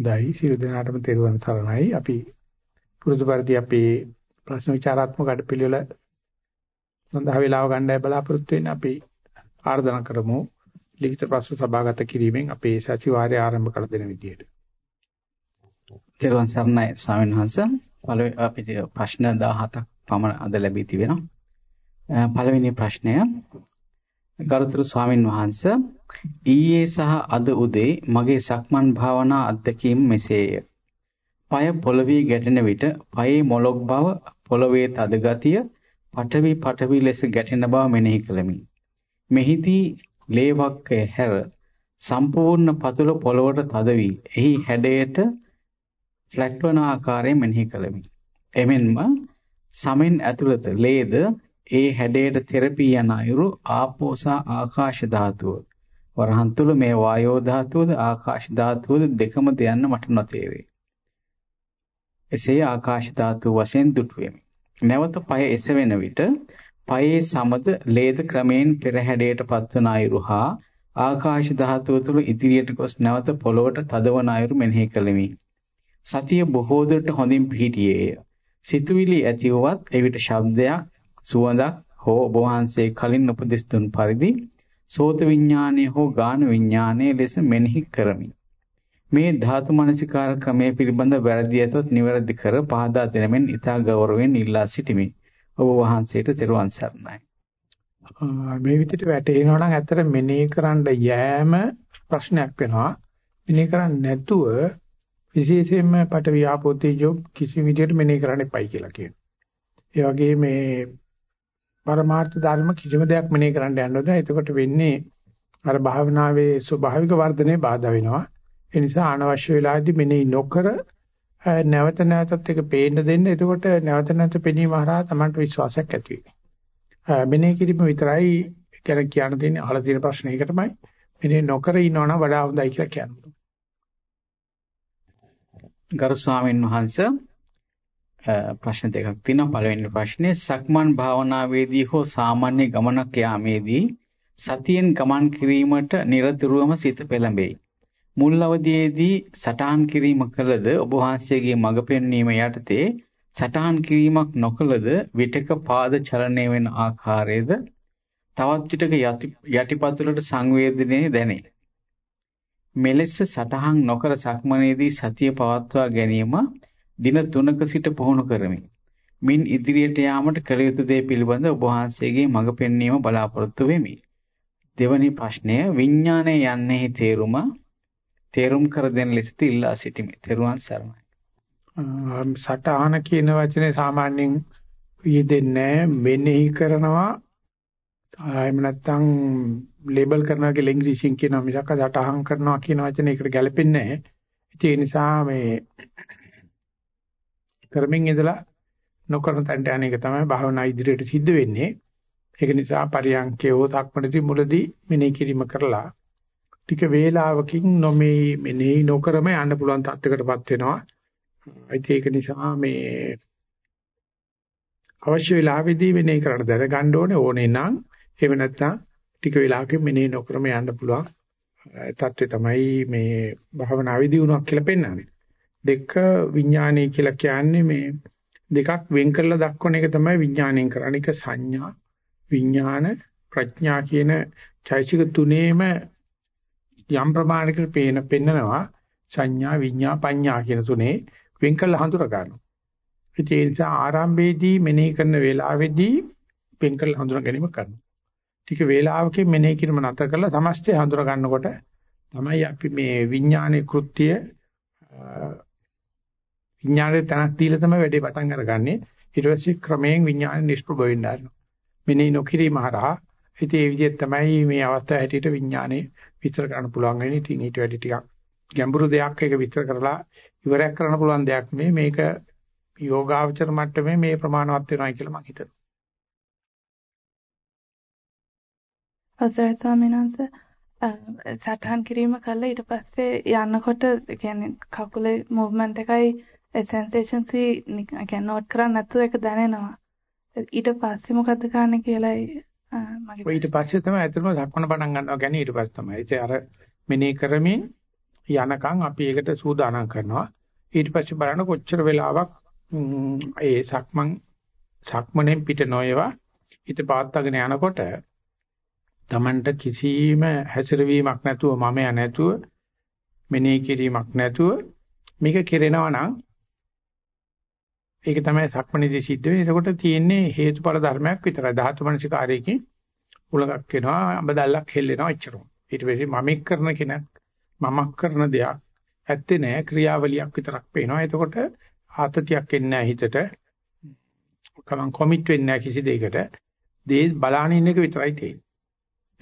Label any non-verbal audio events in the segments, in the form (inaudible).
හොඳයි සියලු දෙනාටම තෙරුවන් සරණයි. අපි පුරුදු පරිදි අපේ ප්‍රශ්න විචාරාත්මක අඩපිළිවෙල සඳහා වේලාව ගන්නයි බලාපොරොත්තු වෙන්නේ. අපි ආර්දනා කරමු ලිඛිත ප්‍රශ්න සභාගත කිරීමෙන් අපේ සතිವಾರය ආරම්භ කර දෙන විදියට. තෙරුවන් සරණයි ස්වාමීන් වහන්සේ. පළවෙනි අපිට ප්‍රශ්න 17ක් පමණ අද ලැබී තිබෙනවා. පළවෙනි ප්‍රශ්නය ගරුතර ස්වාමින් වහන්ස ඊයේ සහ අද උදේ මගේ සක්මන් භාවනා අත්දැකීම් මෙසේය. পায় පොළවේ ගැටෙන විට পাයේ මොලොක් බව, පොළවේ තද ගතිය, පටවි පටවි ලෙස ගැටෙන බව මෙනෙහි කළෙමි. මෙහිදී ලේවක්ක හැර සම්පූර්ණ පතුල පොළවට තද වී එහි හැඩයට ෆ්ලැට් වන ආකාරයෙන් මෙනෙහි කළෙමි. එමෙන්ම සමෙන් ඇතුළත ලේද ඒ හැඩයට තෙරපී යන අයුරු ආපෝසා ආකාශ ධාතුව. වරහන් තුල මේ වායෝ ධාතුවද ආකාශ ධාතුවද දෙකම දෙයන්න මට නොතේරේ. එසේ ආකාශ ධාතුව වශයෙන් දුටුවෙමි. නැවත පය එසවෙන විට පයේ සමද ලේද ක්‍රමයෙන් පෙර හැඩයට පත්වන අයුරු හා ආකාශ ධාතුව තුල ඉදිරියට ගොස් නැවත පොළොවට තදවන අයුරු මෙනෙහි කළෙමි. සතිය බොහෝ දුරට හොඳින් පිහිටියේය. සිතුවිලි ඇතිවවත් එවිට ශබ්දයක් සුවඳක් හෝ ඔබ වහන්සේ කලින් උපදෙස් දුන් පරිදි සෝත විඥානය හෝ ගාන විඥානය ලෙස මෙනෙහි කරමි. මේ ධාතු මනසිකාර ක්‍රමයේ පිළිබඳ වැරදි ඇතොත් නිවැරදි කර පහදා දෙනමින් ඊතා ගෞරවයෙන් ඉල්ලා සිටිමි. ඔබ වහන්සේට තෙරුවන් සරණයි. මේ විදිහට වැටෙනවා නම් ඇත්තට මෙනෙහි කරන්න යෑම ප්‍රශ්නයක් වෙනවා. මෙනෙහි කරන්නේ නැතුව විශේෂයෙන්ම පට වියාපෝතේ ජොබ් කිසි විදිහට මෙනෙහි කරන්න එපයි කියලා කියනවා. ඒ වගේ මේ පරමාර්ථ ධර්ම කිසිම දෙයක් මෙනෙහි කරන්න යන්න ඕනේ. එතකොට වෙන්නේ අර භාවනාවේ ස්වභාවික වර්ධනයේ බාධා වෙනවා. ඒ නිසා අනවශ්‍ය වෙලාදී මෙනෙහි නොකර නැවත නැවතත් එක පේන්න දෙන්න. එතකොට නැවත නැවත පෙනීම හරහා Tamanට විශ්වාසයක් ඇති වෙනවා. මෙනෙහි කිරීම විතරයි ගැන කියන්න තියෙන්නේ අහලා තියෙන ප්‍රශ්නේ ඒකටමයි. මෙනෙහි නොකර ඉන්නවනම් වඩා හොඳයි කියලා කියනවා. ගරු ස්වාමීන් වහන්සේ ප්‍රශ්න දෙකක් තියෙනවා. පළවෙනි ප්‍රශ්නේ සක්මන් භාවනාවේදී හෝ සාමාන්‍ය ගමනක් යාමේදී සතියෙන් ගමන් කිරීමට নিরතුරුවම සිත පෙළඹෙයි. මුල් අවධියේදී සටහන් කිරීම කළද ඔබ වහන්සේගේ මඟ පෙන්වීම යටතේ සටහන් කිරීමක් නොකළද විටක පාද චලනය වෙන ආකාරයේද තවත් විටක යටිපතුලට සංවේදනයේ දැනේ. මෙලෙස සටහන් නොකර සක්මනේදී සතිය පවත්වා ගැනීම දින 3ක සිට පුහුණු කරමි. මින් ඉදිරියට යාමට කළ යුතු දේ පිළිබඳ ඔබ වහන්සේගේ මඟ පෙන්වීම බලාපොරොත්තු වෙමි. දෙවැනි ප්‍රශ්නය විඥානය යන්නේහි තේරුම තේරුම් කර දෙන ලෙසට ඉල්ලා සිටිමි. තෙරුවන් සරණයි. සටහන කියන වචනේ සාමාන්‍යයෙන් යෙදෙන්නේ මෙනෙහි කරනවා එහෙම නැත්නම් ලේබල් කරනවා කියලා ඉංග්‍රීසියෙන් කියනවා මිසක් සටහන් කරනවා කියන වචනේ ඒකට ගැලපෙන්නේ නැහැ. ඒ නිසා මේ කරමින් ඉඳලා නොකරන තැනට යන එක තමයි භාවනා ඉදිරියට සිද්ධ වෙන්නේ. ඒක නිසා පරියන්කේ හෝ තක්මනදී මුලදී මෙනෙහි කිරීම කරලා ටික වේලාවකින් නොමේ මෙනෙහි නොකරම යන්න පුළුවන් තත්යකටපත් වෙනවා. ඒක නිසා මේ අවශ්‍ය වෙලාවෙදී මෙනෙහි කරන්න දැනගන්න ඕනේ ඕනේ නම් එහෙම නැත්නම් ටික වෙලාවකින් මෙනෙහි නොකරම යන්න පුළුවන්. තත්ත්වය තමයි මේ භාවනාවේදී උනක් කියලා පෙන්වන්නේ. දෙක විඥානය කියලා කියන්නේ මේ දෙකක් වෙන් කරලා දක්වන එක තමයි විඥාණයෙන් කරන්නේ. ඒක සංඥා, විඥාන, ප්‍රඥා කියන චෛසික තුනේම යම් ප්‍රමාණයකට පේන පෙන්නනවා සංඥා, විඥා, පඤ්ඤා කියන තුනේ වෙන් කරලා හඳුර ගන්නවා. ඒ නිසා ආරම්භයේදී මෙනෙහි කරන වේලාවේදී වෙන් කරලා හඳුනා ගැනීම කරනවා. ටික වේලාවකින් මෙනෙහි කිරීම නැතර කරලා සමස්තය හඳුනා ගන්නකොට තමයි අපි මේ විඥානයේ කෘත්‍ය විඥානයේ තනක් දීලා තමයි වැඩේ පටන් අරගන්නේ. ඊට පස්සේ ක්‍රමයෙන් විඥාන නිෂ්ප්‍රභ වෙන්න ගන්නවා. මෙනෙහි නොකිරීම හරහා ඉතින් ඒ විදිහට තමයි මේ අවස්ථාව හැටියට විඥානේ විස්තර කරන්න පුළුවන් වෙන්නේ. ඉතින් ඊට වැඩි ටිකක් ගැඹුරු දෙයක් ඒක විස්තර කරලා ඉවරයක් කරන්න පුළුවන් දෙයක් මේ මේක යෝගාවචර මට්ටමේ මේ ප්‍රමාණවත් වෙනවා කියලා මම හිතනවා. අවසරයි ස්වාමීන් වහන්සේ සටහන් කිරීම කළා ඊට පස්සේ යනකොට කියන්නේ කකුලේ මූවමන්ට් එකයි ඒ සෙන්සේෂන්ස් කියන්නේ නෝට් කරන්නේ නැතුව ඒක දැනෙනවා. ඊට පස්සේ මොකද්ද කරන්නේ කියලායි මගේ ඊට පස්සේ තමයි ඇත්තටම දක්වන පටන් ගන්නවා කියන්නේ ඊට පස්සේ තමයි. ඒ අර මෙනේ කරමින් යනකම් අපි ඒකට සූදානම් කරනවා. ඊට පස්සේ බලන්න කොච්චර වෙලාවක් ඒ සක්මන් සක්මණෙන් පිට නොයවා හිත පාත්තගෙන යනකොට Tamanට කිසිම හැසිරවීමක් නැතුව මමයා නැතුව මෙනෙහි කිරීමක් නැතුව මේක කෙරෙනවා නම් ඒක තමයි සක්මණේදී සිද්ධ වෙන්නේ. ඒකට තියෙන්නේ හේතුඵල ධර්මයක් විතරයි. ධාතු මනසිකාරයකින් උලඟක් වෙනවා, අඹ දැල්ලක් හෙල්ලෙනවා එච්චරම. ඊට පස්සේ මමෙක් කරන කෙනෙක් මමක් කරන දෙයක් ඇත්තේ නෑ ක්‍රියාවලියක් විතරක් පේනවා. එතකොට ආතතියක් එන්නේ නෑ හිතට. කලං කොමිට් වෙන්නේ නෑ කිසි දෙයකට. දේ බලාන ඉන්න එක විතරයි තියෙන්නේ.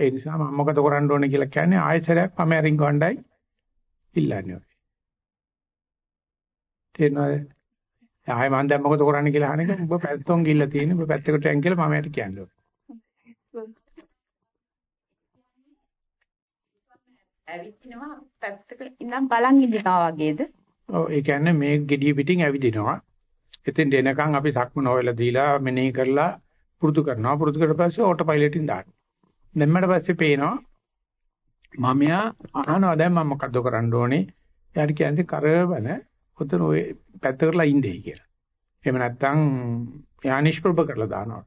ඒ නිසා මම මොකද කරන්න ඕනේ කියලා කියන්නේ ආයතරයක් මම අරින් ගොණ්ඩයි ඉල්ලන්නේ. තේරෙනවද? ආයෙ මම දැන් මොකද කරන්නේ කියලා අහන එක ඔබ පැත්තොන් ගිල්ල තියෙන ඔබ පැත්තකට යන් කියලා මම යට කියන්නේ. ඇවිදිනවා පැත්තක ඉඳන් බලන් ඉඳිනවා වගේද? ඔව් ඒ කියන්නේ මේ gediy පිටින් ඇවිදිනවා. එතෙන් එනකන් අපි සක්මන හොයලා දීලා මෙනෙහි කරලා පුරුදු කරනවා. පුරුදු කරලා පස්සේ ඕටෝ පයිලට්ින් දානවා. දැම්මට පස්සේ පේනවා මම යා අහනවා දැන් මම මොකද්ද කරන්න ඕනේ? යාට කියන්නේ කරවන ඔතන ඔය පැත්ත කරලා ඉන්නේ කියලා. එහෙම නැත්නම් යා නිෂ්ප්‍රභ කරලා දානවා.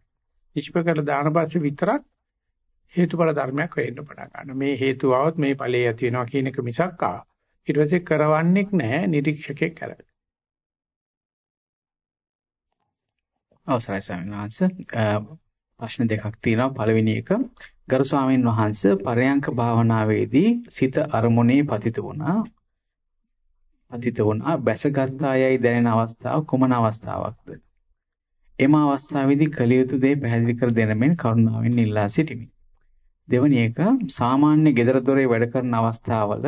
නිෂ්ප්‍රභ කරලා දාන පස්සේ විතරක් හේතුඵල ධර්මයක් වෙන්න පටන් ගන්නවා. මේ හේතුව આવොත් මේ ඵලයේ ඇති වෙනවා කියන එක මිසක් ආ. ඊට පස්සේ කරවන්නේක් නැහැ නිරීක්ෂකෙක් කරලා. අවසරයි ස්වාමීන් වහන්සේ. ප්‍රශ්න දෙකක් තියෙනවා. පළවෙනි එක ගරු ස්වාමීන් වහන්සේ පරයන්ක භාවනාවේදී සිත අරමුණේ පතිත වුණා. පතිත වුණා බැසගත් අයයි දැනෙන අවස්ථාව කුමන අවස්ථාවක්ද? එම අවස්ථාවේදී කළ යුතු දේ පැහැදිලි කර දෙන මෙන් කරුණාවෙන් ඉල්ලා සිටිමි. දෙවැනි එක සාමාන්‍ය gedara dore වැඩ කරන අවස්ථාවල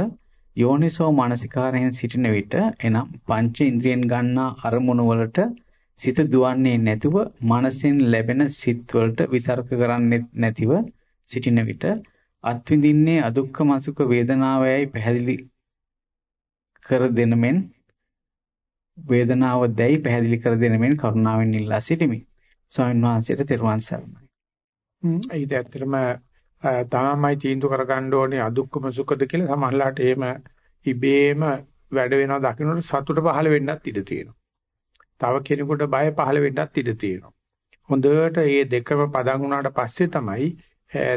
යෝනිසෝ මානසිකාරයෙන් සිටින විට එනම් පංච ඉන්ද්‍රියෙන් ගන්නා අරමුණු වලට සිත දුවන්නේ නැතුව මනසෙන් ලැබෙන සිත් වලට විතර්ක කරන්නේ නැතිව සිටින විට අත්විඳින්නේ අදුක්ඛම සුඛ වේදනාවයයි පැහැදිලි කර දෙන මෙන් වේදනාව දැයි පැහැදිලි කර දෙන මෙන් කරුණාවෙන් ඉල්ලා සිටිමි. ස්වාමීන් වහන්සේට තෙරුවන් සරණයි. හ්ම් ඒක ඇත්තටම තමයිමයි තීන්දුව කරගන්න ඕනේ අදුක්කම සුඛද කියලා සමහරලාට එහෙම ඉබේම වැඩ වෙනවා දකින්නට සතුට පහළ වෙන්නත් ඉඩ තියෙනවා. තව කෙනෙකුට බය පහළ වෙන්නත් ඉඩ තියෙනවා. හොඳට මේ දෙකම පදන් වුණාට පස්සේ තමයි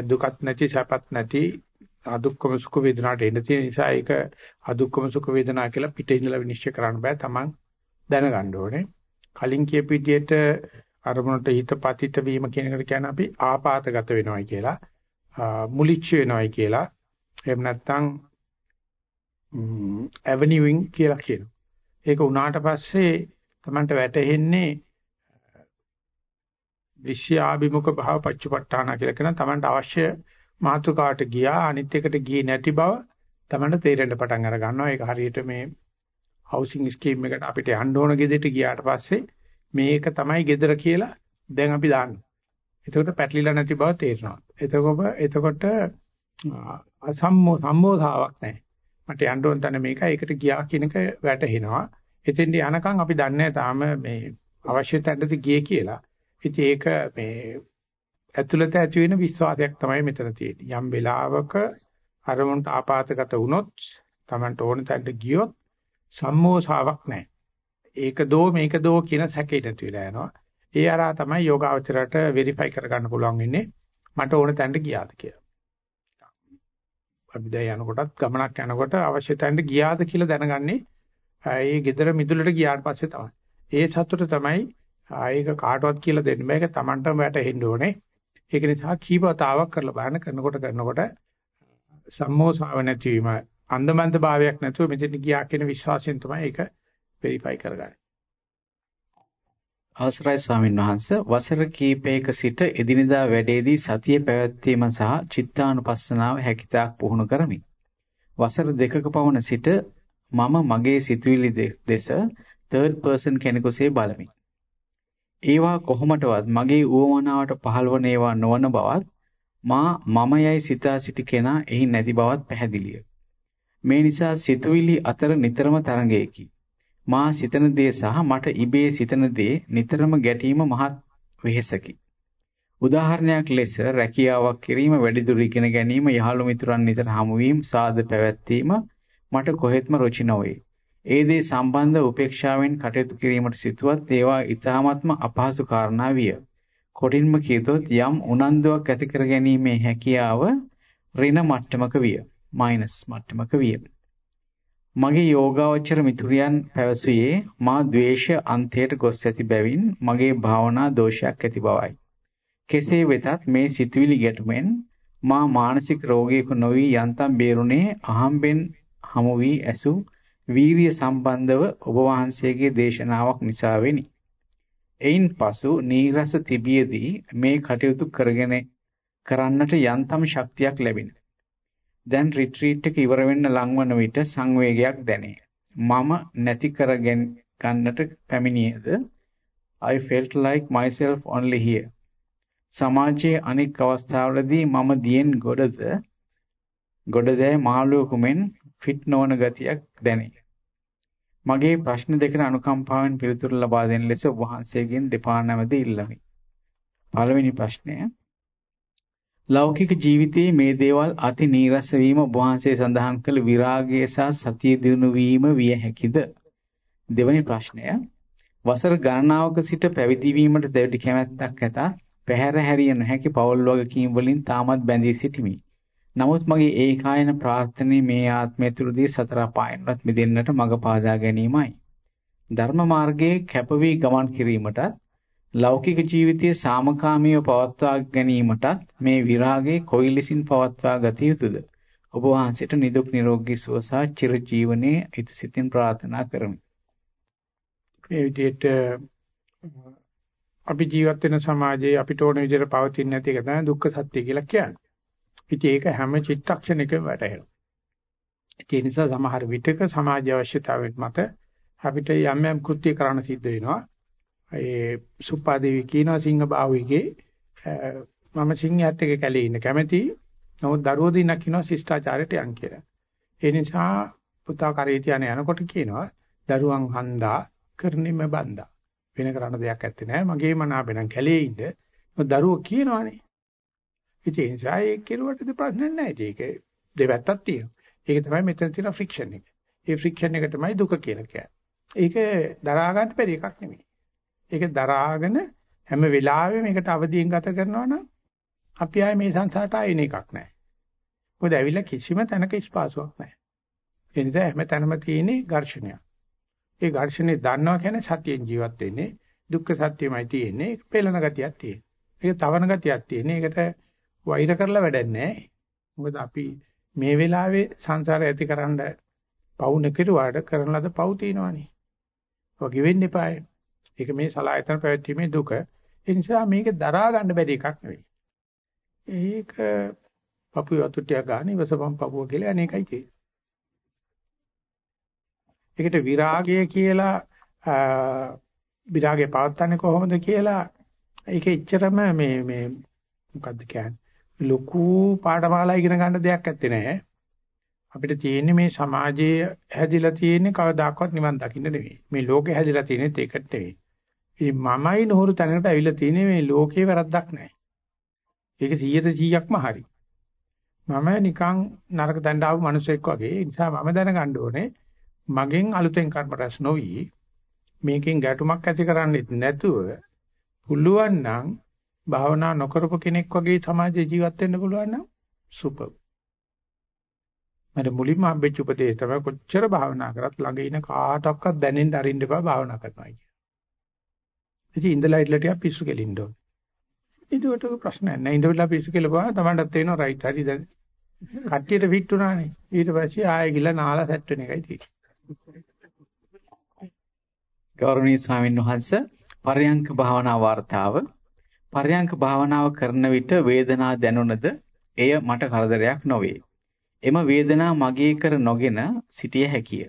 දුකත් නැති සැපත් නැති අදුක්කම සුඛ වේදනාට එන්න තියෙන නිසා ඒක අදුක්කම සුඛ වේදනා කියලා පිටින් ඉඳලා විනිශ්චය කරන්න බෑ. Taman දැනගන්න ඕනේ. කලින් කියපු විදිහට අරමුණට හිත පතිත වීම කියන එකට කියන්නේ අපි ආපాతගත වෙනවයි කියලා. මුලිච්ච වෙනවයි කියලා එහෙම නැත්නම් ඇවනිවිං කියලා කියනවා. ඒක උනාට පස්සේ Tamanට වැටහෙන්නේ විශ්‍යාභිමුඛ භාව පච්චපට්ඨාන කියලා කියන Tamanට අවශ්‍ය මාතෘකාවට ගියා අනිත් එකට ගියේ නැති බව Tamanට තේරෙන්න පටන් අර ගන්නවා. ඒක හරියට මේ හවුසින් ස්කීම් එකට අපිට යන්න ඕන ගෙදරට ගියාට පස්සේ මේක තමයි ගෙදර කියලා දැන් අපි දාන්නේ. එතකොට පැටලිලා නැති බව තේරෙනවා. එතකොට එතකොට අසම්මෝ සම්මෝධාවක් නැහැ. මට යන්න ඕන තැන මේකයි. ඒකට ගියා කියන එක වැටහෙනවා. එතෙන්ට යනකම් අපි දන්නේ තාම මේ අවශ්‍ය තැනට ගියේ කියලා. ඉතින් ඒක මේ ඇතුළත ඇති වෙන විශ්වාසයක් තමයි මෙතන තියෙන්නේ. යම් වෙලාවක අරමුණට ආපాతගත වුණොත් Tamanට ඕන තැනට ගියොත් සම්මෝසාවක් නැහැ. ඒක දෝ මේක දෝ කියන සැකේ නැති වෙලා යනවා. ඒ අරහා තමයි යෝගාවචරයට වෙරිෆයි කරගන්න පුළුවන් වෙන්නේ මට ඕන තැනට ගියාද කියලා. අපි දැන් යනකොටත් ගමනක් යනකොට අවශ්‍ය තැනට ගියාද කියලා දැනගන්නේ ඒ gedara මිදුලට ගියාට පස්සේ තමයි. ඒ සතුට තමයි ආයක කාටවත් කියලා දෙන්න බෑ. ඒක Tamanටම වැටෙන්න ඕනේ. ඒක නිසා කීපතාවක් කරලා බලන්න කරනකොට කරනකොට සම්මෝසාව නැතිවීම අන්දමන්ත භාවයක් නැතුව මෙතන ගියා කියන විශ්වාසයෙන් තමයි ඒක වෙරිෆයි කරගන්නේ. අවසරයි ස්වාමින් වහන්සේ වසර කීපයක සිට එදිනෙදා වැඩේදී සතිය පැවැත්වීම සහ චිත්තානුපස්සනාව හැකිතාක් පුහුණු කරමි. වසර දෙකක පවන සිට මම මගේ සිතුවිලි දෙස third person කෙනෙකුසේ බලමි. ඒවා කොහොමටවත් මගේ ඌවමනාවට පහළවන ඒවා නොවන බවත් මා මම යයි සිතා සිටි කෙනා එහි නැති බවත් පැහැදිලිය. මේ නිසා සිතුවිලි අතර නිතරම තරඟයකි. මා සිතන දේ සහ මට ඉබේ සිතන දේ නිතරම ගැටීම මහත් වෙහෙසකි. උදාහරණයක් ලෙස රැකියාවක් කිරීම, වැඩිදුර ඉගෙන ගැනීම, යහළු මිතුරන් නිතර හමු වීම, සාද පැවැත්වීම, මට කොහෙත්ම රුචි නොවේ. ඒ දේ සම්බන්ධ උපේක්ෂාවෙන් කටයුතු කිරීමට සිටුවත් ඒවා ඊ타ත්ම අපහසු කාරණා විය. කොටින්ම කියතොත් යම් උනන්දුවක් ඇති කර ගැනීමේ හැකියාව ඍණ මට්ටමක විය. මයිනස් මට්ටමක විය. මගේ යෝගාවචර මිතුරියන් පැවසුවේ මා ද්වේෂ අන්තයට ගොස් ඇති බැවින් මගේ භාවනා දෝෂයක් ඇති බවයි. කෙසේ වෙතත් මේ සිතුවිලි ගැටුමෙන් මා මානසික රෝගයක නොවි යන්තම් බේරුණේ අහම්බෙන් හමු වී ඇසු වීරිය සම්බන්ධව ඔබ වහන්සේගේ දේශනාවක් නිසා වෙනි. එයින් පසු නීරස තිබියදී මේ කටයුතු කරගෙන කරන්නට යන්තම් ශක්තියක් ලැබින. දැන් රිට්‍රීට් එක ඉවර වෙන්න ලංවන විට සංවේගයක් දැනේ. මම නැති කරගෙන ගන්නට පැමිණියද I felt like myself only here. සමාජයේ අනෙක් අවස්ථාවලදී මම දියෙන් ගොඩද ගොඩදෑ මාළුවෙකුමෙන් ෆිට නොවන ගතියක් දැනේ. මගේ ප්‍රශ්න දෙකට අනුකම්පාවෙන් පිළිතුරු ලබා දෙන ලෙස ඔබ වහන්සේගෙන් දෙපා නැමද ඉල්ලමි. පළවෙනි ප්‍රශ්නය ලෞකික ජීවිතයේ මේ දේවල් අති නීරස වීම ඔබ වහන්සේ සඳහන් කළ විරාගය සහ සතිය දිනු වීම විය හැකිද? දෙවැනි ප්‍රශ්නය වසර ගණනාවක සිට පැවිදි වීමට දැඩි කැමැත්තක් ඇත. පැහැර හැරිය නොහැකි පෞල් වගකීම් වලින් තාමත් බැඳී සිටිමි. නමුත් මගේ ඒකායන ප්‍රාර්ථනාවේ මේ ආත්මය තුළදී සතර අපායන්වත් මිදෙන්නට මඟ පාදා ගැනීමයි. ධර්ම මාර්ගයේ කැප වී ගමන් කිරීමටත් ලෞකික ජීවිතයේ සාමකාමීව පවත්වා ගැනීමටත් මේ විරාගයේ කොයි ලෙසින් පවත්වා ගත යුතුද? ඔබ වහන්සේට නිදුක් නිරෝගී සුව සහ චිරජීවනයේ හිත සිතින් ප්‍රාර්ථනා කරමි. මේ විදිහට අපි ජීවත් වෙන සමාජයේ අපිට ඕන විදිහට පවතින්නේ නැති එක තමයි දුක්ඛ සත්‍ය කියලා කියන්නේ. ඉතින් ඒක හැම චිත්තක්ෂණයකම වැටහෙනවා. ඒ නිසා සමහර විටක සමාජ අවශ්‍යතාවෙත් මත අපිට යම් යම් කෘත්‍ය කරන්න සිද්ධ වෙනවා. ඒ සුප්පාදේවි කියනවා සිංහ බාහුවේගේ මම සිංහයත් එක්ක කැලේ ඉන්න කැමැති. නමුත් දරුවෝ දිනක් කියනවා ශිෂ්ටාචාරයට යන් කියලා. ඒ නිසා පුතා කරේ තියන යනකොට කියනවා දරුවන් හන්දා කරන්නෙම බන්දා. වෙන කරන්න දෙයක් ඇත්තේ නැහැ. මගේ මනාපේ නම් කැලේ ඉන්න. දරුවෝ කියනවානේ ඉතින් ඒ නිසා ඒක කෙරුවට ප්‍රශ්න නැහැ. ඒක දෙපැත්තක් තියෙනවා. ඒක තමයි මෙතන තියෙන ෆ්‍රික්ෂන් එක. ඒ ෆ්‍රික්ෂන් එක තමයි දුක කියලා කියන්නේ. ඒක දරා ගන්න බැරි එකක් නෙමෙයි. ඒක දරාගෙන හැම වෙලාවෙම මේකට අවදියෙන් ගත කරනවා නම් අපි ආයේ මේ සංසාරට ආයෙන එකක් නැහැ. මොකද ඇවිල්ලා කිසිම තැනක ස්පාසුවක් නැහැ. ඒ නිසා හැම තැනම තියෙන්නේ ඝර්ෂණයක්. ඒ ඝර්ෂණේ දන්නවා කියන්නේ සතියෙන් ජීවත් වෙන්නේ. දුක්ඛ සත්‍යමයි තියෙන්නේ. ඒක පෙළන ගතියක් තියෙන්නේ. ඒක තවන ගතියක් තියෙන්නේ. ඒකට වෛර කරලා වැඩක් නැහැ. මොකද අපි මේ වෙලාවේ සංසාරය ඇතිකරන පවු නොකිරුවාට කරන ලද පවු තියෙනවානේ. වගේ වෙන්න එපායි. ඒක මේ සලායතන පැවැත්ීමේ දුක. ඒ නිසා මේක දරා ගන්න බැරි එකක් නෙවෙයි. ඒක පපු වතුට්ටිය ගන්න ඉවසපම් පපුව කියලා අනේකයි තියෙන්නේ. ඒකට විරාගය කියලා විරාගය පවත්න්නේ කොහොමද කියලා ඒක එච්චරම මේ මේ මොකද්ද කියන්නේ ලොකු පාඨමාලා ඉගෙන ගන්න දෙයක් ඇත්තේ නැහැ. අපිට තියෙන්නේ මේ සමාජයේ හැදිලා තියෙන්නේ කවදාකවත් නිවන් දකින්න නෙවෙයි. මේ ලෝකේ හැදිලා තියෙන්නේ ඒකට නෙවෙයි. ඉතින් මමයි නෝරු තැනකට ඇවිල්ලා තියෙන්නේ මේ ලෝකේ වැරද්දක් නැහැ. ඒක 100%ක්ම හරි. මම නිකන් නරක තැනට ආපු මිනිසෙක් වගේ. ඒ නිසා මම දැනගන්න ඕනේ මගෙන් අලුතෙන් කර්ම රැස් නොවි මේකෙන් ගැටුමක් ඇති කරන්නෙත් නැතුව පුළුවන් නම් භාවනා නොකරපු කෙනෙක් වගේ සමාජයේ ජීවත් වෙන්න පුළුවන් නම් සුපර්. මට මුලින්ම හම්බෙච්ච උපදේ තමයි කොච්චර භාවනා කරත් ළඟ ඉන කාටවත් දැනෙන්න අරින්න එපා භාවනා කරනවා කියන. ඉතින් ඉඳලා ඉట్లా ටිකක් පිස්සු කෙලින්න ඕනේ. ඒකට ප්‍රශ්නයක් නැහැ. ඉඳලා පිස්සු කෙලපුවා තමන්ටත් තේරෙනවා රයිට් හරි දැන්. කට්ටියට ෆිට උනානේ. ඊට පස්සේ ආයෙ ගිහලා නාලා සැට් වෙන එකයි තියෙන්නේ. ගෞරවනීය ස්වාමින් වහන්සේ පරයන්ක භාවනා වார்த்தාව පරයන්ක භාවනාව කරන විට වේදනා දැනුණද එය මට කරදරයක් නොවේ. එම වේදනා මගේ කර නොගෙන සිටිය හැකිය.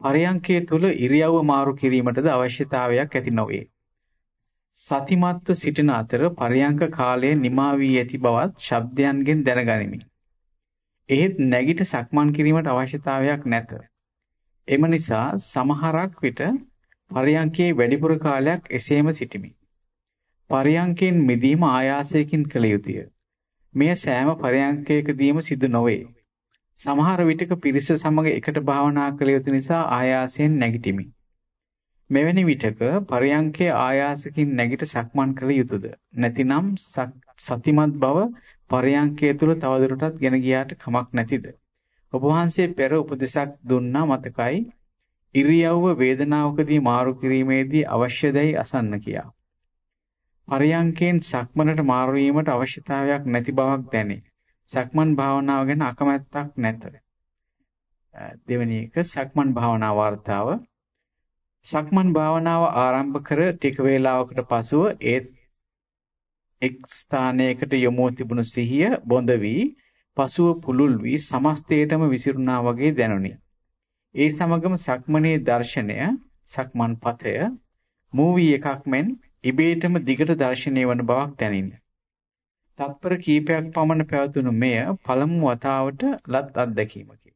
පරයන්කයේ තුල ඉරියව්ව මාරු කිරීමටද අවශ්‍යතාවයක් ඇති නොවේ. සතිමත්ව සිටින අතර පරයන්ක කාලය නිමා වී ඇති බවත් ශබ්දයන්ගෙන් දැනගනිමි. එහෙත් නැගිට සක්මන් කිරීමට අවශ්‍යතාවයක් නැත. එම නිසා සමහරක් විට පරයන්කේ වැඩිපුර කාලයක් එසේම සිටිමි. පරයන්කෙන් මිදීම ආයාසයෙන් කළ යුතුය. මෙය සෑම පරයන්කයකදීම සිදු නොවේ. සමහර විටක පිරිස සමග එකට භාවනා කළ යුතු නිසා ආයාසයෙන් නැගිටිමි. මෙවැනි විටක පරයන්කේ ආයාසකින් නැගිට සක්මන් කළ යුතුයද? නැතිනම් සතිමත් බව පරයන්කේ තුල තවදුරටත් ගෙන ගියාට කමක් නැතිද? ඔබ වහන්සේ පෙර උපදේශක් දුන්නා මතකයි. ඉරියව්ව වේදනාවකදී මාරු කිරීමේදී අවශ්‍යදයි අසන්න කියා. පරියංකයෙන් සක්මනට මාරු වීමට අවශ්‍යතාවයක් නැති බවක් දැනේ. සක්මන් භාවනාව ගැන අකමැත්තක් නැත. දෙවැනි එක සක්මන් භාවනා වார்த்தාව. සක්මන් භාවනාව ආරම්භ කර ටික වේලාවකට පසුව ඒ එක් ස්ථානයකට යොමු තිබුණු සිහිය බොඳ වී පසුව පුළුල් වී සමස්තයටම විසිරුණා වගේ දැනුනි. ඒ සමගම සක්මනේ දර්ශනය සක්මන් පතය මූවී එකක් මෙන් ඉබේටම දිගට දැర్శණය වන බවක් දැනිනි. තත්පර කීපයක් පමණ පැවතුණු මෙය පළමු වතාවට ලත් අත්දැකීමකි.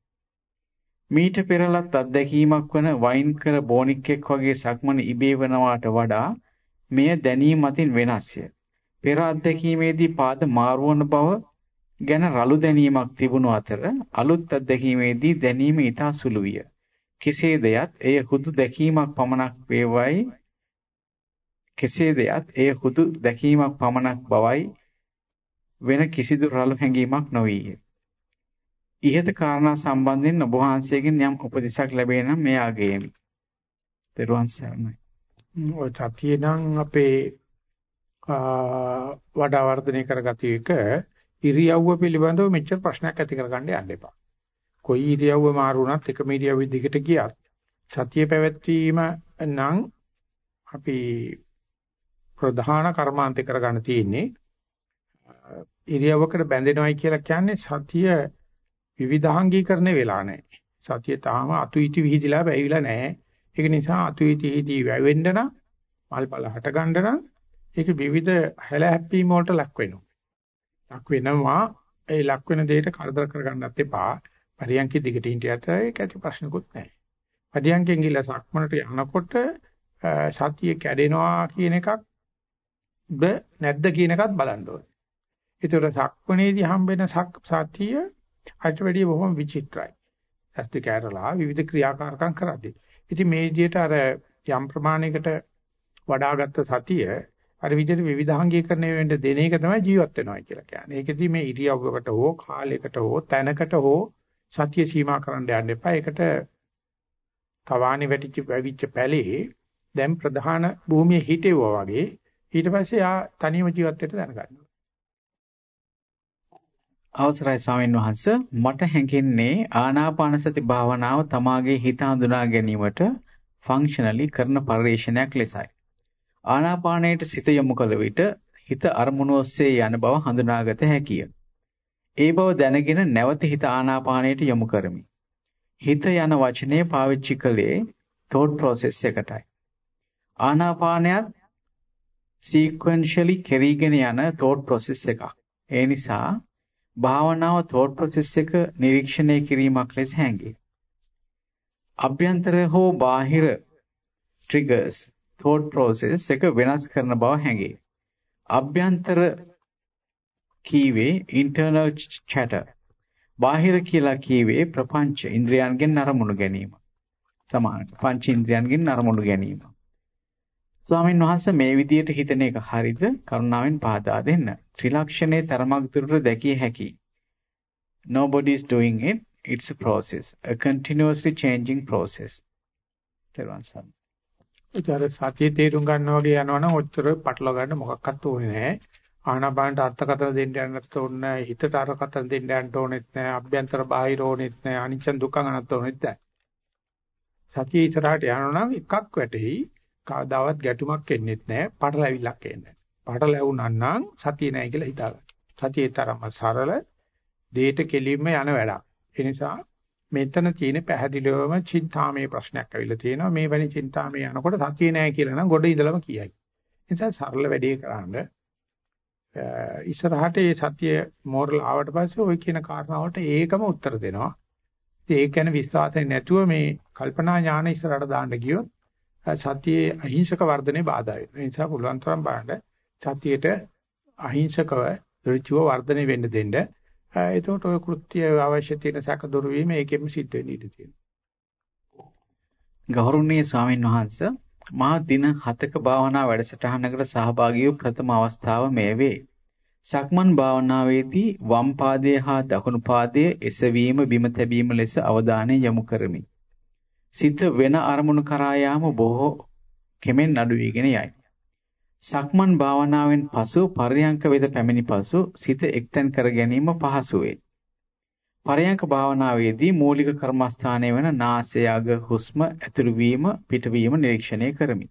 මීට පෙර ලත් අත්දැකීමක් වන වයින් කර බෝනික්ෙක් වගේ සක්මන ඉබේ වනවාට වඩා මෙය දැනීම අතින් වෙනස්ය. පෙර අත්දැකීමේදී පාද මාරුවන බව ගැන රළු දැනීමක් තිබුණු අතර අලුත් අත්දැකීමේදී දැනීම ඉතා සුළු විය. කෙසේදයත් එය හුදු දැකීමක් පමණක් වේවයි කෙසේදයත් එය හුදු දැකීමක් පමණක් බවයි වෙන කිසිදු රළු හැඟීමක් නොවිය. ඉහත කාරණා සම්බන්ධයෙන් ඔබ වහන්සේගෙන් යම් උපදෙසක් ලැබේ නම් මේ ආගේමි. දරුවන් සරණයි. ඔය සතිය නම් අපේ වඩා වර්ධනය කරගත එක ඉරියව්ව පිළිබඳව මෙච්චර ප්‍රශ්නයක් ඇති කරගන්න යන්න එපා. කොයි ඉරියව්ව මාරු වුණත් එකම ඉරියව්වෙ දිගට ගියත් සතිය පැවැත්වීම නම් අපි ප්‍රධාන කර්මාන්තේ කරගන්න තියෙන්නේ ඉරියව්වකට බැඳෙනවයි කියලා කියන්නේ සතිය විවිධාංගීකරණය වෙලා නැහැ. සතිය තාම අතුයිටි විහිදිලා බැවිලා නැහැ. ඒක නිසා අතුයිටි හිදී වැවෙන්න නම් මල්පල හට ගන්න නම් ඒක විවිධ හැල හැප්පීම් වලට ලක් වෙනවා. ලක් වෙනවා ඒ ලක් වෙන දෙයට කරදර කරගන්නත් එපා. පරියන්කෙ දිගට හිටියට ඒක ඇති ප්‍රශ්නකුත් නැහැ. පරියන්කෙන් ගිහලා සක්මනට යනකොට සතිය කැඩෙනවා කියන එකක් ද නැද්ද කියන එකත් බලන්න ඕනේ. ඒතර සක්මණේදී හම්බෙන සතිය අට වැඩිය බොහොම විචිත්‍රයි. ඇත්ත කැරලා විවිධ ක්‍රියාකාරකම් කරද්දී. ඉතින් මේ විදිහට අර යම් ප්‍රමාණයකට වඩාගත් සතිය අර විදිහට විවිධාංගීකරණය වෙන්න දෙන එක තමයි ජීවත් වෙනවා කියලා කියන්නේ. ඒකෙදි මේ ඉරියව්වකට හෝ කාලයකට හෝ තැනකට හෝ සතිය සීමා කරන්න යන්න එපා. ඒකට තවානි වැටිච්ච වැවිච්ච පැලේ දැන් ප්‍රධාන භූමියේ හිටෙවුවා වගේ ඊට පස්සේ ආ තනියම ජීවත් වෙන්න දැනගන්නවා. අවසරයි ස්වාමීන් වහන්ස මට හැඟෙන්නේ ආනාපාන සති භාවනාව තමාගේ හිත හඳුනා ගැනීමට ෆන්ක්ෂනලි කරන පරිශ්‍රණයක් ලෙසයි. ආනාපානයට සිත යොමු කළ විට හිත අරමුණු ඔස්සේ යන බව හඳුනාගත හැකිය. ඒ බව දැනගෙන නැවත හිත ආනාපානයට යොමු කරමි. හිත යන වචනේ පාවිච්චි කළේ thought process එකටයි. ආනාපානයත් sequentially කෙරීගෙන යන thought process එකක්. ඒ නිසා භාවනාව thought process එක නිරීක්ෂණය කිරීමක් ලෙස හැඟේ. අභ්‍යන්තර හෝ බාහිර triggers thought process එක වෙනස් කරන බව හැඟේ. අභ්‍යන්තර කීවේ internal chatter. බාහිර කියලා කීවේ ප්‍රපංච ඉන්ද්‍රයන්ගෙන් අරමුණු ගැනීම. සමාන පංච ඉන්ද්‍රයන්ගෙන් අරමුණු ගැනීම. ස්වාමීන් වහන්සේ මේ විදියට හිතන එක හරිද? කරුණාවෙන් පහදා දෙන්න. ත්‍රිලක්ෂණේ තරමක් දුරට දැකිය හැකි. Nobody is doing it. It's a process. A continuously changing process. තේරුවන් සම්. ඒතර සතිය තේරුම් ගන්න වගේ යනවනම් ඔච්චර පටලවා ගන්න මොකක්වත් ඕනේ නැහැ. ආනාපානට අර්ථකථන දෙන්න යන්නත් ඕනේ නැහැ. හිතට අර්ථකථන දෙන්න යන්න ඕනෙත් නැහැ. අභ්‍යන්තර බාහිර ඕනෙත් නැහැ. අනිච්ච දුක්ඛ අනත්ත ඕනෙත් නැහැ. සතිය ඉස්සරහට යනවනම් එකක් වැටෙයි. කවදාවත් ගැටුමක් එන්නේත් නැහැ, පටලැවිල්ලක් එන්නේ නැහැ. පටලැවුනන් නම් සතිය නැහැ කියලා හිතාගන්න. සතියේ තරම සරල දෙයට කෙලින්ම යන වැඩක්. ඒ නිසා මෙතන තියෙන පැහැදිලිවම චින්තාමේ ප්‍රශ්නයක් ඇවිල්ලා තියෙනවා. මේ වැනි චින්තාමේ යනකොට සතිය නැහැ කියලා නම් ගොඩ ඉඳලම කියයි. ඒ නිසා සරල වැඩේ කරන්න ඉස්සරහට මේ සතිය මෝරල් ආවට පස්සේ ওই කියන කාරණාවට ඒකම උත්තර දෙනවා. ඉතින් ඒක ගැන විශ්වාසය නැතුව මේ කල්පනා ඥාන ඉස්සරහට දාන්න ගියොත් සතියේ අහිංසක වර්ධනේ බාධා වෙනවා. ඒ නිසා පුළුවන් තරම් බලන්න සතියේට අහිංසකව ඍචුව වර්ධනය වෙන්න දෙන්න. එතකොට ඔය කෘත්‍ය අවශ්‍ය තියෙන සැක දුරු වීම ඒකෙම සිද්ධ වෙන්න ඉඩ තියෙනවා. ගෞරවනීය ස්වාමින් වහන්සේ මා දින 7ක භාවනා වැඩසටහනකට සහභාගී වූ ප්‍රථම අවස්ථාව මේ වේ. සක්මන් භාවනාවේදී වම් පාදයේ හා දකුණු පාදයේ එසවීම බිම තැබීම ලෙස අවධානය යොමු කරමි. සිත වෙන අරමුණු කරා යාම බොහෝ කෙමෙන් අඩු වීගෙන යයි. සක්මන් භාවනාවෙන් පසු පරයන්ක වේද පැමිණි පසු සිත එක්තෙන් කර ගැනීම පහසු වේ. පරයන්ක භාවනාවේදී මූලික කර්මස්ථානය වන නාසය අග හුස්ම ඇතුළු වීම පිටවීම නිරීක්ෂණය කරමි.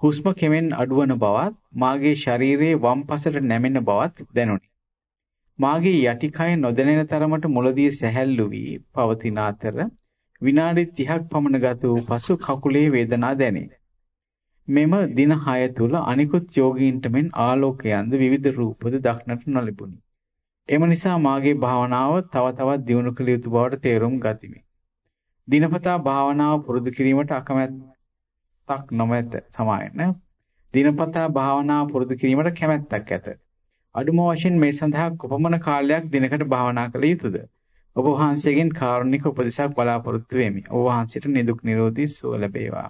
හුස්ම කෙමෙන් අඩුවන බවත් මාගේ ශරීරයේ වම් පසට නැමෙන බවත් දැනුනි. මාගේ යටිකය නොදැනෙන තරමට මුලදී සැහැල්ලු වී පවතින අතර විනාඩි 30ක් පමණ ගත වූ පසු කකුලේ වේදනා දැනේ. මෙම දින 6 තුල අනිකුත් යෝගීන්ට මෙන් ආලෝකයන්ද විවිධ රූපද දක්නට නොලැබුණි. එම නිසා මාගේ භාවනාව තව තවත් දියුණු කළ යුතු බවට තේරුම් ගතිමි. දිනපතා භාවනාව පුරුදු කිරීමට අකමැත්තක් නොමැත සමායන. දිනපතා භාවනාව පුරුදු කිරීමට කැමැත්තක් ඇත. අඩුම වශයෙන් මේ සඳහා කොපමණ කාලයක් දිනකට භාවනා කළ යුතුද? ඔබ වහන්සේගෙන් කාරුණික උපදෙසක් බලාපොරොත්තු වෙමි. ඔබ වහන්සේට නිදුක් නිරෝධී සුව ලැබේවා.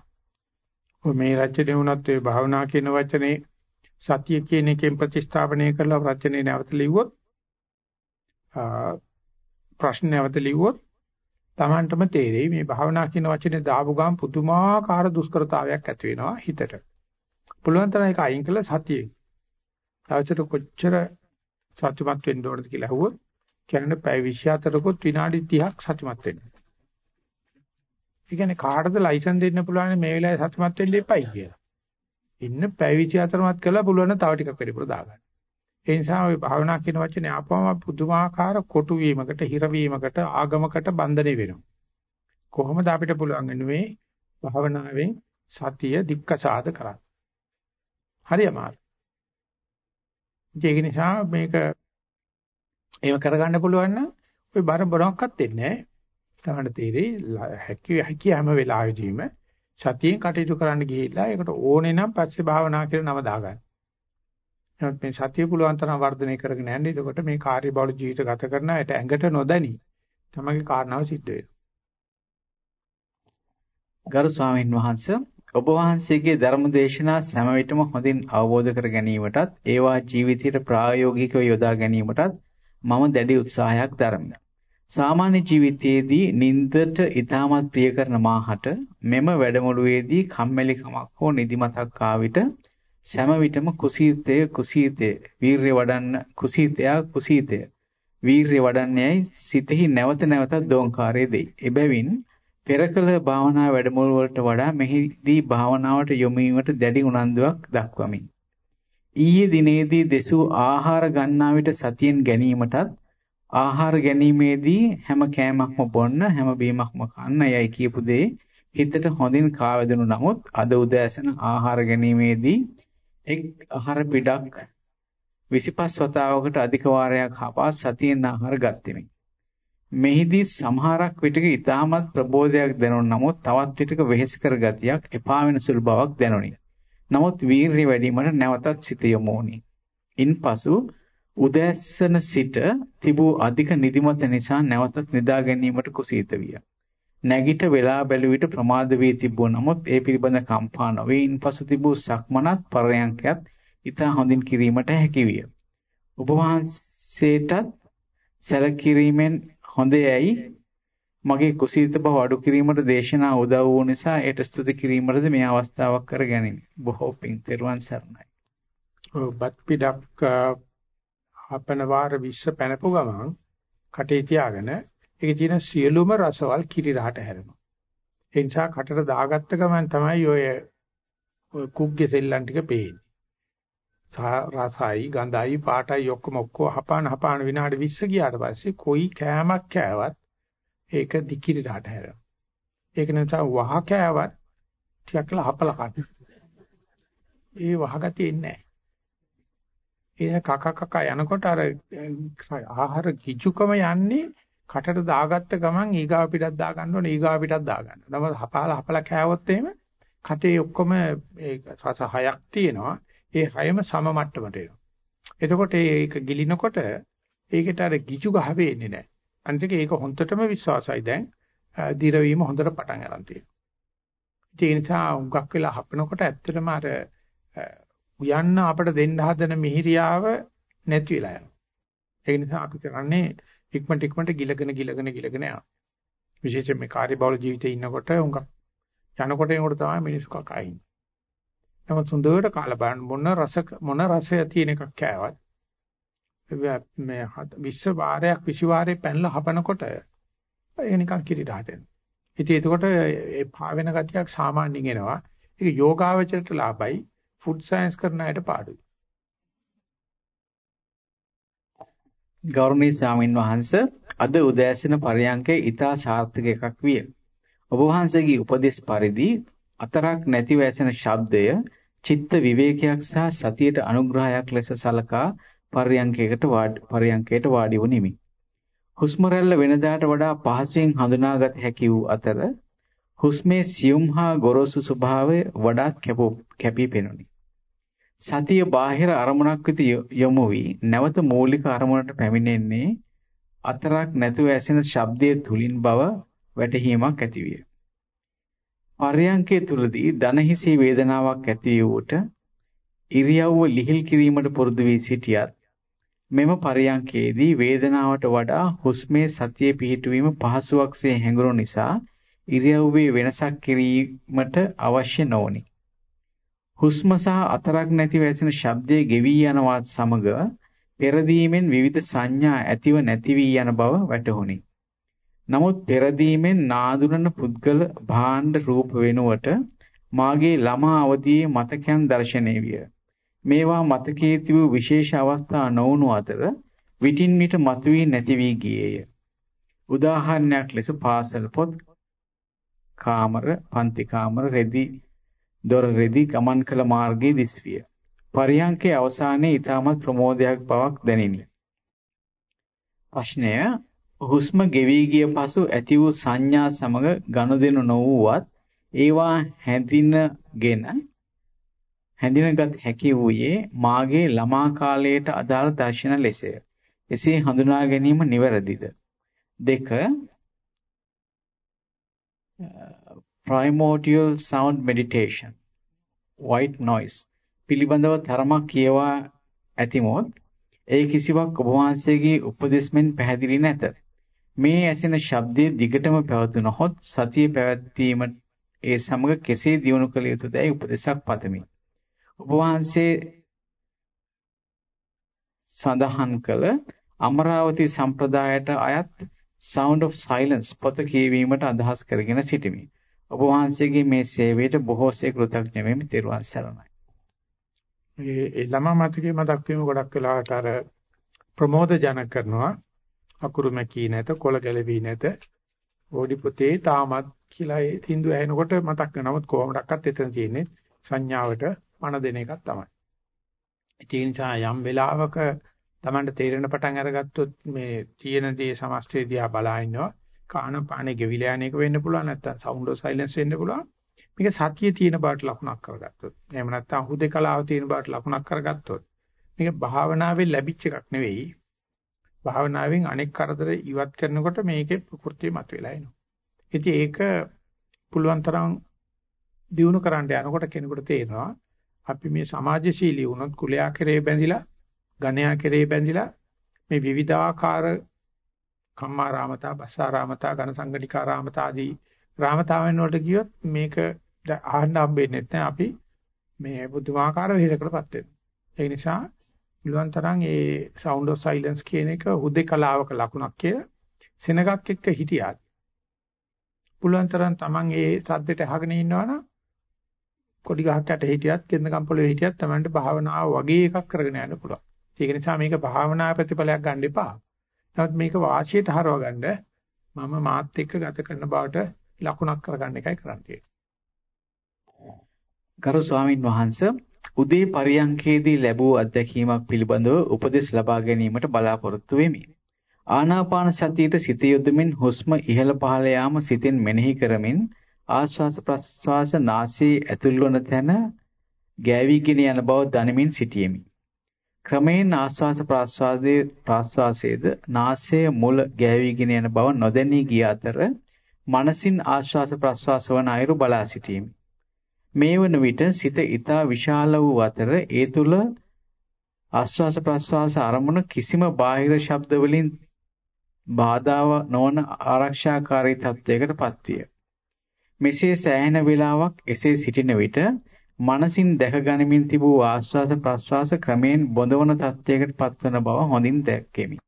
මේ රචනයේ වුණත් ඒ භාවනා කියන වචනේ සතිය කියන එකෙන් ප්‍රතිස්ථාපනය කරලා රචනයේ නැවත ලිව්වොත් ප්‍රශ්න නැවත ලිව්වොත් Tamanටම තේරෙයි මේ භාවනා කියන වචනේ දාපු ගමන් පුදුමාකාර දුෂ්කරතාවයක් ඇති වෙනවා හිතට. පුළුවන් තරම් ඒක අයින් කළා සතියේ. තවචර කොච්චර සතුටුමත් වෙන්න ඕනද කියලා අහුවොත් කියන්නේ පැය 24කුත් විනාඩි 30ක් සතුටුමත් වෙන්න. ඒ කියන්නේ කාටද ලයිසන් දෙන්න පුළුවන් මේ වෙලාවේ සතුටුමත් වෙන්න එපයි කියලා. ඉන්න පැවිදි අතරමත් කළා පුළුවන් තව ටිකක් වැඩිපුර දාගන්න. ඒ නිසා ওই භාවනා කියන වචනේ ආපුවම පුදුමාකාර කොටු වීමකට, හිර වීමකට, ආගමකට බන්ධනෙ වෙනවා. කොහොමද අපිට පුළුවන් වෙන්නේ භාවනාවෙන් සතිය දික්කසාද කරන්න. හරි අමාරු. ඒක නිසා මේක එහෙම කරගන්න පුළුවන් නම් ওই බර බොනක්වත් දෙන්නේ නැහැ. තමයි තේරෙයි හැකි හැකි හැම වෙලාවෙදීම සතියෙන් කටයුතු කරන්න ගිහිල්ලා ඒකට ඕනේ නම් පස්සේ භාවනා කියලා නම දාගන්න. එහෙනම් මේ සතිය පුළුවන් තරම් වර්ධනය කරගෙන යන්න. එතකොට මේ කාර්යබහුල ජීවිත ගත කරන අයට ඇඟට නොදැනි තමගේ කාරණාව සිද්ධ වෙනවා. ගරු ස්වාමීන් වහන්ස ඔබ වහන්සේගේ ධර්ම දේශනා සෑම විටම හොඳින් අවබෝධ කර ගැනීමටත් ඒවා ජීවිතයට ප්‍රායෝගිකව යොදා ගැනීමටත් මම දැඩි උත්සාහයක් දරමි. සාමාන්‍ය ජීවිතයේදී නින්දට ඊටමත් ප්‍රිය කරන මාහට මෙම වැඩමුළුවේදී කම්මැලිකමක් හෝ නිදිමතක් ආ විට සෑම විටම කුසීතය කුසීතය වීරිය වඩන්න කුසීතය කුසීතය වීරිය වඩන්නේයි සිතෙහි නැවත නැවතත් දෝංකාරය දෙයි. එබැවින් පෙරකල භාවනා වැඩමුළු වලට වඩා මෙහිදී භාවනාවට යොමු වීමට දැඩි උනන්දුවක් දක්වමි. ඊයේ දිනේදී දෙසූ ආහාර ගන්නා විට සතියෙන් ගැනීමටත් ආහාර ගැනීමේදී හැම කෑමක්ම බොන්න හැම බීමක්ම කන්න යයි කියපු දේ හිතට හොඳින් කාවැදුණු නමුත් අද උදෑසන ආහාර ගැනීමේදී එක් ආහාර පිටක් 25 වතාවකට අධික වාරයක් හපා සතියෙන් ආහාර ගත්ෙමි. මෙහිදී සමහරක් විටක ඊටමත් ප්‍රබෝධයක් දැනුන නමුත් තවත් විටක වෙහෙස කර ගතියක් එපා වෙන සුළු බවක් දැනුනි. නමුත් වීරිය වැඩිවීමට නැවතත් සිත යොමු වුණි. ඉන්පසු උදෑසන සිට තිබූ අධික නිදිමත නිසා නැවතත් නිදා ගැනීමට කුසීත විය. නැගිට වෙලා බැලුව විට ප්‍රමාද වී තිබුණ නමුත් ඒ පිළිබඳ කම්පා නොවේ. ඉන්පසු තිබූ සක්මනත් පරයන්කයත් ඉතා හොඳින් කිරීමට හැකි විය. ඔබ වහන්සේටත් සැලකිරීමෙන් හොඳයයි මගේ කුසීත බව අඩු කිරීමට දේශනා උදව් වූ නිසා ඒට ස්තුති කිරීමටද මේ අවස්ථාවක් කර ගැනීම. බොහෝ පිං තෙරුවන් සරණයි. ඔව් බත් පිටක් හපන වාර 20 පැනපු ගමන් කටේ තියාගෙන ඒකේ තියෙන සියලුම රසවල් කිරි රහට හැරෙනවා. ඒ නිසා කටට දාගත්ත ගමන් තමයි ඔය ඔය කුග්ගේ සෙල්ලම් ටික පේන්නේ. රසයි, ගඳයි, පාටයි ඔක්කොම ඔක්කොම හපාන හපාන විනාඩි 20 ගියාට පස්සේ කොයි කෑමක් කෑවත් ඒක දිකිරි රහට හැරෙනවා. ඒක නිසා වහ කෑවත් ටිකක් කළා හපලා කන්න. ඒ වහගතිය ඉන්නේ නැහැ. ඒ කක කක යනකොට අර ආහාර කිචුකම යන්නේ කටට දාගත්ත ගමන් ඊගාව පිටක් දා ගන්න ඕනේ ඊගාව පිටක් දා ගන්න. නම හපාලා හපලා කෑවොත් එහෙම කටේ ඔක්කොම ඒ රස හයක් තියෙනවා. ඒ හයම සම මට්ටමට එනවා. එතකොට ඒක ගිලිනකොට ඒකට අර ගිජු ගහ වෙන්නේ නැහැ. අනිත් ඒක හොන්තටම විශ්වාසයි දැන්. දිරවීම හොඳට පටන් ගන්න තියෙනවා. ඒ නිසා උගක් වෙලා හපනකොට ඇත්තටම අර උයන්න අපිට දෙන්න හදන මිහිරියාව නැති වෙලා යනවා. ඒ නිසා අපි කරන්නේ ඉක්මනට ඉක්මනට ගිලගෙන ගිලගෙන ගිලගෙන යනවා. විශේෂයෙන් මේ කාර්යබහුල ජීවිතේ ඉන්නකොට උඟක් යනකොට එනකොට තමයි මිනිස්සු කකයින්. නමුත් සුන්දරට කාලා බලන්න මොන රස මොන රසය තියෙන එකක් කෑවත් මේ 20 වාරයක් 20 වාරේ පැනලා හපනකොට ඒක නිකන් කිරිටහට එනවා. ඉතින් එතකොට ඒ පාවෙන ගතියක් සාමාන්‍යයෙන් එනවා. ඒක යෝගාවචරයට ලාභයි ෆුඩ් සයන්ස් කරන අයට පාඩුයි. ගෞරවනීය ස්වාමින් වහන්සේ අද උදෑසන පරයන්කේ ඊතා සාර්ථක එකක් විය. ඔබ වහන්සේගේ උපදේශ පරිදි අතරක් නැතිව ඇසෙන ශබ්දය චිත්ත විවේකයක් සහ සතියට අනුග්‍රහයක් ලෙස සලකා පරයන්කයකට පරයන්කයට වාඩි වුනිමි. හුස්ම රැල්ල වෙනදාට වඩා පහසුවෙන් හඳුනාගත හැකි වූ අතර හුස්මේ සියුම් හා ගොරෝසු ස්වභාවය වඩාත් කැපී පෙනුනි. සතිය බාහිර අරමුණක් වෙත යොමු වී නැවත මූලික අරමුණට පැමිණෙන්නේ අතරක් නැතුව ඇසෙන ශබ්දයේ තුලින් බව වැටහීමක් ඇතිවිය. පර්යංකයේ තුලදී දනහිසේ වේදනාවක් ඇති වූට ඉරියව්ව ලිහිල් කිරීමට පුරුදු වී සිටියත් මෙම පර්යංකයේදී වේදනාවට වඩා හුස්මේ සතියේ පිහිටුවීම පහසුවක්සේ හැඟුණු නිසා ඉරියව්වේ වෙනසක් කිරීමට අවශ්‍ය නොවනි. හුස්ම සහ අතරක් නැතිව ඇසෙන ශබ්දයේ ගෙවි යනවත් සමග පෙරදීමෙන් විවිධ සංඥා ඇතිව නැති වී යන බව වැටහුණි. නමුත් පෙරදීමෙන් නාදුනන පුද්ගල භාණ්ඩ රූප වෙනුවට මාගේ ළමා අවදියේ මතකයන් දැర్శණය විය. මේවා මතකයේ තිබූ විශේෂ අවස්ථා නොවුණු අතර විටින් විට මතුවී නැති වී ගියේය. උදාහරණයක් ලෙස පාසල් පොත් කාමර, පන්ති කාමර, රෙදි දොර රෙදි ගමන් කළ මාර්ගයේ දිස්විය. පරියංකේ අවසානයේ ඊටමත් ප්‍රමෝදයක් බවක් දැනිනි. ප්‍රශ්නය හුස්ම ගෙවි ගිය පසු ඇති වූ සංඥා සමග ගනුදෙනු නොවුවත් ඒවා හැඳිනගෙන හැඳිනගත් හැකි වූයේ මාගේ ළමා කාලයට අදාළ දර්ශන ලෙසය. එසේ හඳුනා ගැනීම නිවැරදිද? දෙක primordial sound meditation white noise පිළිබඳව තරමක් කියවා ඇතිමොත් ඒ කිසිවක් ඔබ වහන්සේගේ උපදෙස්මෙන් පැහැදිලි නැත. මේ ඇසෙන ශබ්දයේ දිගටම පැවතුනහොත් සතිය පැවැත්වීම ඒ සමග කෙසේ දියුණු කළ යුතුදයි උපදෙසක් පතමි. ඔබ වහන්සේ සඳහන් කළ අමරාවති සම්ප්‍රදායට අයත් Sound of Silence පොත කියවීමට අදහස් කරගෙන සිටිමි. ඔබ වහන්සේගේ මේ සේවයට බොහෝසේ කෘතඥ වෙමි. ත්වන් සරණයි. ඒ ළමා මතකයේ මතක් වීම ගොඩක් වෙලාවට අර ප්‍රමෝද ජනක කරනවා. අකුරු මැකී නැත, කොළ ගැලවී නැත. ඕඩි පොතේ තාමත් කියලා ඒ සින්දු ඇහෙනකොට මතක් වෙනවොත් කොහොමඩක්වත් එතන තියෙන්නේ සංඥාවට පණ දෙන එකක් තමයි. ඒ නිසා යම් වෙලාවක Tamanට තේරෙන පටන් අරගත්තොත් මේ තියෙන දේ සමස්තය දිහා බලා ඉන්නවා. කාන පානේ ගෙවිලා යන එක වෙන්න පුළුවන් නැත්නම් සවුන්ඩ් ඔෆ් සයිලන්ස් වෙන්න පුළුවන්. මේක සතියේ තියෙන බාට ලකුණක් කරගත්තොත්. එහෙම නැත්නම් හුදේකලාව තියෙන බාට ලකුණක් කරගත්තොත්. මේක භාවනාවෙන් ලැබිච්ච එකක් නෙවෙයි. භාවනාවෙන් අනෙක් කරදර ඉවත් කරනකොට මේකේ ප්‍රകൃතිය මතුවලා එනවා. ඉතින් ඒක පුළුවන් තරම් දිනු කරන්න යනකොට කෙනෙකුට තේරෙනවා අපි මේ සමාජශීලී වුණොත් කුලයා කෙරේ බැඳිලා ගණයා කෙරේ බැඳිලා මේ විවිධාකාර කම්මා රාමතා, බස්සා රාමතා, ඝන සංගණිකා රාමතා ආදී රාමතාවෙන් වලට ගියොත් මේක අහන්න හම්බෙන්නේ නැහැ. අපි මේ බුදුමාකාර වෙහෙසකටපත් වෙනවා. ඒ නිසා පුළුවන් තරම් ඒ sound of silence කියන එක හුදේකලාවක ලකුණක් කියලා සෙනගක් එක්ක හිටියාත් පුළුවන් තරම් Taman ඒ සද්දෙට අහගෙන ඉන්නවනම් කොඩි ගහක් යට හිටියත් කෙන්දකම් පොළවේ හිටියත් Tamanට භාවනාව වගේ එකක් කරගෙන යන්න පුළුවන්. ඒක නිසා මේක භාවනා ප්‍රතිඵලයක් ගන්න එපා. නමුත් මේක වාසියට හරව ගන්න මම මාත් එක්ක ගත කරන බවට ලකුණක් කරගන්න එකයි කරන්නේ. ගරු ස්වාමින් වහන්සේ උදේ පරියන්කේදී ලැබූ අත්දැකීමක් පිළිබඳව උපදෙස් ලබා ගැනීමට බලාපොරොත්තු වෙමි. ආනාපාන සතියට සිත යොදමින් හුස්ම ඉහළ පහළ යාම සිතෙන් මෙනෙහි කරමින් ආශ්වාස ප්‍රශ්වාස නාසයේ ඇතුල්වන තැන ගෑවිගෙන යන බව දනිමින් සිටියෙමි. ක්‍රමයෙන් ආස්වාස ප්‍රාස්වාදයේ ප්‍රාස්වාසයේද නාසයේ මුල ගෑවිගෙන යන බව නොදැනී ගිය අතර මනසින් ආස්වාස ප්‍රාස්වාස වන අයුරු බලා සිටීමි. මේ වන විට සිත ඊතා විශාල වූ අතර ඒ තුල ආස්වාස ප්‍රාස්වාස අරමුණ කිසිම බාහිර ශබ්ද වලින් බාධාව නොවන ආරක්ෂාකාරී තත්වයකට පත්විය. මෙසේ සෑහෙන වේලාවක් එසේ සිටින විට මනසින් දැක ගනිමින් තිබූ ආස්වාස ප්‍රස්වාස ක්‍රමයෙන් බොඳවන තත්වයකට පත්වන බව හොඳින් දැක්කෙමි.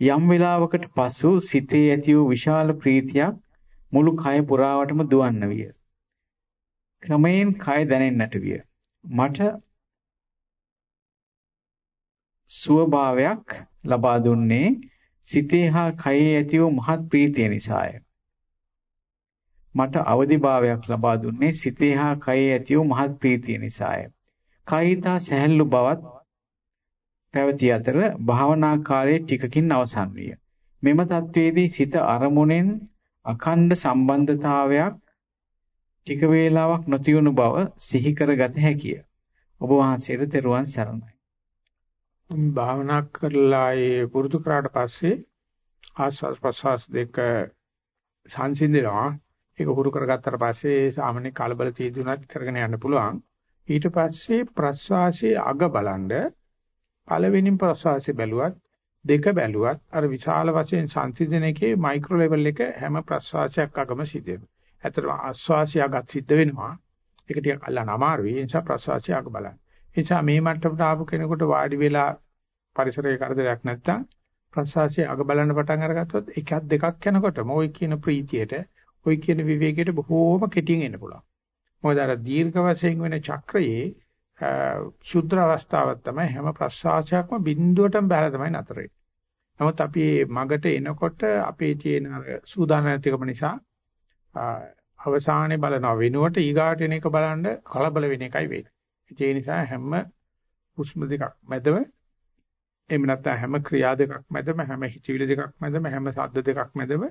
යම් වේලාවකට පසු සිතේ ඇති වූ විශාල ප්‍රීතියක් මුළු කය පුරාවටම දුවන්න විය. ක්‍රමයෙන් කය දැනෙන්නට විය. මට සුවභාවයක් ලබා දුන්නේ සිතේ හා කයේ ඇති වූ මහත් ප්‍රීතිය නිසාය. මට අවදිභාවයක් ලබා දුන්නේ සිතේ හා කයේ ඇති වූ මහත් ප්‍රීතිය නිසාය. කයිතා සැහැල්ලු බවත් පැවති අතර භාවනා කාලයේ ටිකකින් අවසන් විය. මෙම தത്വයේදී සිත අරමුණෙන් අඛණ්ඩ සම්බන්ධතාවයක් ටික වේලාවක් නොතියුණු බව සිහි කරගත හැකිය. ඔබ වහන්සේට තෙරුවන් සරණයි. භාවනා කරලා ඒ පුරුදු කරාට පස්සේ ආස්වාස් ප්‍රසවාස් දෙක සංසිඳනවා ඒක හුරු කරගත්තට පස්සේ සාමාන්‍ය කලබල තීදුණත් කරගෙන යන්න පුළුවන් ඊට පස්සේ ප්‍රසවාසයේ අග බලන්ඩ පළවෙනි ප්‍රසවාසයේ බැලුවත් දෙක බැලුවත් අර විශාල වශයෙන් සංසිඳන එකේ මයික්‍රෝ ලෙවල් එක හැම ප්‍රසවාසයක් අගම සිද්ධ වෙනවා. ඇත්තටම ආස්වාසිය අගත් සිද්ධ වෙනවා. ඒක ටිකක් අල්ලන්න අමාරුයි. ඒ නිසා ප්‍රසවාසය අග බලන්න. නිසා මේ මට්ටමට ආපු කෙනෙකුට වාඩි වෙලා පරිසරයේ කරදරයක් නැත්තම් ප්‍රසවාසයේ අග බලන්න පටන් අරගත්තොත් එකක් දෙකක් යනකොටම ওই කියන ප්‍රීතියට ওই කියන විවේකයට බොහෝම කෙටියෙන් එන්න පුළුවන්. මොකද අර දීර්ඝ වශයෙන් වෙන චක්‍රයේ ශුද්ධ අවස්ථාවක් තමයි හැම ප්‍රසවාසයක්ම බිඳුවටම බහලා තමයි නතර වෙන්නේ. නමුත් අපි මගට එනකොට අපේ තියෙන අර සූදානම් නැතිකම නිසා අවසානයේ බලනවා වෙනුවට ඊගාට එන එක බලන්න කලබල වෙන එකයි වෙන්නේ. ඒ නිසා හැම හුස්ම දෙකක් මැදම එහෙම නැත්නම් හැම ක්‍රියා දෙකක් මැදම හැම හිතවිලි දෙකක් මැදම හැම ශබ්ද දෙකක් මැදම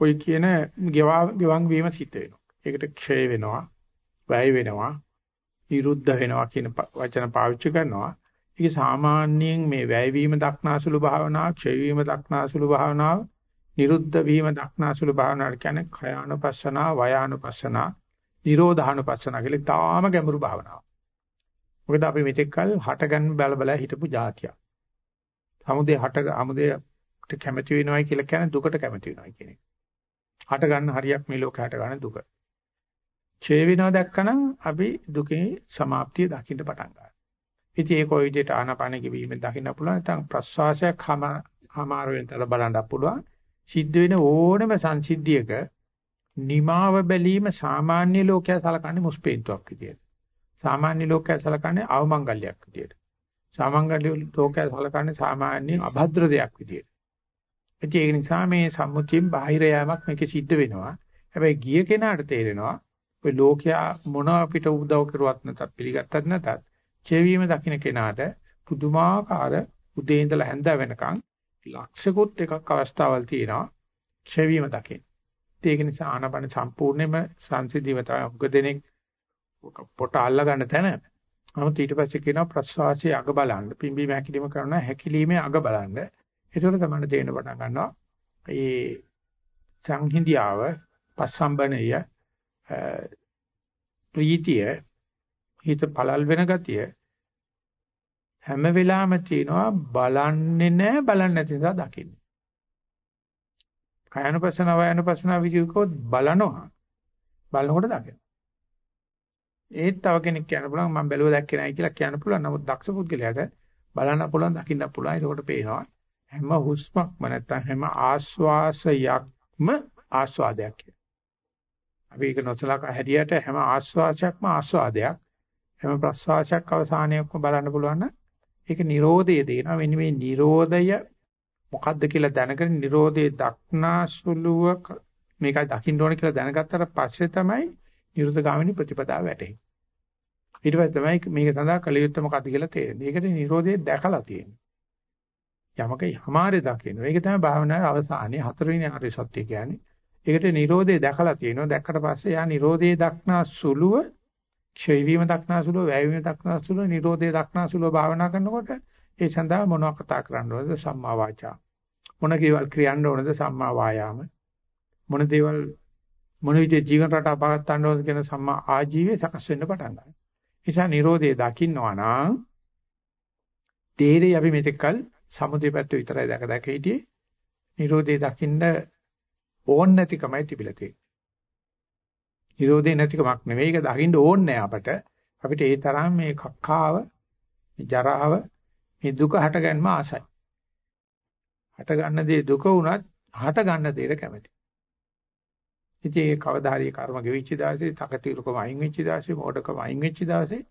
ඔය කියන ගෙවන් වීම සිද්ධ වෙනවා. ඒකට ක්ෂය වෙනවා, වැය වෙනවා, නිරුද්ධ වෙනවා කියන වචන පාවිච්චි කරනවා. ඒක සාමාන්‍යයෙන් මේ වැය වීම දක්නාසුළු භාවනාව, ක්ෂය වීම දක්නාසුළු භාවනාව, නිරුද්ධ වීම දක්නාසුළු භාවනාවට කියන්නේ khයානුපස්සනා, වයානුපස්සනා, නිරෝධානුපස්සනා කියලා තාම ගැඹුරු භාවනාවක්. මොකද අපි මෙතෙක් කල හටගන්න බල බල හිටපු જાතිය. සමුදේ හට අමුදේට කැමති වෙනවයි කියලා කියන්නේ දුකට කැමති වෙනවයි කියන එක. හට ගන්න හරියක් මේ ලෝකේ හට ගන්න දුක. ඡේ වෙනව දැක්කනම් අපි දුකේ સમાප්තිය දකින්න පටන් ගන්නවා. ඉතින් ඒක ඔය විදිහට ආනාපාන කිවීමෙන් දකින්න පුළුවන්. නැත්නම් ප්‍රස්වාසයක් හමාර වෙනතර බලන්න පුළුවන්. සිද්ධ වෙන ඕනම සංසිද්ධියක නිමාව බැලීම සාමාන්‍ය ලෝකයා සලකන්නේ මුස්පේන්තුවක් විදියට. සාමාන්‍ය ලෝකයා සලකන්නේ අවමංගල්‍යයක් විදියට. සාමංගල්‍ය ලෝකයා සලකන්නේ සාමාන්‍ය අභද්‍ර දෙයක් විදියට. ඉතින් ඒක නිසා මේ සම්මුතියෙන් බාහිර යෑමක් මේකේ සිද්ධ වෙනවා. හැබැයි ගිය කෙනාට තේරෙනවා ඔය ලෝකයා මොන අපිට උදව් කරුවත් නැතත් පිළිගත්තත් නැතත් චේවීම දකින්න කෙනාට පුදුමාකාර උදේ ඉඳලා හැන්ද වෙනකන් ලක්ෂිකුත් එකක් අවස්ථාවල් තියෙනවා ක්ෂේවීම දකින්න. ඒක නිසා ආනපන සම්පූර්ණයෙන්ම සංසිද්ධිව තමයි උග දෙනෙක් පොට අල්ල ගන්න තැන. නමුත් ඊට පස්සේ කියනවා ප්‍රස්වාසයේ අග බලන්න. පිම්බීම හැකිලිම කරනවා හැකිලීමේ අග බලන්න. ඒකවල තමයි තේරෙන පටන් ගන්නවා. මේ සංහිඳියාව, පස්සම්බනය, ප්‍රීතිය, හිත පළල් වෙන ගතිය හැම වෙලාවෙම තියෙනවා බලන්නේ නැහැ බලන්නේ නැති නිසා දකින්නේ. කයනුපසන වයනුපසන විදිහකෝ බලනවා. බලනකොට දකිනවා. ඒත් තව කෙනෙක් කියන්න පුළුවන් මම බැලුව දැක්කේ නැහැ කියලා කියන්න පුළුවන්. නමුත් දක්ෂ පුද්ගලයාට බලන්න පුළුවන් දකින්න පුළුවන්. ඒකට පේනවා හැම හුස්මක්ම නැත්තම් හැම ආස්වාසයක්ම ආස්වාදයක් කියලා. අපි ඒක නොසලකා හැටියට හැම ආස්වාසයක්ම ආස්වාදයක්. හැම ප්‍රස්වාසයක් අවසානයක්ම බලන්න පුළුවන් නම් ඒක Nirodhaය දෙනවා. මෙන්න මේ Nirodhaය මොකද්ද කියලා දැනගෙන Nirodhaය දක්නාසුලුව මේකයි දකින්න ඕන කියලා දැනගත්තට පස්සේ තමයි නිරුද්ධ ගාමිනී ප්‍රතිපදාව වැටෙන්නේ. ඊට පස්සේ තමයි මේක සඳහා කළ යුත්තේ මොකක්ද කියලා තේරෙන්නේ. ඒකට නිරෝධය දැකලා තියෙනවා. යමක යමාරේ දකින්න. ඒක තමයි භාවනාවේ අවසානයේ හතරවෙනි ආර්ය සත්‍ය කියන්නේ. ඒකට නිරෝධය දැකලා තියෙනවා. දැක්කට පස්සේ යා නිරෝධයේ දක්නා සුළුව ක්ෂය වීම දක්නාසුලෝ වැය වීම දක්නාසුලෝ නිරෝධය දක්නාසුලෝ භාවනා කරනකොට ඒ සඳහා මොනවක් කතා කරන්න ඕනද සම්මා වාචා මොන කේවල් ක්‍රියන්න ඕනද සම්මා වායාම මොන දේවල් මොන විදිහේ ජීවන රටාව පවත්වන්න ඕනද කියන සම්මා ආජීවය සකස් වෙන්න පටන් ගන්නවා. නිසා Nirodhe දකින්නවා නම් තේරෙයි අපි මෙතෙක්කල් සමුදේ පැත්ත විතරයි දැක දැක හිටියේ. Nirodhe දකින්න ඕන් නැතිකමයි තිබිලා තියෙන්නේ. Nirodhe නැතිකමක් නෙවෙයි ඒක දකින්න ඕනේ අපට. අපිට ඒ තරම් මේ කක්කාව, මේ ජරාව, මේ දුක හටගන්ම ආසයි. හට ගන්න දේ දුක වුණත් හට ගන්න දේට කැමති. ඉතින් ඒ කවදා හරි කර්ම ගෙවිච්ච දවසේ, තකතිරුකම අයින් වෙච්ච දවසේ, මෝඩකම අයින් වෙච්ච දවසේ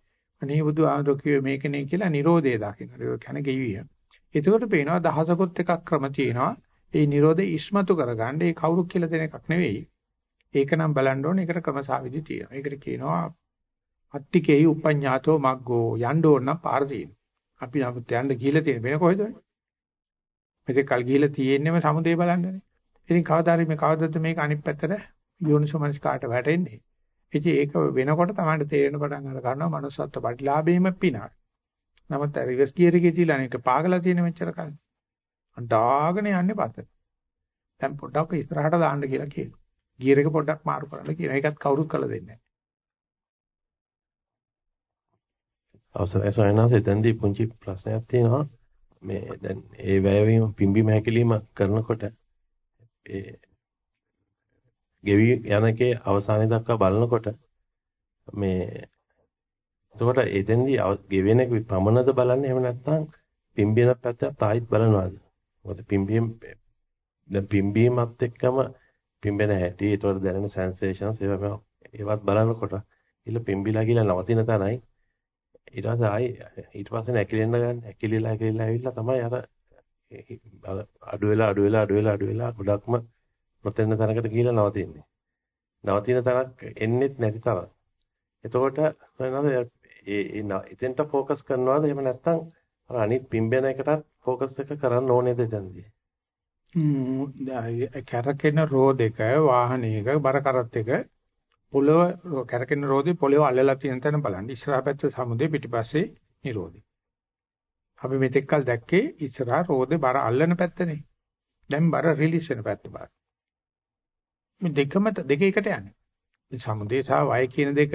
අනේ බුදු ආමතු කිව්වේ මේකනේ කියලා Nirodhe දකින්න. ඒක කියන්නේ ගෙවිය. එතකොට පේනවා දහසකොත් එකක් ක්‍රම තියෙනවා. ඒ Nirodhe ඉස්මතු කරගන්න ඒ කවුරු කියලා දෙන එකක් නෙවෙයි. ඒක නම් බලන්න ඕනේ. ඒකට ක්‍රමසාවිදි තියෙනවා. ඒකට කියනවා අත්තිකේයි උපඤ්ඤාතෝ මග්ගෝ යන්න ඕන නම් පාර තියෙනවා. අපි නමුත් යන්න ගිහිල්ලා තියෙන වෙන කොහෙද? මෙතෙක් කල් ගිහිල්ලා තියෙන්නේම සමුදේ බලන්නනේ. ඉතින් කවදා හරි මේ කවදද මේක අනිත් පැත්තට යෝනිසෝමනස් කාට වැටෙන්නේ. ඉතින් ඒක වෙනකොට තමයි තේරෙන පටන් අර ගන්නවා manussත්ව ප්‍රතිලාභෙම පිනක්. නමුත් රිවර්ස් ගියර් එකේ තියලා අනේක පාගලා තියෙන මෙච්චර කල්. අඬාගෙන යන්නේ පස්සට. දැන් පොඩ්ඩක් ඉස්සරහට දාන්න කියලා කියනවා. ගියර් එක පොඩ්ඩක් මාරු කරන්න කියනවා. ඒකත් කවුරුත් කළ දෙන්නේ නැහැ. අවසරයි සයනස එතෙන්දී පුංචි ප්‍රශ්නයක් තියෙනවා. මේ දැන් ඒ වැයවීම පිම්බීම හැකිලිම කරනකොට ඒ ගෙවි යනකේ අවසානයේ දක්වා බලනකොට මේ එතකොට එතෙන්දී ගෙවෙන පමණද බලන්නේ එහෙම නැත්නම් පිම්බින පැත්ත තායිත් බලනවාද? මොකද පිම්බීම දැන් පිම්බීමත් එක්කම පිම්බෙන හැටි ඒතකොට දැනෙන සෙන්සේෂන්ස් ඒවා ඒවත් බලනකොට ඉල පිම්බිලා කියලා නවතින තැනයි ඊට පස්සේ ආයි ඊට පස්සේ ඇකිලෙන්න ගන්න ඇකිලිලා ඇකිලිලා ඇවිල්ලා තමයි අර අඩු වෙලා අඩු වෙලා අඩු වෙලා අඩු වෙලා ගොඩක්ම නොතෙන්න තැනකට ගිහිලා නවතින්නේ. නවතින තැනක් එන්නෙත් නැති තරම්. එතකොට වෙනවද ඒ ඒ එතෙන්ට ફોકસ කරනවාද එහෙම නැත්නම් අර අනිත් පිම්බෙන එකටත් ફોકස් එක කරන්න ඕනේද එතනදී? කැරකෙන රෝද එක වාහනයක බර කරත් එක පොළව කැරකෙන රෝදේ පොළව අල්ලලා තියෙන තැන බලන්න ඉස්සරහා පැත්ත සමුදේ පිටිපස්සේ නිරෝධය. අපි මෙතෙක්කල් දැක්කේ ඉස්සරහා රෝදේ බර අල්ලන පැත්තනේ. දැන් බර රිලීස් වෙන පැත්ත බලන්න. මේ දෙකම දෙක එකට යන්නේ. මේ සමුදේ සහ වය කියන දෙක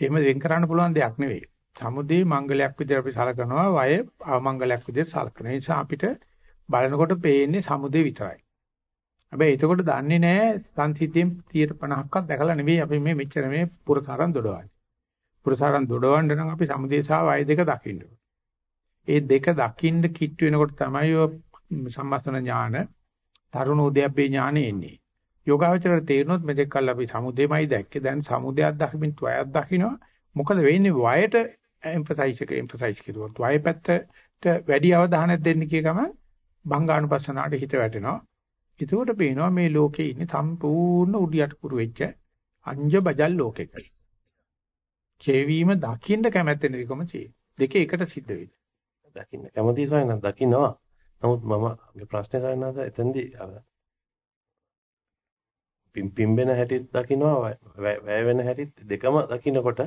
එහෙම වෙන් කරන්න පුළුවන් දෙයක් නෙවෙයි. සමුදේ මංගලයක් විදිහට අපි සලකනවා වය අවමංගලයක් විදිහට සලකන නිසා අපිට බලනකොට පේන්නේ සමුදේ විතරයි. හැබැයි එතකොට දන්නේ නැහැ සංසිද්ධියෙන් 50%ක්වත් දැකලා නෙවෙයි අපි මේ මෙච්චර මේ පුරසාරන් දොඩවන්නේ. පුරසාරන් දොඩවන්න නම් අපි සමුදේ සහ වය දෙක දකින්න ඒ දෙක දකින්න කිට් වෙනකොට තමයි ඔය සම්මස්තන ඥාන තරුණ උද්‍යප්පේ ඥානෙ එන්නේ. යෝගාවචර තේරුනොත් මෙතෙක් කල් අපි සමුදේමයි දැක්කේ. දැන් සමුදයක් දකින්න වයයක් දකින්නවා මොකද වෙන්නේ? වයට එම්ෆසයිස් එක එම්ෆසයිස් කරුවොත් වය පැත්තට වැඩි අවධානයක් දෙන්න කිය ගමන් භංගානුපස්සනාවට හිත වැටෙනවා. ඒකෝට පේනවා මේ ලෝකේ ඉන්නේ සම්පූර්ණ උඩියට පුරු වෙච්ච අංජ බජල් ලෝකෙක. ජීවීම දකින්න කැමැත්තෙන එකම තියෙන දෙකේ එකට සිද්ධ වෙන්නේ දකින්න. කැමති සයන දකින්නවා. නමුත් මම ප්‍රශ්නේ සයනස එතෙන්දී අර පිම්බෙන හැටිත් දකින්නවා වැය වෙන හැටිත් දෙකම දකින්නකොට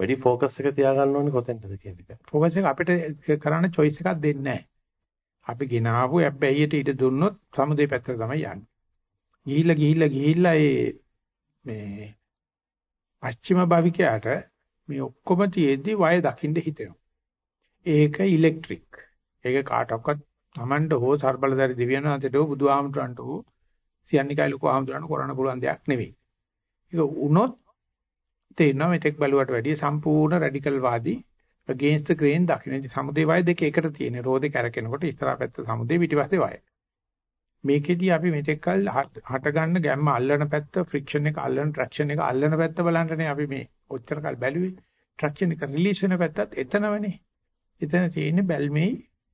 වැඩි ફોકස් එක තියාගන්න ඕනේ කොතෙන්ද කියන එක. ફોકස් එක අපිට කරන්න choice එකක් දෙන්නේ නැහැ. අපි ගෙනාවු හැබැයිට ඊට දුන්නොත් සමුදේ පැත්තට තමයි යන්නේ. ගිහිල්ලා ගිහිල්ලා ගිහිල්ලා මේ පස්චිම භවිකයාට මේ ඔක්කොම තියේදී වය දකින්න හිතෙනවා. ඒක ඉලෙක්ට්‍රික්. ඒක කාටවත් Tamanට හෝ සර්බලදාරි දිව්‍යනාථට හෝ බුදුහාමුදුරන්ට හෝ සියන්නිකයි ලොකු ආම්දුරණ කරන්න පුළුවන් දෙයක් නෙවෙයි. ඒක වුණොත් තේරෙනවා මෙතෙක් බැලුවට වැඩිය සම්පූර්ණ රැඩිකල් වාදී against the grain දකින්න. ඉතින් සමුදේ වය දෙක එකට තියෙන. රෝදේ කැරකෙනකොට ඉස්සරහා පැත්ත සමුදේ පිටිපස්සේ වය. මේකෙදී අපි මෙතෙක්කල් හට ගන්න ගැම්ම අල්ලන පැත්ත, ෆ්‍රික්ෂන් එක අල්ලන, ට්‍රැක්ෂන් එක අල්ලන පැත්ත බලන්නනේ අපි මේ ඔච්චර කල් බැලුවේ. ට්‍රැක්ෂන් එක රිලීස් වෙන පැත්තත් එතනවනේ. එතන තියෙන්නේ බැල්මේ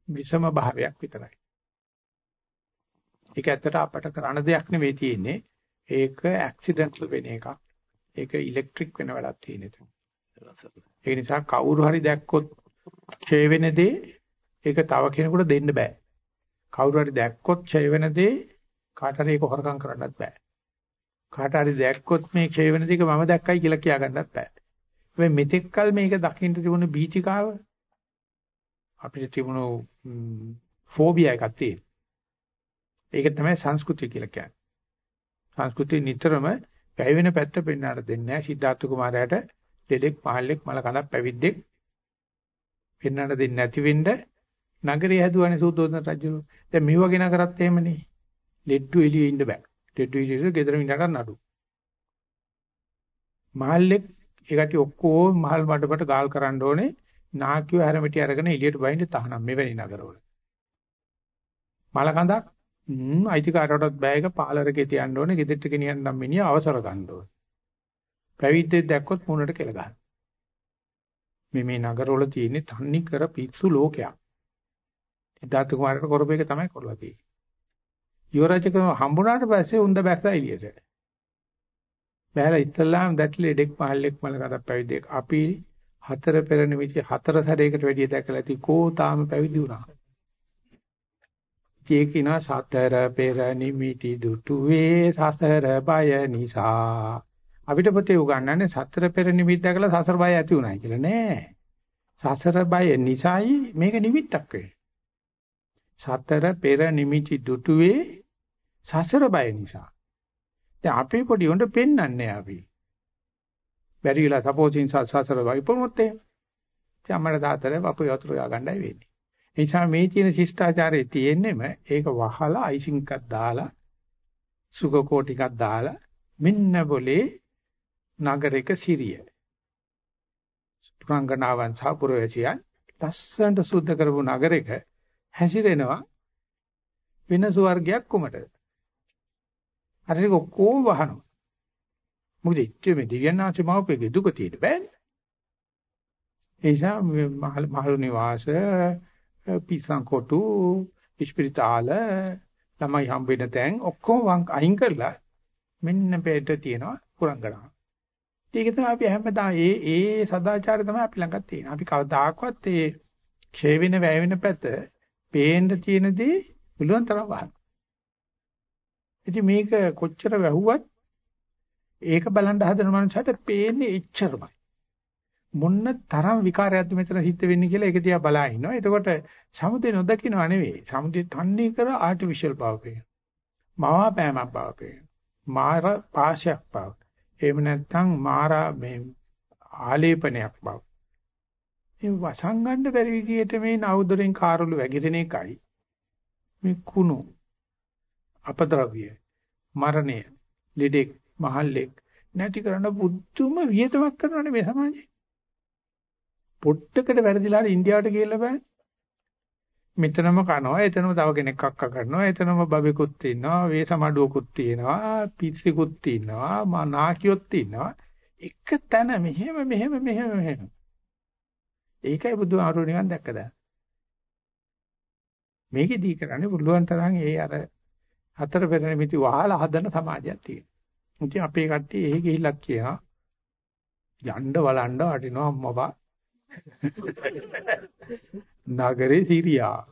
විසම භාවයක් විතරයි. ඒක ඇත්තට අපට කරන්න දෙයක් නෙවෙයි තියෙන්නේ. ඒක ඇක්සිඩන්ටල් වෙන එකක්. ඒක ඉලෙක්ට්‍රික් වෙන වැඩක් තියෙන එක. ඒ නිසා කවුරු හරි දැක්කොත් ඡේ වෙන දේ ඒක තව කෙනෙකුට දෙන්න බෑ. කවුරු හරි දැක්කොත් ඡේ වෙන දේ කාට හරි ඒක හොරකම් කරන්නත් බෑ. කාට හරි දැක්කොත් මේ ඡේ වෙන දේක මම දැක්කයි කියලා කියා ගන්නත් බෑ. වෙ මෙතෙක්කල් මේක දකින්න තිබුණ බීචිකාව අපිට තිබුණු ෆෝබියා එකක් තියෙන. ඒක තමයි සංස්කෘතිය කියලා කියන්නේ. සංස්කෘතිය නිතරම පැය වෙන පැත්ත පෙන්වන්නට දෙන්නේ නැහැ. සිද්ධාර්ථ කුමාරයාට දෙලෙක් පහල්ලෙක් මල කඳක් පැවිද්දෙක් පෙන්වන්න දෙන්නේ නැති වෙන්න නගරය හැදුවානේ සූතෝදන රජු. දැන් මේ වගේ නගරත් එහෙමනේ. ලෙඩ්ඩු එළියේ ඉන්න බෑ. ලෙඩ්ඩු එළියේ ගෙදර ඉන්නට නඩු. මහල්ලෙක් ඒකට ඔක්කොම මහල් මඩපට ගාල් කරන්න ඕනේ. නාකියෝ හැරමිටි අරගෙන එළියට බහින්න තහනම් මෙවැනි නගරවල. මල කඳක් හ්ම් අයිතිකාරයටත් බෑයක පාලරකේ තියන්න ඕනේ. ගෙදෙට්ට ගෙනියන්න නම් මිනිහා අවසර ගන්න ඕනේ. පැවිද්දෙක් දැක්කොත් මුණට කෙල ගන්න. මේ මේ නගරවල තියෙන තන්නේ කර පිස්සු ලෝකයක්. සිද්ධාර්ථ කුමාරට කරපේක තමයි කරලා තියෙන්නේ. යුවරජකම හම්බුණාට පස්සේ උන්ද බැස්සා එළියට. බෑලා ඉස්ලාම් දැట్లේ ඩෙක් පහල්ලෙක් මල කතා පැවිද්දෙක්. අපි හතර පෙර නිමිති හතර සැරයකට වැඩිය දැකලා ඇති කෝ තාම පැවිදි වුණා. ජීකිනා සතර පෙර නිමිති දුටුවේ සසර බය නිසා. අපිට පොතේ උගන්වන්නේ සතර පෙර නිමිති දැකලා සසර බය ඇති උනායි කියලා නෑ. සසර බය නිසායි මේක නිමිත්තක් වෙන්නේ. සතර පෙර නිමිති දුටුවේ සසර බය නිසා. දැන් අපේ පොඩි උන්ට පෙන්වන්නේ අපි. බැරි වෙලා සපෝසින් සසර වයිපොමුත් එහෙම. ඉතින් අම්මලා තාත්තලා අපේ වතුර ගන්නයි වෙන්නේ. ඒ නිසා මේ තියෙන ශිෂ්ටාචාරයේ තියෙන්නෙම ඒක වහලා අයිසිං එකක් දාලා සුගකෝ ටිකක් දාලා මෙන්න બોලේ නගරයක සිරිය. පුරංගනාවන් සහ පුරවැසියන් ලස්සනට සුද්ධ කරපු නගරයක හැසිරෙනවා වෙන ස්වර්ගයක් කොමට. අර ටික ඔක්කොම වහනවා. මොකද ඉච්චේ මේ දිව්‍යනාච මහපේගේ දුක තියෙන්න බෑනේ. ඒ නිසා මහලු නිවාස පිසං කොටු ඉස්පිරිතාල ළමයි හම්බෙන්න තැන් ඔක්කොම අයින් කරලා මෙන්න පෙට තියෙනවා කුරංගනා. ඒක තමයි අපි හැමදාම ඒ ඒ සදාචාරය තමයි අපි ළඟ තියෙන. අපි කවදාකවත් ඒ ක්ෂය වෙන වැය වෙන පැත පේන්න තියෙන දේ පුළුවන් තරම් වහන. ඉතින් මේක කොච්චර වැහුවත් ඒක බලන් හදන මනුස්සයට පේන්නේ එච්චරමයි. මොන්න තරම් විකාරයක්ද මෙතන සිද්ධ වෙන්නේ කියලා ඒක දිහා බලා ඉන්නවා. එතකොට සමුදේ නොදකින්නව නෙවෙයි. සමුදේ තන්නේ කර ආටිෆිෂල් බව පේනවා. මාවා පෑමක් බව පේනවා. මාර පාශයක් බව. එහෙම නැත්නම් මාරා මේ ආලේපනයක් බව. මේ වසංගන්න බැරි විදිහට මේ නවුදරෙන් කාරළු වැగిරෙන එකයි මේ කුණු අපද්‍රව්‍ය මරණය ලෙඩෙක් මහල්ලෙක් නැති කරන බුද්ධුම වියතමක් කරනවානේ මේ සමාජයේ. පොට්ටකට වැරදිලා ඉන්දියාවට ගිහලා බෑ. මෙතනම කනවා, එතනම තව කෙනෙක් අක්ක කරනවා, එතනම බබෙකුත් ඉන්නවා, වේසමඩුවකුත් තියෙනවා, පිස්සිකුත් තියෙනවා, මා නාකියොත් තියෙනවා. එක තැන මෙහෙම මෙහෙම මෙහෙම මෙහෙම. ඒකයි බුදුහාමුදුරුවෝ නිකන් දැක්කද? මේකෙදී කරන්නේ පුළුවන් තරම් ඒ අර හතර පෙර නිමිති වහලා හදන සමාජයක් තියෙනවා. ඉතින් අපේ කට්ටිය එහෙ ගිහිල්ලත් කියනවා යන්න බලන්න වටිනවා අම්මපා. (laughs) නගරේ සිරියා.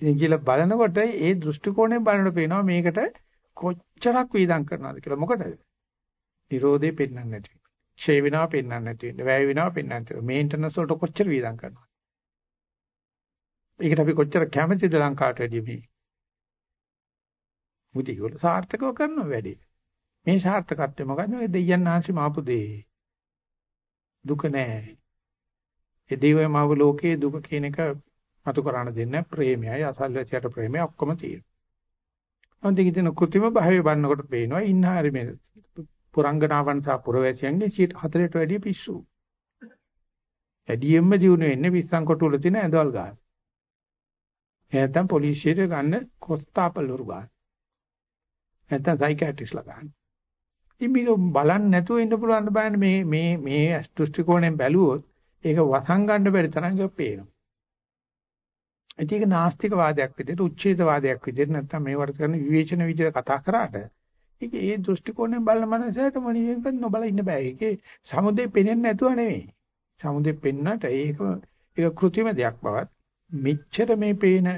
ඉතින් කියලා බලනකොට ඒ දෘෂ්ටි කෝණයෙන් බලනකොට පේනවා මේකට කොච්චරක් වේදම් කරනවද කියලා. මොකටද? Nirodhe පෙන්වන්න නැති. ක්ෂය වෙනවා පෙන්වන්න නැති වෙන්නේ. වැය වෙනවා පෙන්වන්න නැති. මේන්ටනන්ස් වලට කොච්චර වේදම් කරනවද? ඒකට අපි කොච්චර කැමතිද ලංකාවට වැඩිය මේ? මුදි වල සාර්ථකව කරන වැඩේ. මේ සාර්ථකත්වය මොකද්ද? ඔය දෙයයන් ආංශි මාපු දේ. දුක නෑ. ඒ දේවය මාව ලෝකයේ දුක කියන එක මතු කරණ දෙන්න ප්‍රේමයයි අසල්වැසියට ප්‍රේමය ඔක්කොම තියෙනවා. අන්තික ඉතින් කෘත්‍රිම භාවයේ බannකොට පේනවා ඉන්න හරි මේ පුරංගනාවන් සහ පුරවැසියන්ගේ 4ට වැඩිය පිස්සු. වැඩියෙන්ම දිනු වෙන්නේ පිස්සන් කොටුවල තියෙන ඇඳවල් ගන්න. නැත්නම් පොලිසියට ගන්න කොස්තාපල්වරු ගන්න. නැත්නම් සයිකියාට්‍රිස්ලා ගන්න. ඉතින් මේක බලන්න නැතුව ඉන්න පුළුවන් බෑනේ මේ මේ මේ දෘෂ්ටි කෝණයෙන් බැලුවොත් ඒක වසන් ගන්න බැරි තරම් ඒක පේනවා. ඒක නාස්තික වාදයක් විදිහට උච්ඡේද වාදයක් විදිහට නැත්නම් මේ වර්ත කරන විවේචන විදිහට කතා කරාට ඒක ඒ දෘෂ්ටි කෝණයෙන් බලන මනසට මොනියෙන්වත් නොබල ඉන්න බෑ. ඒකේ සමුදේ පෙනෙන්නේ නැතුව නෙවෙයි. සමුදේ පෙන්නට ඒක ඒක કૃත්‍රිම දෙයක් බවත් මෙච්චර මේ පේන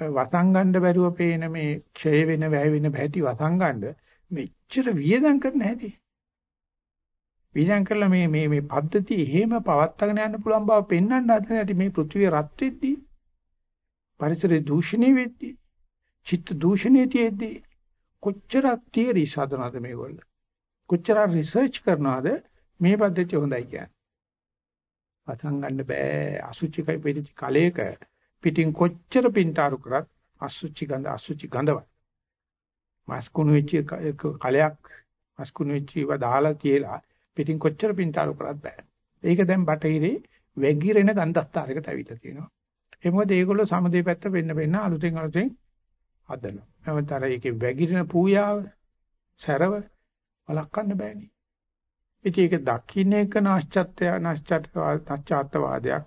වසංගණ්ඩ බැරුව පේන මේ ක්ෂය වෙන වැය වෙන බැටි වසංගණ්ඩ මෙච්චර වියදම් කරන්න හැටි. විඥාන කරලා මේ මේ මේ පද්ධතිය එහෙම පවත්වාගෙන යන්න පුළුවන් බව පෙන්වන්න හදන හැටි මේ පෘථිවිය රත් වෙද්දී පරිසරයේ දූෂණය වෙද්දී චිත්ත දූෂණය තියෙද්දී කොච්චරක් තියරි සාධනද මේගොල්ල? කොච්චර රිසර්ච් කරනවද මේ පද්ධතිය හොඳයි කියන්නේ? පටන් ගන්න බෑ. අසුචිකයි පිටිච කලයක පිටින් කොච්චර පින්තාරු කරත් අසුචි ගඳ අසුචි ගඳවයි. මස්කුණු වෙච්ච කලයක් මස්කුණු වෙච්ච ඒවා දාලා තියලා පිටින් කොච්චර පින්තාරු කරත් බෑ. ඒක දැන් බටහිරේ වැගිරෙන ගන්ධස්තරයකට ඇවිල්ලා තියෙනවා. ඒ මොකද ඒගොල්ලෝ සමදේ පැත්ත වෙන්න වෙන්න අලුතෙන් අලුතෙන් හදනවා. නැවතර ඒකේ වැගිරෙන පූයාව සැරව වළක්වන්න බෑනේ. ඉතින් ඒක දකින්න එක නාස්චත්‍ය නාස්චත්වාදයක්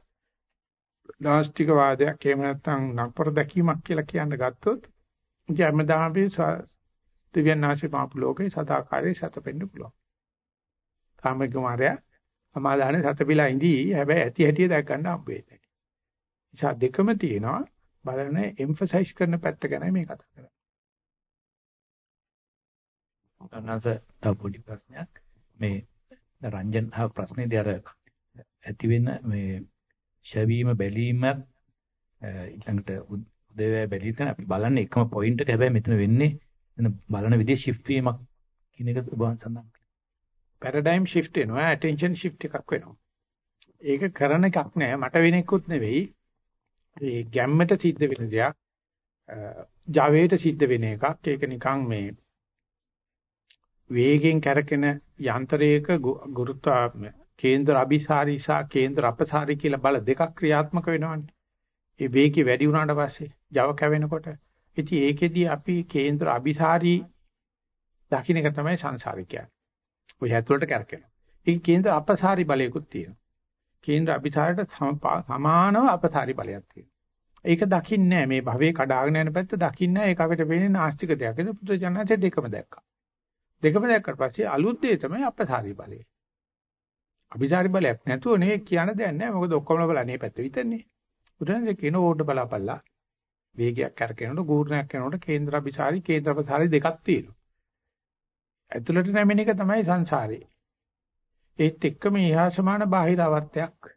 නාස්තික වාදයක් එහෙම නැත්නම් නපර දැකීමක් කියලා කියන්න ගත්තොත් ඉතින් හැමදාම අපි දිව්‍යනාශි පාපු ලෝකේ සදාකාරයේ සතපෙන්න පුළුවන්. කාමක මාර්යා සමාදානේ සතපිලා ඉඳී හැබැයි ඇති හැටිය දැක් ගන්න හම්බෙන්නේ. නිසා දෙකම තියෙනවා බලන එම්ෆසයිස් කරන පැත්ත ගැන මේ කතා කරන්නේ. අනන්ස තව පොඩි ප්‍රශ්නයක් මේ රංජන් අහ ප්‍රශ්නේදී අර ඇති වෙන මේ ශවීම බැලීම ඊළඟට උදේවැය බැලීම අපි බලන්නේ එකම පොයින්ට් එක හැබැයි මෙතන වෙන්නේ එන බලන විදිහ shift වීමක් කියන එක ඔබ සඳහන් පැරඩයිම් shift වෙනවා attention shift එකක් වෙනවා. ඒක කරන එකක් නෑ මට වෙන එකකුත් නෙවෙයි. ඒ ගැම්මට සිද්ධ වෙන දෙයක්. ජවයට සිද්ධ වෙන එකක්. ඒක නිකන් මේ වේගෙන් කැරකෙන යන්ත්‍රයක ගුරුත්ව කේන්ද්‍ර අபிසාරී සහ කේන්ද්‍ර අපසාරී කියලා බල දෙකක් ක්‍රියාත්මක වෙනවනේ. ඒ වේගය වැඩි වුණාට පස්සේ Java කැවෙනකොට ඉතින් ඒකෙදී අපි කේන්ද්‍ර අபிසාරී දකින්න එක තමයි සංසාරේ කියන්නේ. ඔය ඇතුළට කැරකෙනවා. ඒක කේන්ද්‍ර අපසාරි බලයකුත් තියෙනවා. කේන්ද්‍ර අභිසාරයට සමානව අපසාරි බලයක් තියෙනවා. ඒක දකින්නේ මේ භවයේ කඩාගෙන යන පැත්ත දකින්නේ ඒක අපිට වෙන්නේ නාස්තික දෙයක්. ඒක පුදුජනහසේ දෙකම දැක්කා. දෙකම දැක්කට පස්සේ අලුත් දෙය තමයි අපසාරි බලය. අභිසාරි බලයක් නැතුව නේ කියන දෙයක් නැහැ. මොකද ඔක්කොම බලන්නේ පැත්ත විතරනේ. පුදුජනසේ කියන ඕඩ බලාපල්ලා වේගයක් කරකිනකොට ගුරුණයක් කරනකොට කේන්ද්‍ර අභිසාරි කේන්ද්‍ර අපසාරි දෙකක් තියෙනවා. ඇතුළට නැමෙන එක තමයි සංසාරේ. ඒත් එක්කම එහා සමාන බාහිර අවර්තයක්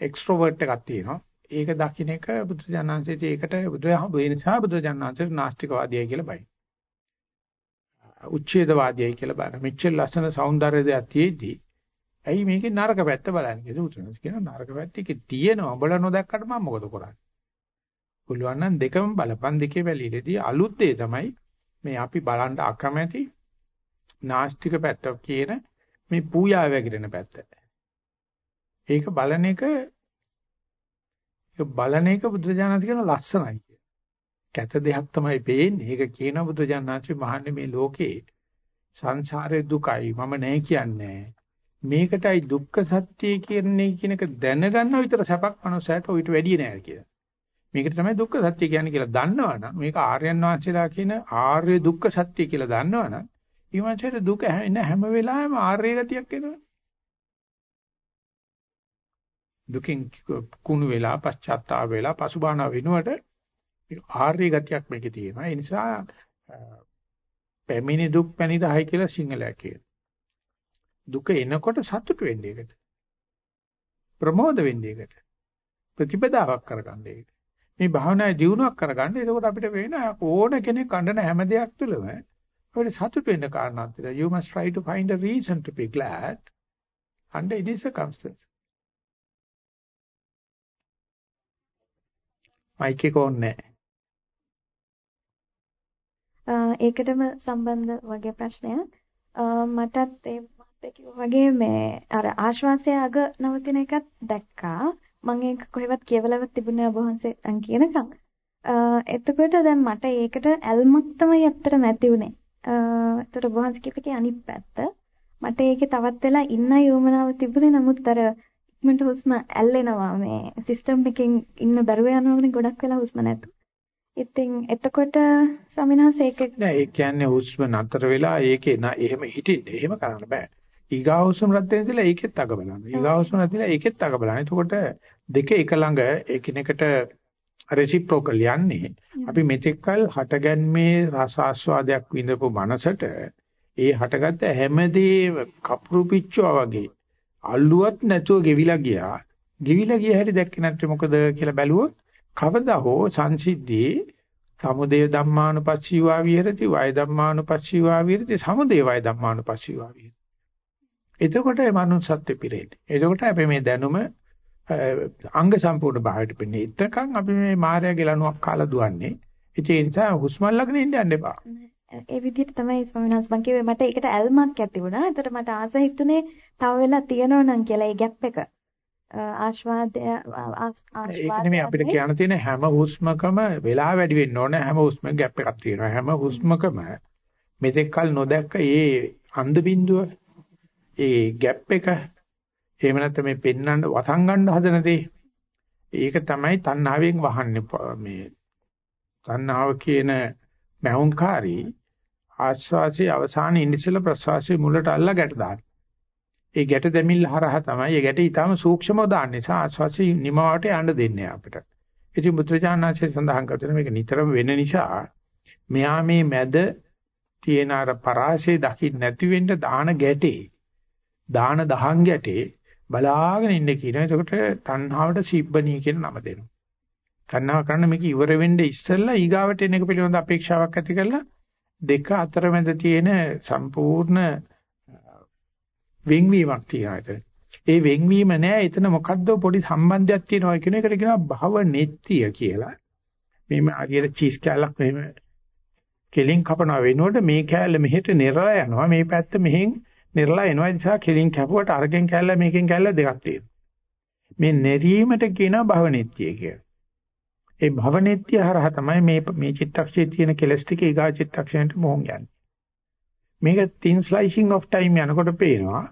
එක්ස්ට්‍රෝවර්ට් එකක් තියෙනවා. ඒක දකින්න එක බුදුජානන්සේ ඒකට බුදුහාම ඒ නිසා බුදුජානන්සේ නාස්තිකවාදියයි කියලා බයි. උච්ඡේදවාදියයි කියලා බලන. මෙච්චර ලස්සන సౌందර්ය දෙයක් තියේදී ඇයි මේකේ නරක පැත්ත බලන්නේ කියලා උතුරන කියන නරක පැත්ත එකේ තියෙනවා. ඔබලා නොදැක්කට මම මොකද කරන්නේ? පුළුවන් නම් දෙකම බලපන් දෙකේ වැලීලේදී අලුත් දේ තමයි මේ අපි බලන්න අකමැති නාස්තික පැත්ත කියන මේ පූජා වැగిරෙන පැත්ත. ඒක බලන එක ඒක බලන එක බුදුජානක කියන ලස්සනයි කිය. කැත දෙයක් තමයි පේන්නේ. ඒක කියන බුදුජානනාචි මහන්නේ මේ ලෝකේ සංසාරේ දුකයි මම නැහැ කියන්නේ. මේකටයි දුක්ඛ සත්‍ය කියන්නේ කියන එක දැනගන්න විතර සැපක් මනුස්සයට ඊට වැඩිය නෑ කියලා. මේකට තමයි දුක්ඛ සත්‍ය කියන්නේ කියලා දන්නවනම් මේක ආර්යයන් වහන්සේලා කියන ආර්ය දුක්ඛ සත්‍ය කියලා දන්නවනම් ඊමණට දුක එන හැම වෙලාවෙම ආර්ය ගතියක් එනවා. දුකින් කුණු වෙලා පශ්චාත්තාප වෙලා පසුබාන වෙනුවට ආර්ය ගතියක් මේකේ තියෙනවා. ඒ නිසා පැමිණි දුක් පැනිරහයි කියලා සිංහලයක් කියනවා. දුක එනකොට සතුට වෙන්නේ ඒකට. ප්‍රමෝද වෙන්නේ ඒකට. ප්‍රතිපදාවක් කරගන්න ඒකට. මේ භාවනාවේ දියුණුවක් කරගන්න. එතකොට අපිට වෙන ඕන කෙනෙක් අඬන හැම දෙයක් තුළම අපිට සතුට වෙන්න කාරණාවක් තියෙනවා. You must try to find a reason to be glad under any circumstance. Mike එක ඕනේ නැහැ. Uh, ඒකටම සම්බන්ධ වගේ ප්‍රශ්නයක්. Uh, මටත් ඒ මහත්තයා වගේ මේ අර ආශ්වාසය අග නවතින එකත් දැක්කා. මම ඒක කොහෙවත් කියවලවත් තිබුණේ ඔබ වහන්සේ අන් කියනකම්. Uh, එතකොට දැන් මට ඒකට ඇල්මක් තමයි ඇත්තටම ඇති උනේ. එතකොට ඔබ වහන්සේ කියපේකේ අනිත් පැත්ත. මට ඒකේ තවත් වෙලා ඉන්න යොමනාව තිබුණේ නමුත් අර ඉක්මනට හුස්ම ඇල්ලෙනවා මේ සිස්ටම් එකෙන් ඉන්න බැරුව යනවනේ ගොඩක් වෙලා හුස්ම නැතු. ඉතින් එතකොට ස්වාමිනාස් ඒක නෑ ඒ කියන්නේ හුස්ම නතර වෙලා ඒකේ නා එහෙම හිටින්න එහෙම කරන්න බෑ. ඊගා හුස්ම රත් වෙන ඉතලා ඒකෙත් අග බලන්න. ඊගා හුස්ම නැතිලා ඒකෙත් අග බලන්න. එතකොට දෙක එක ළඟ එකිනෙකට රෙසිප්‍රොකල් යන්නේ. අපි මෙතෙක්කල් හටගන්මේ රස ආස්වාදයක් විඳපු මනසට ඒ හටගත්ත හැමදේම කපුරු පිච්චුවා වගේ අල්ලුවත් නැතුව ගෙවිලා ගියා. ගෙවිලා ගිය හැටි දැක්කේ නැත්නම් මොකද කියලා බැලුවොත් කවදා හෝ සංසිද්ධියේ සමුදය ධම්මානුපස්සීවා විහෙරති වය ධම්මානුපස්සීවා විහෙරති සමුදය වය ධම්මානුපස්සීවා විහෙරති. එතකොට මනුස්සත්වෙ පිරෙන්නේ. එතකොට අපි මේ දැනුම අංග සම්පූර්ණ භාවයට පෙන්නේ. එතකන් අපි මේ මායя ගලනුවක් කාලා දුවන්නේ. ඒ නිසා හුස්ම අල්ලගෙන ඉන්න යන්න එපා. ඒ විදිහට තමයි ස්වාමීන් වහන්සේ මං කිව්වේ මට ඒකට ඇල්මක් ඇති වුණා. ඒතර මට ආස හිතුනේ තව වෙලා තියනවා නම් කියලා ඒ ગેප් එක. ආශ්වාදය ආශ්වාදය ඒක නෙමෙයි අපිට කියන්න තියෙන හැම හුස්මකම වෙලා වැඩි වෙන්න ඕන හැම හුස්මක ગેප් එකක් තියෙනවා. හැම හුස්මකම මෙතෙක් කල නොදැක්ක ඒ අන්ධ බින්දුව ඒ ગેප් එක එහෙම නැත්නම් මේ පෙන්වන්න වසන් ගන්න හදන දේ ඒක තමයි තණ්හාවෙන් වහන්නේ මේ තණ්හාව කියන මහුන්කාරී ආස්වාසේ අවසානයේ ඉනිසල ප්‍රසවාසයේ මුලට අල්ලා ගැට දාන. ඒ ගැට දෙමිල්ල හරහා තමයි ඒ ගැට ඊටම සූක්ෂමව දාන්න නිසා ආස්වාසේ නිමවට යන්න දෙන්නේ අපිට. ඉතින් බුද්ධජානනාංශය සඳහන් කරන මේක නිතරම වෙන නිසා මෙහා මේ මැද තියෙන අර පරාසය දකින්න නැති වෙන්න දාන ගැටේ දාන දහං ගැටේ බලාගෙන ඉන්න කියනවා. එතකොට තණ්හාවට සිබ්බණී කියන නම දෙනවා. තණ්හාව කරන්න මේක ඉවර වෙන්නේ ඉස්සෙල්ලා ඊගාවට එන එක පිළිබඳ අපේක්ෂාවක් ඇති කරලා දෙක අතර මැද තියෙන සම්පූර්ණ වෙන්වීමක් තියෙනවා එතන. ඒ වෙන්වීම නෑ එතන මොකද්ද පොඩි සම්බන්ධයක් තියෙනවා කියන එකට කියනවා භව නෙත්තිය කියලා. මේ හරියට චීස් කෑල්ලක් මෙහෙම කෙලින් කපනවා වෙනකොට මේ කෑල්ල මෙහෙට නිරලා යනවා මේ පැත්ත මෙහෙන් නිරලා එනවා ඒ නිසා කෙලින් කැපුවට අරගෙන් කෑල්ල මේකෙන් කෑල්ල දෙකක් තියෙනවා. මේ නෙරීමට කියනවා භව නෙත්තිය කියලා. ඒ භවනෙත්‍ය හරහා තමයි මේ මේ චිත්තක්ෂයේ තියෙන කෙලස් ටික ඊගා චිත්තක්ෂයට මොහොන් යන්නේ. මේක thin slicing of time යනකොට පේනවා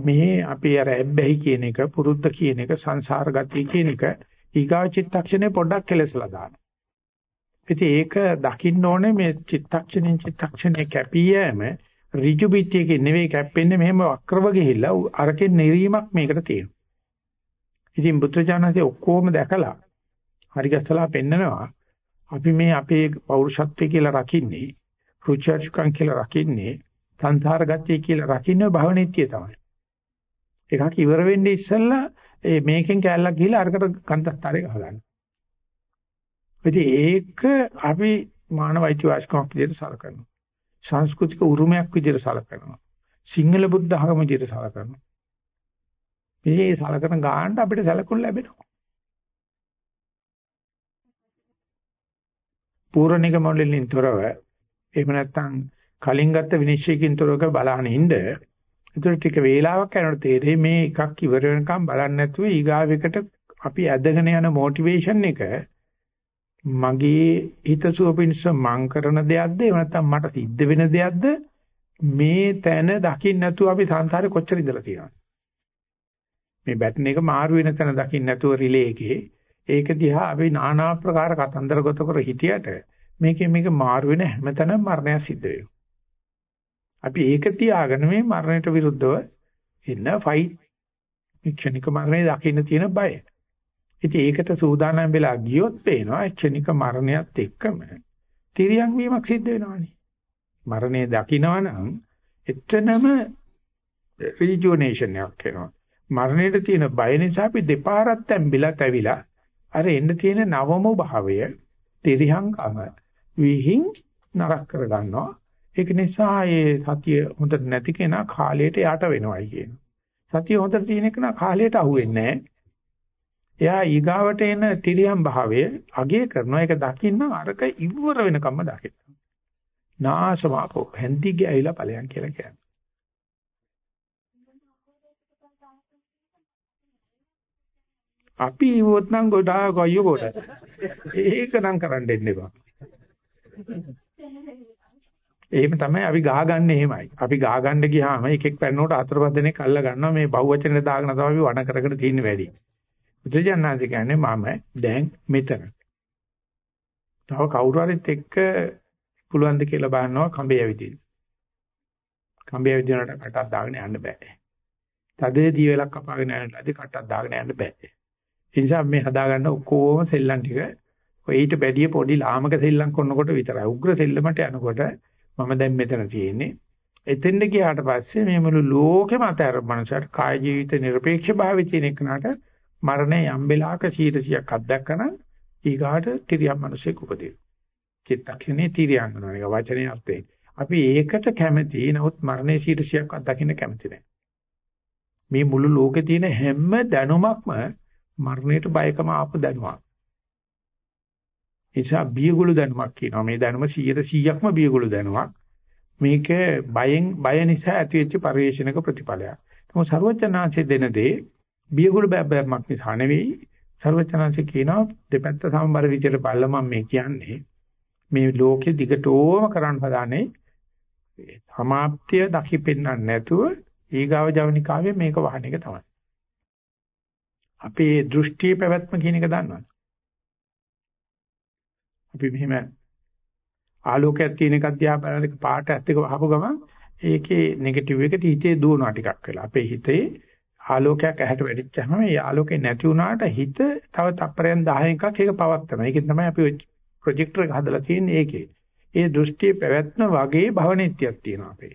මෙහි අපි අර ඇබ්බැහි කියන එක පුරුද්ද කියන එක සංසාර ගතිය කියන එක ඊගා චිත්තක්ෂණේ පොඩ්ඩක් කෙලසලා දානවා. ඉතින් ඒක දකින්න ඕනේ මේ චිත්තක්ෂණෙන් චිත්තක්ෂණේ කැපී යෑම ඍජු පිටියකින් නෙවෙයි කැපෙන්නේ මෙහෙම වක්‍රව ගිහිල්ලා අරකින් නිරීමක් මේකට තියෙනවා. ඉතින් බුද්ධ ඔක්කොම දැකලා හරි ගැස්සලා පෙන්නනවා අපි මේ අපේ පෞරුෂත්වය කියලා රකින්නේ රුචර්ජුකම් කියලා රකින්නේ සංසාර ගතිය කියලා රකින්නේ භවනිත්‍ය තමයි. එකක් ඉවර වෙන්නේ ඉස්සෙල්ලා ඒ මේකෙන් කැලලක් ගිහලා අරකට කන්දස්තරේ ගහගන්න. ඉතින් ඒක අපි මානව අයිතිවාසිකමක් විදිහට සලකනවා. සංස්කෘතික උරුමයක් විදිහට සලකනවා. සිංහල බුද්ධ ධර්ම විදිහට සලකනවා. මේ සලකන ගානට අපිට සැලකුම් ලැබෙනවා. පූර්ණික මොඩලින් තොරව එහෙම නැත්නම් කලින් ගත්ත විනිශ්චයකින් තොරව බලහන් ඉන්න ඒතර ටික වේලාවක් යනකොට තේරෙයි මේ එකක් ඉවර වෙනකම් බලන්නේ නැතුව ඊගාවෙකට අපි ඇදගෙන යන මොටිවේෂන් එක මගේ හිතසුව පිණිස මං කරන දෙයක්ද එහෙම නැත්නම් මට සිද්ධ වෙන දෙයක්ද මේ තැන දකින්න නැතුව අපි සංසාරේ කොච්චර ඉඳලා තියෙනවද මේ බැටන් එක මාරු වෙන තැන දකින්න නැතුව රිලේ එකේ ඒක දිහා අපි নানা ආකාර කතන්දරගත කර හිටියට මේකේ මේක මාරු වෙන හැමතැනම මරණය සිද්ධ වෙනවා. අපි ඒක තියාගෙන මේ මරණයට විරුද්ධව ඉන්න ෆයිට් ක්ෂණික මරණය දකින්න තියෙන බය. ඉතින් ඒකට සූදානම් වෙලා ගියොත් පේනවා ක්ෂණික මරණයත් එක්කම තිරියන් වීමක් සිද්ධ වෙනවානේ. මරණය දකිනවනම් එතනම රිජුනේෂන් එකක් වෙනවා. මරණයට තියෙන බය නිසා අපි දෙපාරක් තැම්බිලා තැවිලා අර එන්න තියෙන නවම භාවය තිරිහංකම විහිං නරක කර ගන්නවා. ඒක නිසා ඒ සතිය හොඳට නැති කෙනා කාලයට යට වෙනවයි කියනවා. සතිය හොඳට තියෙන කෙනා කාලයට අහු වෙන්නේ එයා ඊගාවට එන තිරියම් භාවය අගය කරනවා. ඒක දකින්න අරක ඉවර වෙනකම්ම දකින්න. නාසමාපෝ හැන්දි ගෑවිලා ඵලයන් කියලා කියන්නේ. අපි ඉවොත් නම් ගොඩාක් අයියෝ කොට. ඒක නම් කරන්න දෙන්න එපා. එහෙම තමයි අපි ගහගන්නේ එහෙමයි. අපි ගහගන්න ගියාම එකෙක් පැනනකොට හතර පහ දෙනෙක් අල්ල ගන්නවා මේ බහුවචනේ දාගෙන තමයි අපි වණ කරගෙන තියෙන වැඩි. බුදුජානනාංශ කියන්නේ මම දැන් මෙතන. තව කවුරු හරිත් එක්ක පුළුවන් ද කියලා බලනවා කඹේ ඇවිදින්න. කඹේ ඇවිදිනකොට කටක් දාගෙන යන්න බෑ. තදේ දී වෙලක් කපාගෙන යනලාදී කටක් දාගෙන යන්න බෑ. ඒ නිසා මේ හදාගන්න ඔක්කොම සෙල්ලම් ටික ඔය ඊට බැඩිය පොඩි ලාමක සෙල්ලම් කරනකොට විතරයි. උග්‍ර සෙල්ලමට යනකොට මම දැන් මෙතන තියෙන්නේ. එතෙන්ද ගියාට පස්සේ මේ මුළු ලෝකෙම අතර මනසට කාය ජීවිත নিরপেক্ষ භාවයේ තියෙන එකනට මරණය යම් වෙලාවක 100ක් අත්දැකන ඊගාට තිරියම් මිනිසෙක් උපදින. චිත්තක්ෂණේ තිරියම් කරනවා. ඒක වචනේ අර්ථය. අපි ඒකට කැමති. නමුත් මරණය 100ක් අත්දකින්න කැමති නැහැ. මේ මුළු ලෝකේ තියෙන හැම දැනුමක්ම මරණයට බයකම ආපු දැනුමක්. නිසා බියගුළු දැනුමක් කියනවා. මේ දැනුම 100%ක්ම බියගුළු දැනුමක්. මේක බයෙන් බය නිසා ඇතිවෙච්ච පරිේශනක ප්‍රතිඵලයක්. නමුත් ਸਰවඥාන්සේ දෙන දේ බියගුළු බැබ්බක් නිසා නෙවෙයි. ਸਰවඥාන්සේ කියනවා දෙපැත්ත සමබර විදියට බලලා මම මේ කියන්නේ මේ ලෝකෙ දිගටම කරන්න පදානේ සමාප්තිය දකිපෙන්නන්නේ නැතුව ඊගාව ජවනිකාවේ මේක වහන එක තමයි. අපේ දෘෂ්ටි පැවැත්ම කියන එක දන්නවද? අපි මෙහෙම ආලෝකයක් තියෙන එකක් දිහා බලනකොට පාට ඇත්ත එක වහපු ගමන් ඒකේ නෙගටිව් එකට හිතේ දුවනවා ටිකක් වෙලා. අපේ හිතේ ආලෝකයක් ඇහැට වැටිච්චාම ඒ ආලෝකේ නැති වුණාට හිත තව තප්පරයන් 10 එකක් ඒක පවත්නවා. ඒකෙන් තමයි අපි ප්‍රොජෙක්ටර් එක හදලා තියෙන්නේ ඒකේ. ඒ දෘෂ්ටියේ පැවැත්ම වගේ භවනිත්‍යයක් තියෙනවා අපේ.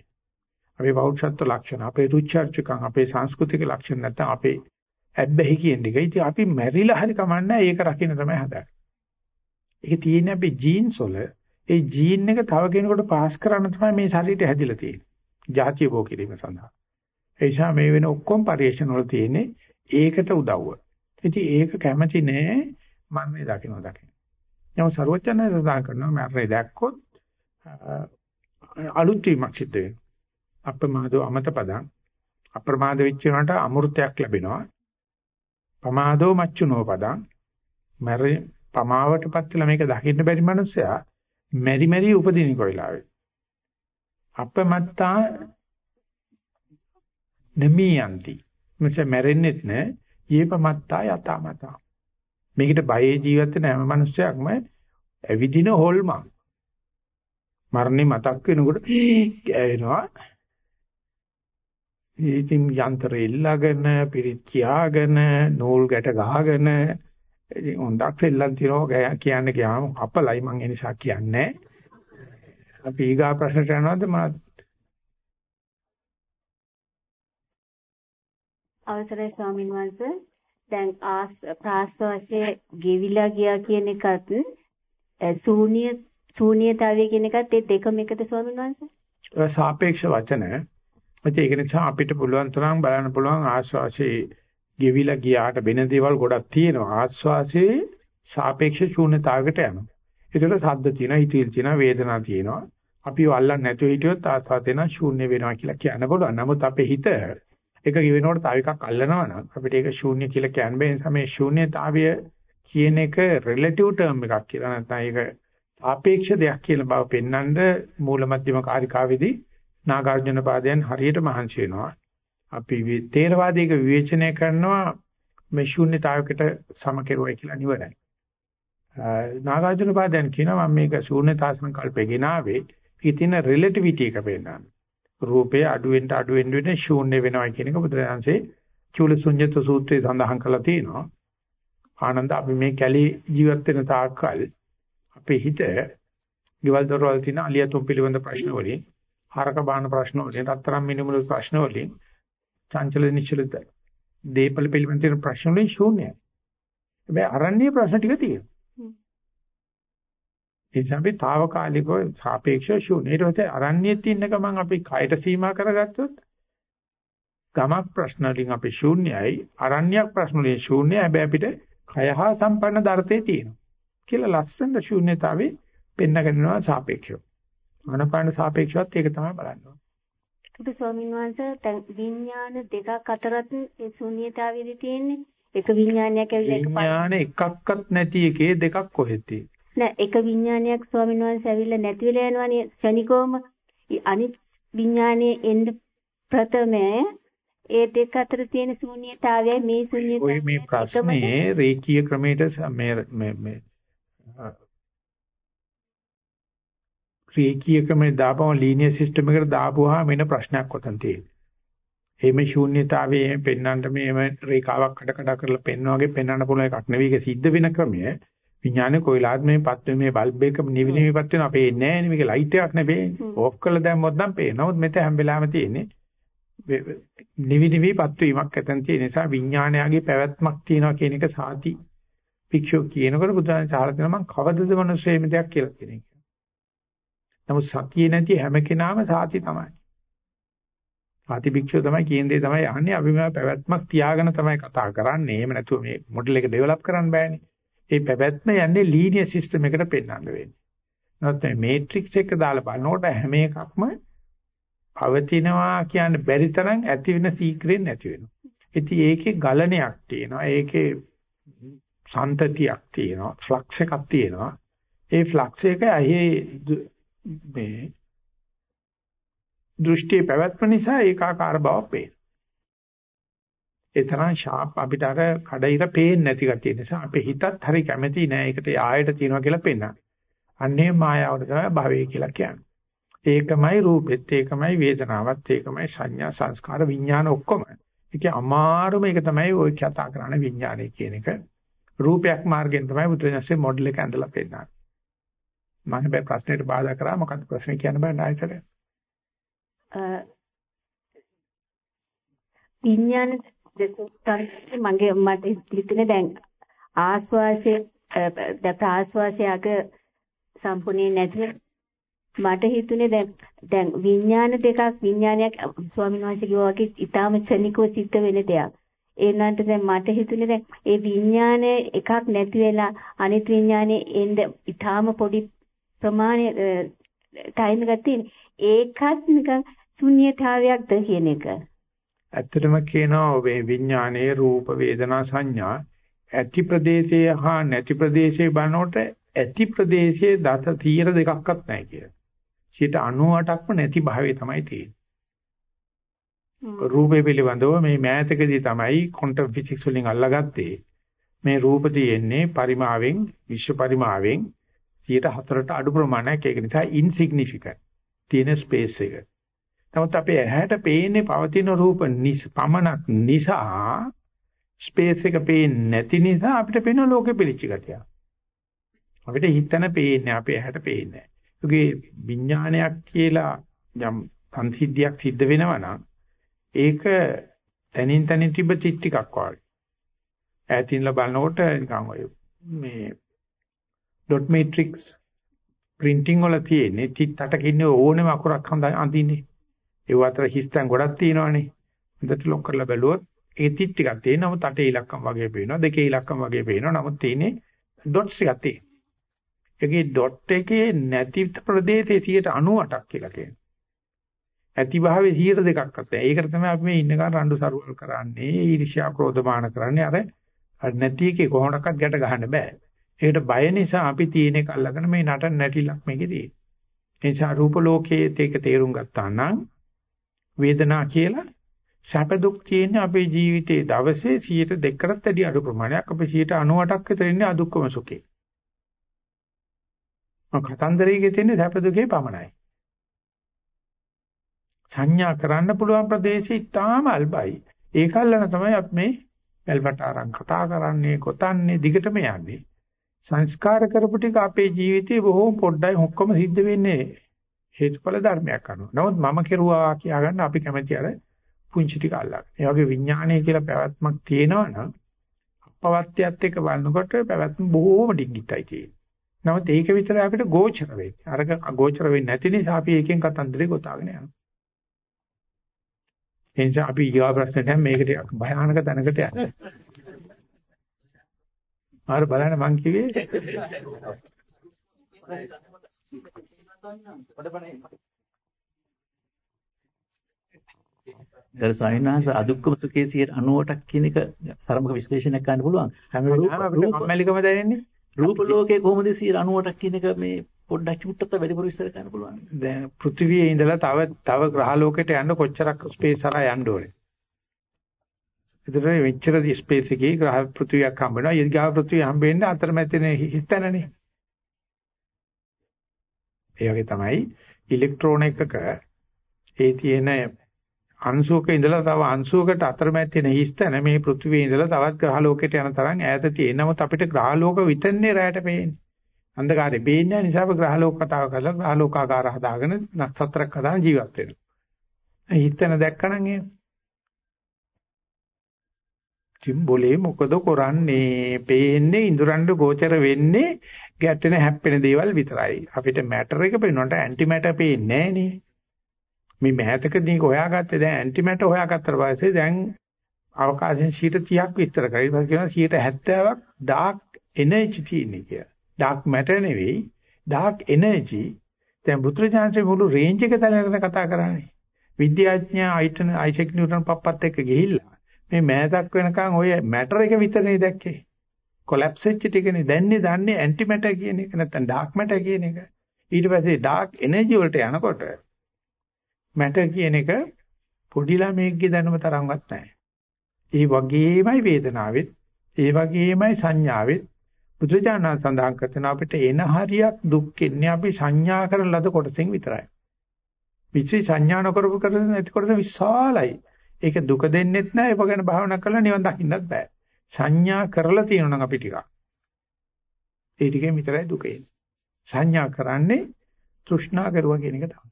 අපේ පෞරුෂත්ව ලක්ෂණ, අපේ රුචර්චකම්, අපේ සංස්කෘතික ලක්ෂණ නැත්නම් අපේ ඇබ්බැහි කියන එක. ඉතින් අපි මැරිලා හරි කමන්නේ ඒක රකින්න තමයි හදන්නේ. ඒක තියෙන්නේ අපේ ජීන්ස් වල ඒ ජීන් එක තව කෙනෙකුට පාස් කරන්න තමයි මේ ශරීරය හැදිලා තියෙන්නේ. ಜಾතිය බෝ කිරීම සඳහා. ඒ නිසා මේ වෙන ඔක්කොම පරිේශන වල තියෙන්නේ ඒකට උදව්ව. ඉතින් ඒක කැමැති නෑ මම මේ දකින්න දකින්න. නමුත් ਸਰවඥයන් සඳහන් කරනවා මරණය දැක්කොත් අලුත් වීමක් සිද්ධ වෙනවා. අප්‍රමාදෝ අමත පදං අප්‍රමාද වෙච්ච උනට අමෘතයක් ලැබෙනවා. පමාදෝ මච්චුනෝ පදං මර පමාවටපත් වෙලා මේක දකින්න බැරි මනුස්සයා මෙරි මෙරි උපදින කොයිලාවේ. අපමත්තා නමියන්ති. මෙසේ මැරෙන්නෙත් නෑ. ඊපමත්තා යතමතා. මේකට බයේ ජීවත් වෙන හැම මිනිස්සයක්ම ඇවිදින හොල්මන්. මරණය මතක් වෙනකොට කෑවෙනවා. ඉතින් යන්ත්‍රය ඉල්ලගෙන පිරිත් කියාගෙන නූල් ගැට ගහගෙන ඉතින් හොඳක් සෙල්ලම් තියනවා කියන්න ගියාම අපලයි මං ඒ නිසා කියන්නේ. අපි ඊගා ප්‍රශ්නට යනවාද මම අවසරයි ස්වාමින් වහන්සේ දැන් ආස් ප්‍රාස්වාසයේ ගෙවිලා ගියා කියන එකත් ශූන්‍ය ශූන්‍යතාවය කියන එකත් ඒ දෙකම එකද ස්වාමින් වහන්සේ? සාපේක්ෂ වචන. ඒක නිසා අපිට පුළුවන් තරම් බලන්න පුළුවන් ආස්වාසයේ ගෙවිලා ගියාට වෙන දේවල් ගොඩක් තියෙනවා. ආස්වාසේ සාපේක්ෂ ශූන්‍යතාවයකට යනවා. ඒකට සද්ද තියෙනවා, හිතවිලි තියෙනවා, වේදනා තියෙනවා. අපි වල්ලන්නේ නැතුව හිටියොත් ආස්වාදේන ශූන්‍ය වෙනවා කියලා කියන්න පුළුවන්. නමුත් අපේ හිත එක ගෙවෙනකොට තව එකක් අල්ලනවා නම් අපිට ඒක ශූන්‍ය කියලා කියන්න බෑ. ඒ නිසා මේ ශූන්‍යතාවය කියන එක රිලටිව් ටර්ම් එකක් කියලා නැත්නම් ඒක සාපේක්ෂ දෙයක් කියලා බව පෙන්වන්න මූල මධ්‍යම කාරිකාවේදී නාගාර්ජුන පාදයන් හරියට මහන්සි වෙනවා. අපි තේරවාදයක විවේචනය කරනවා මේ ශූන්‍යතාවයකට සම කෙරුවයි කියලා නිවැරයි. නාගාර්ජුන පාදයන් කියනවා මම මේක ශූන්‍යතා සංකල්පේ ගෙනාවේ ඉතින් රිලටිවිටි එක පෙන්නනවා. රූපේ අඩු වෙන්න අඩු වෙන්න වෙන ශූන්‍ය වෙනවා කියන එක බුදුරජාන්සේ චූලසුඤ්ඤත සූත්‍රයේ සඳහන් කරලා තියෙනවා. ආනන්ද අපි මේ කැලේ ජීවත් වෙන තාක්කල් අපේ හිත ගෙවල් දොරවල් තියෙන අලියතුන් පිළිබඳ ප්‍රශ්න වලින් හරක බාන ප්‍රශ්න වලින් රත්තරන් මිනිමුළු ප්‍රශ්න වලින් චංචල නිශ්චලිත දීපල පිළිබඳ තියෙන ප්‍රශ්න වලින් ශූන්‍යයි. හැබැයි අරන්නේ ප්‍රශ්න ටික තියෙනවා. නිසා අපි తాවකාලිකව සාපේක්ෂව ශූන්‍ය. ඊට පස්සේ අරන්නේ තියෙන ගමන් අපි කයට සීමා කරගත්තොත් ගමක් ප්‍රශ්න වලින් අපි ශූන්‍යයි. අරණ්‍යයක් ප්‍රශ්න වලින් ශූන්‍යයි. හැබැයි අපිට කය හා සම්පන්න ධර්තේ තියෙනවා. කියලා ලස්සන ශූන්‍යතාවේ පෙන්නගෙනවා සාපේක්ෂව. අනපාන සාපේක්ෂවත් ඒක තමයි බලන්නේ. ඒකට ස්වාමීන් වහන්සේ දැන් විඥාන දෙකක් අතරත් ඒ ශූන්‍යතාවයේදී තියෙන්නේ එක විඥානයක් ඇවිල්ලා එකපාරට විඥාන එකක්වත් නැති එකේ දෙකක් කොහෙද නෑ එක විඥානයක් ස්වාමීන් වහන්සේ ඇවිල්ලා නැති වෙලා යනවනේ ශනිකෝම අනිත් විඥානයේ එන්න ප්‍රථමයේ ඒ දෙක අතර තියෙන ශූන්‍යතාවයයි මේ ශූන්‍යතාවය මේ ප්‍රශ්නේ රේඛීය ක්‍රමයට මේ මේ රේඛීයකම දාපම ලීනියර් සිස්ටම් එකකට දාපුවාම එන ප්‍රශ්නයක් ඔතන තියෙනවා. එහෙම ශූන්‍යතාවයේ පෙන්වන්නට මේම රේඛාවක් කඩ කඩ කරලා පෙන්වන වගේ පෙන්වන්න පුළුවන් එකක් නෙවෙයි ඒක සිද්ධ වෙන ක්‍රමය. විඥානේ කොයිලාත් මේ පත් මේ බල්බ් එක නිවිලිමිපත් වෙනවා පේන්නේ නැහැ නේ මේක ලයිට් එකක් නෙවෙයි ඕෆ් කරලා දැම්මොත් නම් පේනවා නමුත් මෙතන හැම වෙලාවෙම තියෙන්නේ නිවි නිවිපත් වීමක් ඇතන් තියෙන නිසා විඥානයගේ පැවැත්මක් තියෙනවා කියන එක සාති භික්ෂුව කියනකොට බුදුන් චාර දෙන මම කවදද මනුස්සයෙ මේ දෙයක් කියලා කියන එක. නමුත් සතියේ නැති හැම කෙනාම සාති තමයි. සාති භික්ෂුව තමයි කියන දේ තමයි අහන්නේ අපි මේ පැවැත්මක් තියාගෙන තමයි කතා කරන්නේ. එහෙම නැතුව මේ මොඩල් එක ඩෙවලොප් කරන්න බෑනේ. ඒ පැවැත්ම යන්නේ ලීනියර් සිස්ටම් එකට පෙන්වන්න වෙන්නේ. නැත්නම් මේ මේට්‍රික්ස් එක දාලා බලනකොට හැම එකක්ම පවතිනවා කියන්න බැරි තරම් ඇති වෙන සීක්‍රෙන් නැති වෙනවා. ඉතින් ඒකේ ගලණයක් තියෙනවා. ඒකේ සන්තතියක් තියෙනවා. ෆ්ලක්ස් එකක් තියෙනවා. ඒ ෆ්ලක්ස් එක ඇහි මේ දෘෂ්ටි පැවැත්ම නිසා ඒකාකාර බවක් පේනවා. ඒ තරම් ෂාප් අපිට අර කඩිර පේන්නේ නැති ගැතිය නිසා අපේ හිතත් හරි කැමැති නෑ ඒකට ආයෙට තියනවා කියලා පෙන්නන්නේ. අන්නේ මායාවට තමයි භවය කියලා කියන්නේ. ඒකමයි රූපෙත් ඒකමයි වේදනාවත් ඒකමයි සංඥා සංස්කාර විඥාන ඔක්කොම. ඒකේ අමාරුම එක තමයි ওই කතා කරන විඥානය කියන එක. රූපයක් මාර්ගෙන් තමයි බුදුරජාණන්සේ මොඩල් එක ඇඳලා පෙන්නන්නේ. මම හැබැයි ප්‍රශ්නෙට බාධා කරා මොකක්ද ප්‍රශ්නේ කියන්න බෑ නායකයන්ට. විඥාන දෙසුත්තන් මගේ මට හිතුනේ දැන් ආස්වාසයේ දැන් ප්‍රාස්වාසයක සම්පූර්ණයෙන් නැති මට හිතුනේ දැන් දැන් විඥාන දෙකක් විඥානයක් ස්වාමීන් වහන්සේ කිව්වා වගේ ඊටාම ක්ෂණිකව සිද්ධ වෙන දෙයක්. ඒ නන්ට දැන් මට හිතුනේ දැන් ඒ විඥානය එකක් නැති වෙලා අනිත් විඥානේ එන්න ඊටාම පොඩි ප්‍රමාණය ටයිම් එකක් තියෙන. ඒකත් නිකන් ශුන්‍යතාවයක්ද කියන එක. ඇත්තටම කියනවා මේ විඥානයේ රූප වේදනා සංඥා ඇති ප්‍රදේශයේ හා නැති ප්‍රදේශයේ බලනකොට ඇති ප්‍රදේශයේ දත තීර දෙකක්වත් නැහැ කියලා. 98%ක්ම නැති භාවයේ තමයි තියෙන්නේ. රූපේ පිළිබඳව මේ මෑතකදී තමයි ක්වොන්ටම් ෆිසික්ස් වලින් අල්ලාගත්තේ. මේ රූප තියෙන්නේ පරිමාවෙන් විශ්ව පරිමාවෙන් 104ට අඩු ප්‍රමාණයක් ඒක නිසා ඉන්සිග්නිෆිකන්ට් තියෙන ස්පේස් එක. නමුත් අපේ ඇහැට පේන්නේ පවතින රූප පමණක් නිසා ස්පේස් එක පේන්නේ නැති නිසා අපිට පේන ලෝකෙ පිළිච්ච ගතිය. අපිට හිතන පේන්නේ අපේ ඇහැට පේන්නේ නැහැ. විඥානයක් කියලා යම් සංසිද්ධියක් සිද්ධ වෙනවා නම් ඒක තනින් තනින් තිබ්බ චිත් ටිකක් වගේ. ඈතින්ලා බලනකොට නිකන් ඔය මේ ඩොට් මේට්‍රික්ස් printing වල තියෙන්නේ චිත් අටකින්නේ ඕනෙම අකුරක් අඳින්නේ. ඒ අතර හිස්තන් ගොඩක් තියෙනවානේ. හොඳට ලොක් කරලා බැලුවොත් ඒ තිත් ටිකක් තියෙන නමුත් අටේ ඉලක්කම් වගේ පේනවා දෙකේ ඉලක්කම් වගේ පේනවා නමුත් තියෙන්නේ ඩොට්ස් ටිකක් තියෙන. ඒකේ ඩොට් එකේ නැති ප්‍රදේශයේ 98ක් කියලා කියනවා. ඇති භාවයේ 102ක් අතේ. ඒකට තමයි අපි මේ ඉන්නකන් රණ්ඩු සරුවල් කරන්නේ, ඊර්ෂ්‍යා ක්‍රෝධමාන කරන්නේ. අර නැති එකේ කොහොමඩක්වත් ගැට ගහන්න බෑ. ඒකට බය නිසා අපි තියෙන එක අල්ලගෙන මේ නටන නැටිලක් මේකේ තියෙන. ඒ නිසා රූප ලෝකයේ ඒක තේරුම් ගත්තා නම් වේදනා කියලා සැප දුක් තියෙන්නේ අපේ ජීවිතයේ දවසේ 102කටත් වැඩි අඩු ප්‍රමාණයක් අපේ 98ක් විතර ඉන්නේ අදුක්කම සුඛේ. මම කතන්දරයේ තියෙන්නේ සැප දුකේ පමණයි. සංඥා කරන්න පුළුවන් ප්‍රදේශය ඉතාම අල්පයි. ඒකල්ලන තමයි අපි මේ වැල්වට අරන් කතා කරන්නේ, කොතන්නේ, දිගටම යන්නේ. සංස්කාර කරපු ටික අපේ ජීවිතේ බොහොම පොඩ්ඩයි ඔක්කොම සිද්ධ වෙන්නේ හේතුඵල ධර්මයක් අනුව. නමුත් මම කෙරුවා කියා ගන්න අපි කැමති අර පුංචි ටික අල්ලගන්න. ඒ වගේ විඥානය කියලා පැවැත්මක් තියෙනවා නම් අපවත්‍යත් එක්ක බලනකොට පැවැත්ම බොහෝම ඩිංගිතයි තියෙන්නේ. නමුත් ඒක විතර අපිට ගෝචර වෙන්නේ. අරක ගෝචර වෙන්නේ නැති නිසා අපි ඒකෙන් කතන්දරේ ගොතාගෙන යනවා. ඒ නිසා අපි ඊගා ප්‍රශ්නට මේකට භයානක තැනකට යනවා. ආර බලන්න මං කිව්වේ ගරු ස්වාමීන් වහන්සේ අදුක්කම සුඛේ 98ක් කියන එක සරමක විශ්ලේෂණයක් ගන්න පුළුවන්. කම්මැලිකම දැනෙන්නේ. රූප ලෝකයේ කොහොමද 98ක් කියන එක මේ පොඩ්ඩක් චුට්ටත් වැඩිපුර විස්තර කරන්න පුළුවන්. දැන් පෘථිවියේ ඉඳලා තව තව ග්‍රහ ලෝකයට යන්න කොච්චරක් ස්පේස් හරහා යන්න ඕනේ. ඒතර මෙච්චර ස්පේස් එකේ ග්‍රහ පෘථිවියක් හම්බ වෙනවා. ඊගා පෘථිවිය හම්බ වෙන්නේ අතරමැදිනේ හිතනනේ. ඒ වගේ තමයි ඉලෙක්ට්‍රෝන එකක ඒ තියෙන අංශුවක ඉඳලා තව අංශුවකට අතරමැද තියෙන හිස්තන මේ පෘථිවියේ ඉඳලා තවත් ග්‍රහ ලෝකයට යන තරම් ඈත තියෙන. නමුත් අපිට ග්‍රහ ලෝක විතරනේ රැයට පේන්නේ. අන්ධකාරේ පේන්නේ නැහැ නිසා අපි ග්‍රහ ලෝක කතාව කරලා ග්‍රහ ලෝකාකාර හදාගෙන නක්ෂත්‍රයක් හදාගෙන ජීවත් වෙනවා. හිස්තන දැක්කනම් එහෙම. තිම්බොලේ මොකද කරන්නේ? පේන්නේ ඉඳුරන්ඩ ගෝචර වෙන්නේ ගැටෙන හැප්පෙන දේවල් විතරයි. අපිට මැටර් එක පේනකොට ඇන්ටි මැටර් පේන්නේ නැහැ මේ මෑතකදී හොයාගත්තේ දැන් ඇන්ටි මැටර් හොයාගත්තට පස්සේ දැන් අවකාශයෙන් 30ක් විස්තර කරලා ඊපස්සේ කියනවා 70ක් ඩාර්ක් එනර්ජි තියෙන්නේ කියලා. ඩාර්ක් මැටර් නෙවෙයි ඩාර්ක් එනර්ජි. දැන් බුද්ධජානකේ මුළු රේන්ජ් එක දැනගෙන කතා කරන්නේ. විද්‍යාඥයා අයිටන් අයිසෙක් නිව්ටන් පප්පත් එක්ක ගිහිල්ලා මේ මෑතක් වෙනකන් ඔය මැටර් එක විතරනේ දැක්කේ. කොලැප්ස් වෙච්ච ටිකනේ දැන්නේ දන්නේ ඇන්ටි මැටර් කියන එක නැත්නම් ඩාර්ක් මැටර් කියන එක. ඊට පස්සේ ඩාර්ක් එනර්ජි වලට යනකොට මැටර් කියන එක පොඩි ළමයෙක්ගේ දැනුම තරම්වත් නැහැ. ඒ වගේමයි වේදනාවෙත්, ඒ වගේමයි සංඥාවෙත් බුදුජානක සඳහන් කරන අපිට එන හරියක් දුක් එන්නේ අපි සංඥා කරන ලද කොටසෙන් විතරයි. විචි සංඥා නොකරපු කරන නැති කොටස විශාලයි. ඒක දුක දෙන්නෙත් නැහැ. ඒක ගැන භාවනා කරලා නිවන් දකින්නත් බෑ. සංඥා කරලා තියෙනවා නම් අපි ටිකක්. ඒ ටිකෙන් විතරයි දුක එන්නේ. සංඥා කරන්නේ තෘෂ්ණා කරුවා කියන එක තමයි.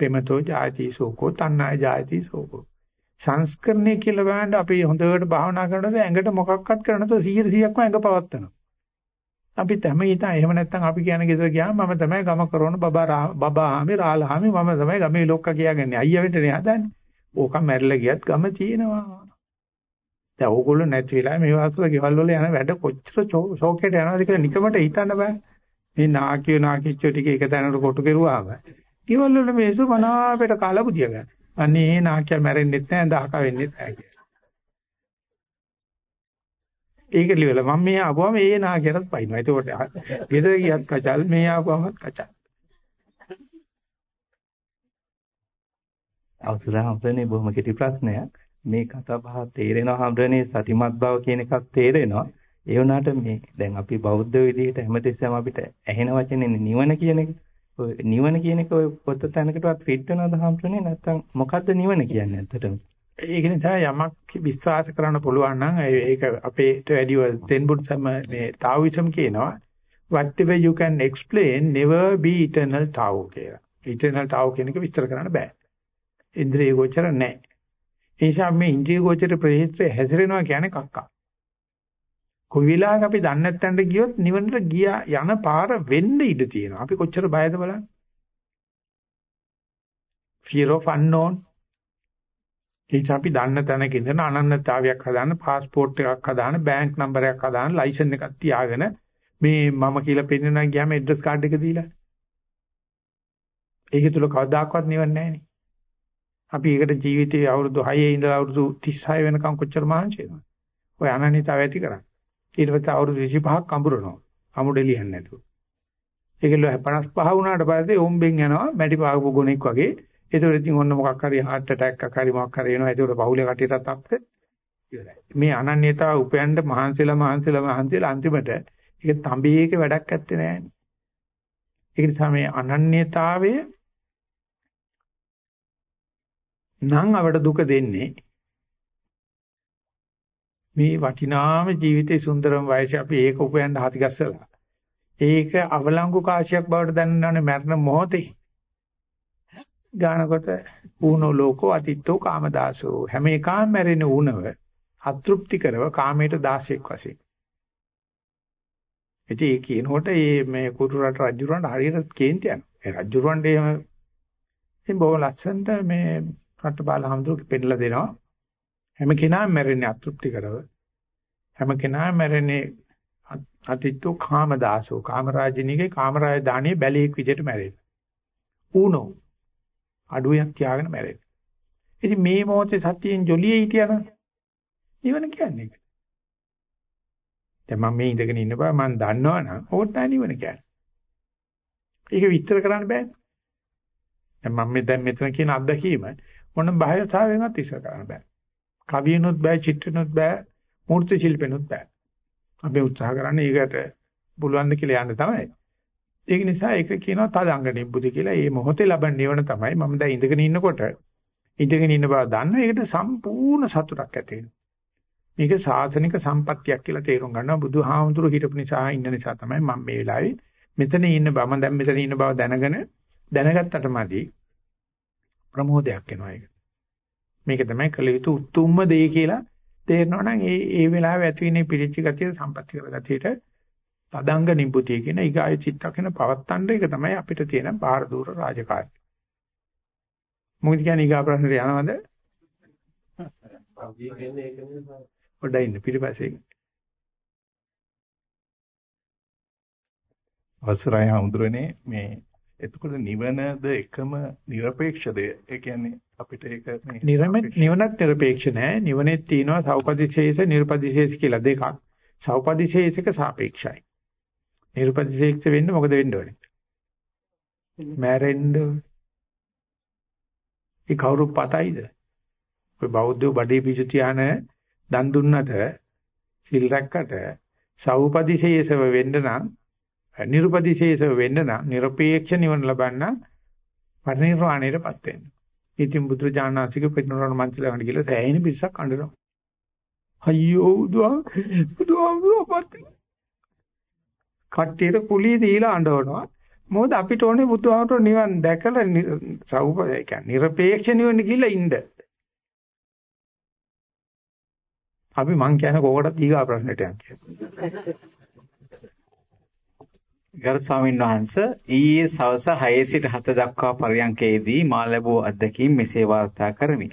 පෙමතෝ ජාති සෝකෝ තණ්හාය ජාති සෝකෝ. සංස්කරණය කියලා බලන්න අපි හොඳට භාවනා කරනකොට ඇඟට මොකක්වත් කරනකොට 100%ක්ම ඇඟ පවත්නවා. අපි තමයි හිතා එහෙම නැත්නම් අපි කියන ගෙදර ගියාම මම තමයි ගම කරන බබා බබාහාමි රාලහාමි මම තමයි ගමේ ලොක්කා කියාගන්නේ අයියා වෙන්න නේ හදන්නේ. ඕක මැරිලා ගියත් ගම තියෙනවා. දැන් ඕගොල්ලෝ නැති වෙලා මේ වාසල ගෙවල් වල යන වැඩ කොච්චර ෂෝකේට යනවද කියලා නිකමට හිතන්න බෑ. මේ නාකිය නාකිච්චෝ ටික එක තැනකට කොටු කෙරුවාම ගෙවල් වල මේසු මනාපෙට කාලා බුදිය ගන්න. අනේ නාකිය මැරෙන්නෙත් නැහැ දහක වෙන්නෙත් නැහැ කියලා. ඒක ලියලා මම මේ ආවම ඒ නාකියටත් පයින්නවා. ඒකට ගෙදර ගියත් කචල් මේ ආවමත් කචල්. අවසරයි අපේ බොහොම කෙටි ප්‍රශ්නයක්. මේ කතා බහ තේරෙනවා හැමදේනේ සතිමත් බව කියන එකක් තේරෙනවා. ඒ වුණාට මේ දැන් අපි බෞද්ධ විදිහට හැමතිස්සෙම අපිට ඇහෙන වචනේ නිවන කියන එක. ඔය නිවන කියන එක ඔය පොත තැනකටවත් ෆිට වෙනවද හැමදේනේ නැත්නම් මොකද්ද නිවන කියන්නේ ඇත්තටම? ඒක නිසා යමක් විශ්වාස කරන්න පුළුවන් නම් ඒක අපේට වැඩිව සෙන් බුද්සම මේ තාවිසම් කියනවා whatever you can explain never be eternal tao කියලා. eternal tao කියන එක විස්තර කරන්න බෑ. ඉන්ද්‍රිය ගෝචර නැහැ. ඒ නිසා මේ ඉන්ද්‍රිය ගෝචර ප්‍රහේත්‍රය හැසිරෙනවා කියන්නේ කක්කා. කොයි වෙලාවක අපි දන්නේ නැත්නම් ගියොත් නිවනට ගියා යන පාර වෙන්න ඉඩ තියෙනවා. අපි කොච්චර බයද බලන්න. fear of unknown. ඒක අපි දන්න තැනක ඉඳන් අනන්‍යතාවයක් හදාන්න, પાස්පෝර්ට් එකක් හදාන්න, බැංක් නම්බරයක් හදාන්න, ලයිසන් එකක් තියාගෙන මේ මම කියලා පෙන්නනවා ගියාම ඇඩ්‍රස් කාඩ් එක දීලා. ඒක තුල කවදාකවත් නිවන්නේ නැහැ නේ. අපි ඒකට ජීවිතයේ අවුරුදු 6 ඉඳලා අවුරුදු 36 වෙනකම් කොච්චර මහන්සි වෙනවද? ඔය අනන්‍යතාවය ඇති කරන්නේ. ඊට පස්සේ අවුරුදු 25ක් කඹරනවා. අමුඩ ලියන්නේ නැතුව. ඒකල 55 වුණාට පස්සේ ඕම්බෙන් යනවා මැටි පාගපු ගොනෙක් වගේ. ඒතකොට ඉතින් ඔන්න මොකක් හරි heart attack එකක් හරි මොකක් හරි එනවා. ඒතකොට පහුලේ කටියටත් අප්සෙට් ඉවරයි. මේ අනන්‍යතාව උපයන්න මහන්සිලා මහන්සිලා මහන්සිලා අන්තිමට ඒක තඹේක වැඩක් ඇත්තේ නෑනේ. ඒක නිසා මේ අනන්‍යතාවය නම් අපට දුක දෙන්නේ. මේ වටිනාම ජීවිතේ සුන්දරම වයසේ අපි ඒක උපයන්න හති ගස්සලා. ඒක අවලංගු කාශයක් බවට දැනනවනේ මරණ මොහොතේ. ගානකොට ඌනෝ ලෝකෝ අතිත්තෝ කාමදාසෝ. හැම එකම මැරෙන ඌනව අතෘප්ති කරව කාමයට දාසෙක් වශයෙන්. ඉතින් ඒ කියනකොට මේ මේ කුරු රට රජුරන්ට හරියට කේන්ති යනවා. ඒ රජුරන්ට එහෙම ඉතින් බොහොම ලස්සනට මේ රට්ටපාල හඳුරු පෙන්නලා දෙනවා. හැම කෙනාම මැරෙන්නේ අතෘප්ති කරව. හැම කෙනාම මැරෙන්නේ අතිත්තු කාමදාසෝ කාමරාජිනීගේ කාමරාජ දාණිය බැලීක් විදිහට මැරෙන්නේ. ඌනෝ අඩුවක් තියාගෙන මැරෙන්නේ. ඉතින් මේ මොහොතේ සතියෙන් ජොලියේ හිටියනම් නිවන කියන්නේ. දැන් මම මේ ඉඳගෙන ඉන්න බව මම දන්නවනම් ඕක තමයි නිවන කියන්නේ. ඒක විස්තර කරන්න බෑනේ. දැන් මම මේ දැන් මෙතන කියන අත්දැකීම මොන බාහිරතාවයෙන්වත් ඉස්සර කරන්න බෑ. කවියනොත් බෑ, චිත්‍රනොත් බෑ, මූර්ති ශිල්පෙනොත් බෑ. අපි උත්සාහ කරන්නේ ඒකට පුළුවන් ද කියලා යන්න තමයි. ඒක නිසා ඒක කියනවා තදංග නිබ්බුති කියලා. මේ මොහොතේ ලබන නිවන තමයි මම දැන් ඉඳගෙන ඉන්නකොට ඉඳගෙන ඉන්න බව දන්නවා. ඒකට සම්පූර්ණ සතුටක් ඇති වෙනවා. මේක සාසනික සම්පත්තියක් කියලා තේරුම් ගන්නවා. බුදුහාමුදුරු හිටපු නිසා ඉන්න නිසා තමයි මම මේ වෙලාවේ මෙතන ඉන්න බව මම දැන් මෙතන ඉන්න බව දැනගෙන දැනගත්තට මදි ප්‍රමෝදයක් එනවා ඒක. මේක තමයි කළ යුතු උතුම්ම දේ කියලා තේරෙනවා නම් ඒ ඒ වෙලාවේ ඇති වෙන පිරිච්ච ගතිය සම්පත්‍ති කර ගතියට තදංග නිබ්බුතිය කියන ඊගාය චිත්තකන පවත්තන්න ඒක තමයි අපිට තියෙන බාහිර දූර රාජකාරී. මොකද කියන්නේ ඊගා ප්‍රශ්නට යනවද? පොඩ්ඩයි ඉන්න පිටිපස්සේ. අවසරයි හඳුරන්නේ මේ එතකොට නිවනද එකම নিরপেক্ষ දෙය. ඒ කියන්නේ අපිට ඒක මේ නිවනත් নিরপেক্ষ නෑ. නිවනේ තියෙනවා සෞපදිශේෂ, නිර්පදිශේෂ කියලා දෙකක්. සෞපදිශේෂක සාපේක්ෂයි. නිර්පදිශේෂ වෙන්න මොකද වෙන්න ඕනේ? මැරෙන්න ඒ කවුරු පතයිද? ඔය බෞද්ධ බඩේ පිසු තියාන දන් දුන්නට සිල් රැක්කට සෞපදිශේෂව වෙන්න නම් නිර්පදිශේෂව වෙන්න නම් নিরপেক্ষ නිවන ලබන්න පරිණිරවාණයටපත් වෙන්න. ඉතින් බුදුරජාණන්සේගේ පිටුනරණ මන්ත්‍රලකට ගිහලා සෑහෙන පිරිසක් අඬනවා. අයියෝ බුදුහා බුදුහාමුදුරුවෝපත් කට්ටියට කුලිය දීලා අඬවනවා. මොකද අපිට ඕනේ බුදුහාමුදුරුවෝ නිවන් දැකලා සෞප ඒ කියන්නේ নিরপেক্ষ නිවන ගිහලා ඉන්න. අපි මං කියන කෝකටත් ඊගා ප්‍රශ්නෙට යන්න කියලා. ගරු ස්වාමීන් වහන්ස ඊයේ සවස 6 සිට 7 දක්වා පරියන්කේදී මා ලැබූ අත්දැකීම් මෙසේ වාර්තා කරමි.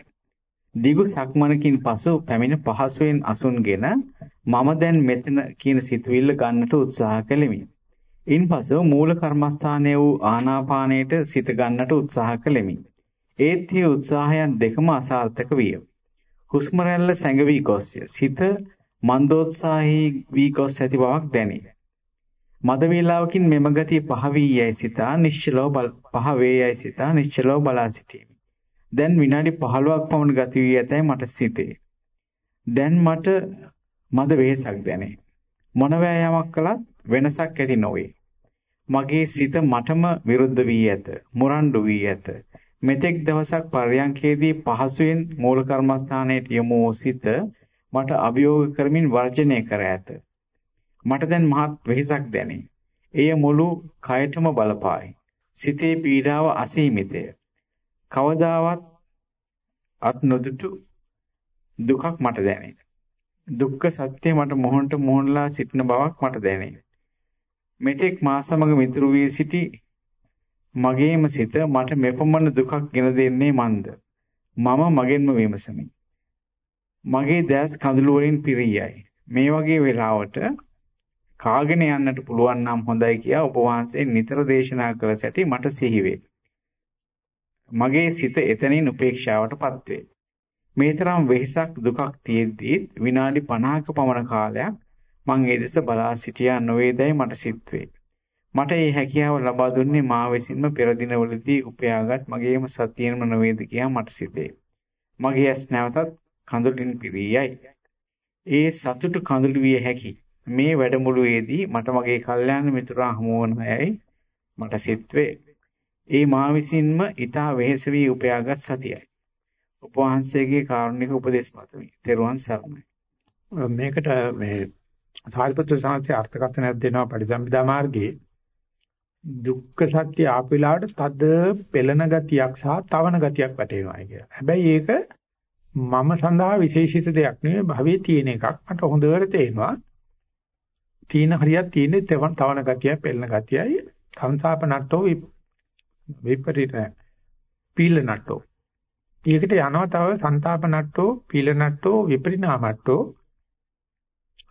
දිගු සක්මනකින් පසු පැමිණ පහසුවෙන් අසුන්ගෙන මම දැන් මෙතන කියන සිතුවිල්ල ගන්නට උත්සාහ කළෙමි. ඉන්පසු මූල කර්මස්ථානයේ වූ ආනාපානයට සිත ගන්නට උත්සාහ කළෙමි. ඒත් මේ උත්සාහයන් දෙකම අසාර්ථක විය. හුස්ම රැල්ල සැඟවි ගොස්ය. සිත මන්දෝත්සාහී වී ගොස් ඇති බවක් දැනේ. මද වේලාවකින් මෙම ගතිය පහ වී යයි සිතා නිශ්චලව බල පහ වේ යයි සිතා නිශ්චලව බලා සිටීමි. දැන් විනාඩි 15ක් පමණ ගත වී ඇතැයි මට සිතේ. දැන් මට මද වෙහසක් දැනේ. මොන වෑයමක් කළත් වෙනසක් ඇති නොවේ. මගේ සිත මටම විරුද්ධ වී ඇත. මුරණ්ඩු වී ඇත. මෙතෙක් දවසක් පර්යංකේදී පහසුවෙන් මූල කර්මස්ථානයේ යොමු වූ සිත මට අභියෝග කරමින් වර්ජනය කර ඇත. මට දැන් මහත් වෙහෙසක් දැනේ. එය මුළු කයටම බලපායි. සිතේ පීඩාව අසීමිතය. කවදාවත් අත් නොදුටු දුකක් මට දැනේ. දුක්ඛ සත්‍ය මට මොහොන්ට මොහොන්ලා සිටින බවක් මට දැනේ. මෙතෙක් මා සමග මිතුරු වී සිටි මගේම සිත මට මෙපමණ දුකක් ගෙන දෙන්නේ මන්ද? මම මගෙන්ම විමසමි. මගේ දැස් කඳුළු වලින් පිරියයි. මේ වගේ වෙලාවට කාගෙන යන්නට පුළුවන් නම් හොඳයි කියා ඔබ වහන්සේ නිතර දේශනා කළ සැටි මට සිහි වේ. මගේ සිත එතනින් උපේක්ෂාවටපත් වේ. මේ තරම් වෙහසක් දුකක් තියෙද්දී විනාඩි 50ක පමණ කාලයක් මං ඒ දෙස බලා සිටියා නොවේදයි මට සිත් වේ. මට මේ හැකියාව ලබා දුන්නේ මා විසින්ම පෙර දිනවලදී උපයාගත් මගේම සතියෙන්ම නොවේද කියා මට සිතේ. මගේ ඇස් නැවතත් කඳුලින් පිරී යයි. ඒ සතුට කඳුළු විය හැකියි. මේ වැඩමුළුවේදී මට මගේ කල්යාණ මිතුරා හමු වන අයයි මට සිත් වේ. ඒ මා විසින්ම ඊතා වෙහෙස වී උපයාගත් සතියයි. උප වහන්සේගේ කාරුණික උපදේශ පතමි. තෙරුවන් සරණයි. මේකට මේ සාරිපුත්‍ර සාංශේ අර්ථකථනයක් දෙනවා පරිසම්පදා මාර්ගයේ දුක්ඛ සත්‍ය ආපිලාවට තද පෙළෙන ගතියක් සහ තවන ගතියක් වැටෙනවා කියලා. හැබැයි ඒක මම සඳහා විශේෂිත දෙයක් නෙවෙයි භවයේ තියෙන එකක්. මට හොඳට තේරෙනවා. තීන හරියක් තියෙන්නේ තවන තවන ගතිය, පෙළන ගතියයි. සංසාප නට්ටෝ විපරිත පීල නට්ටෝ. ඊකට යනවා තව සංతాප නට්ටෝ, පීල නට්ටෝ, විපරිණාමට්ටෝ,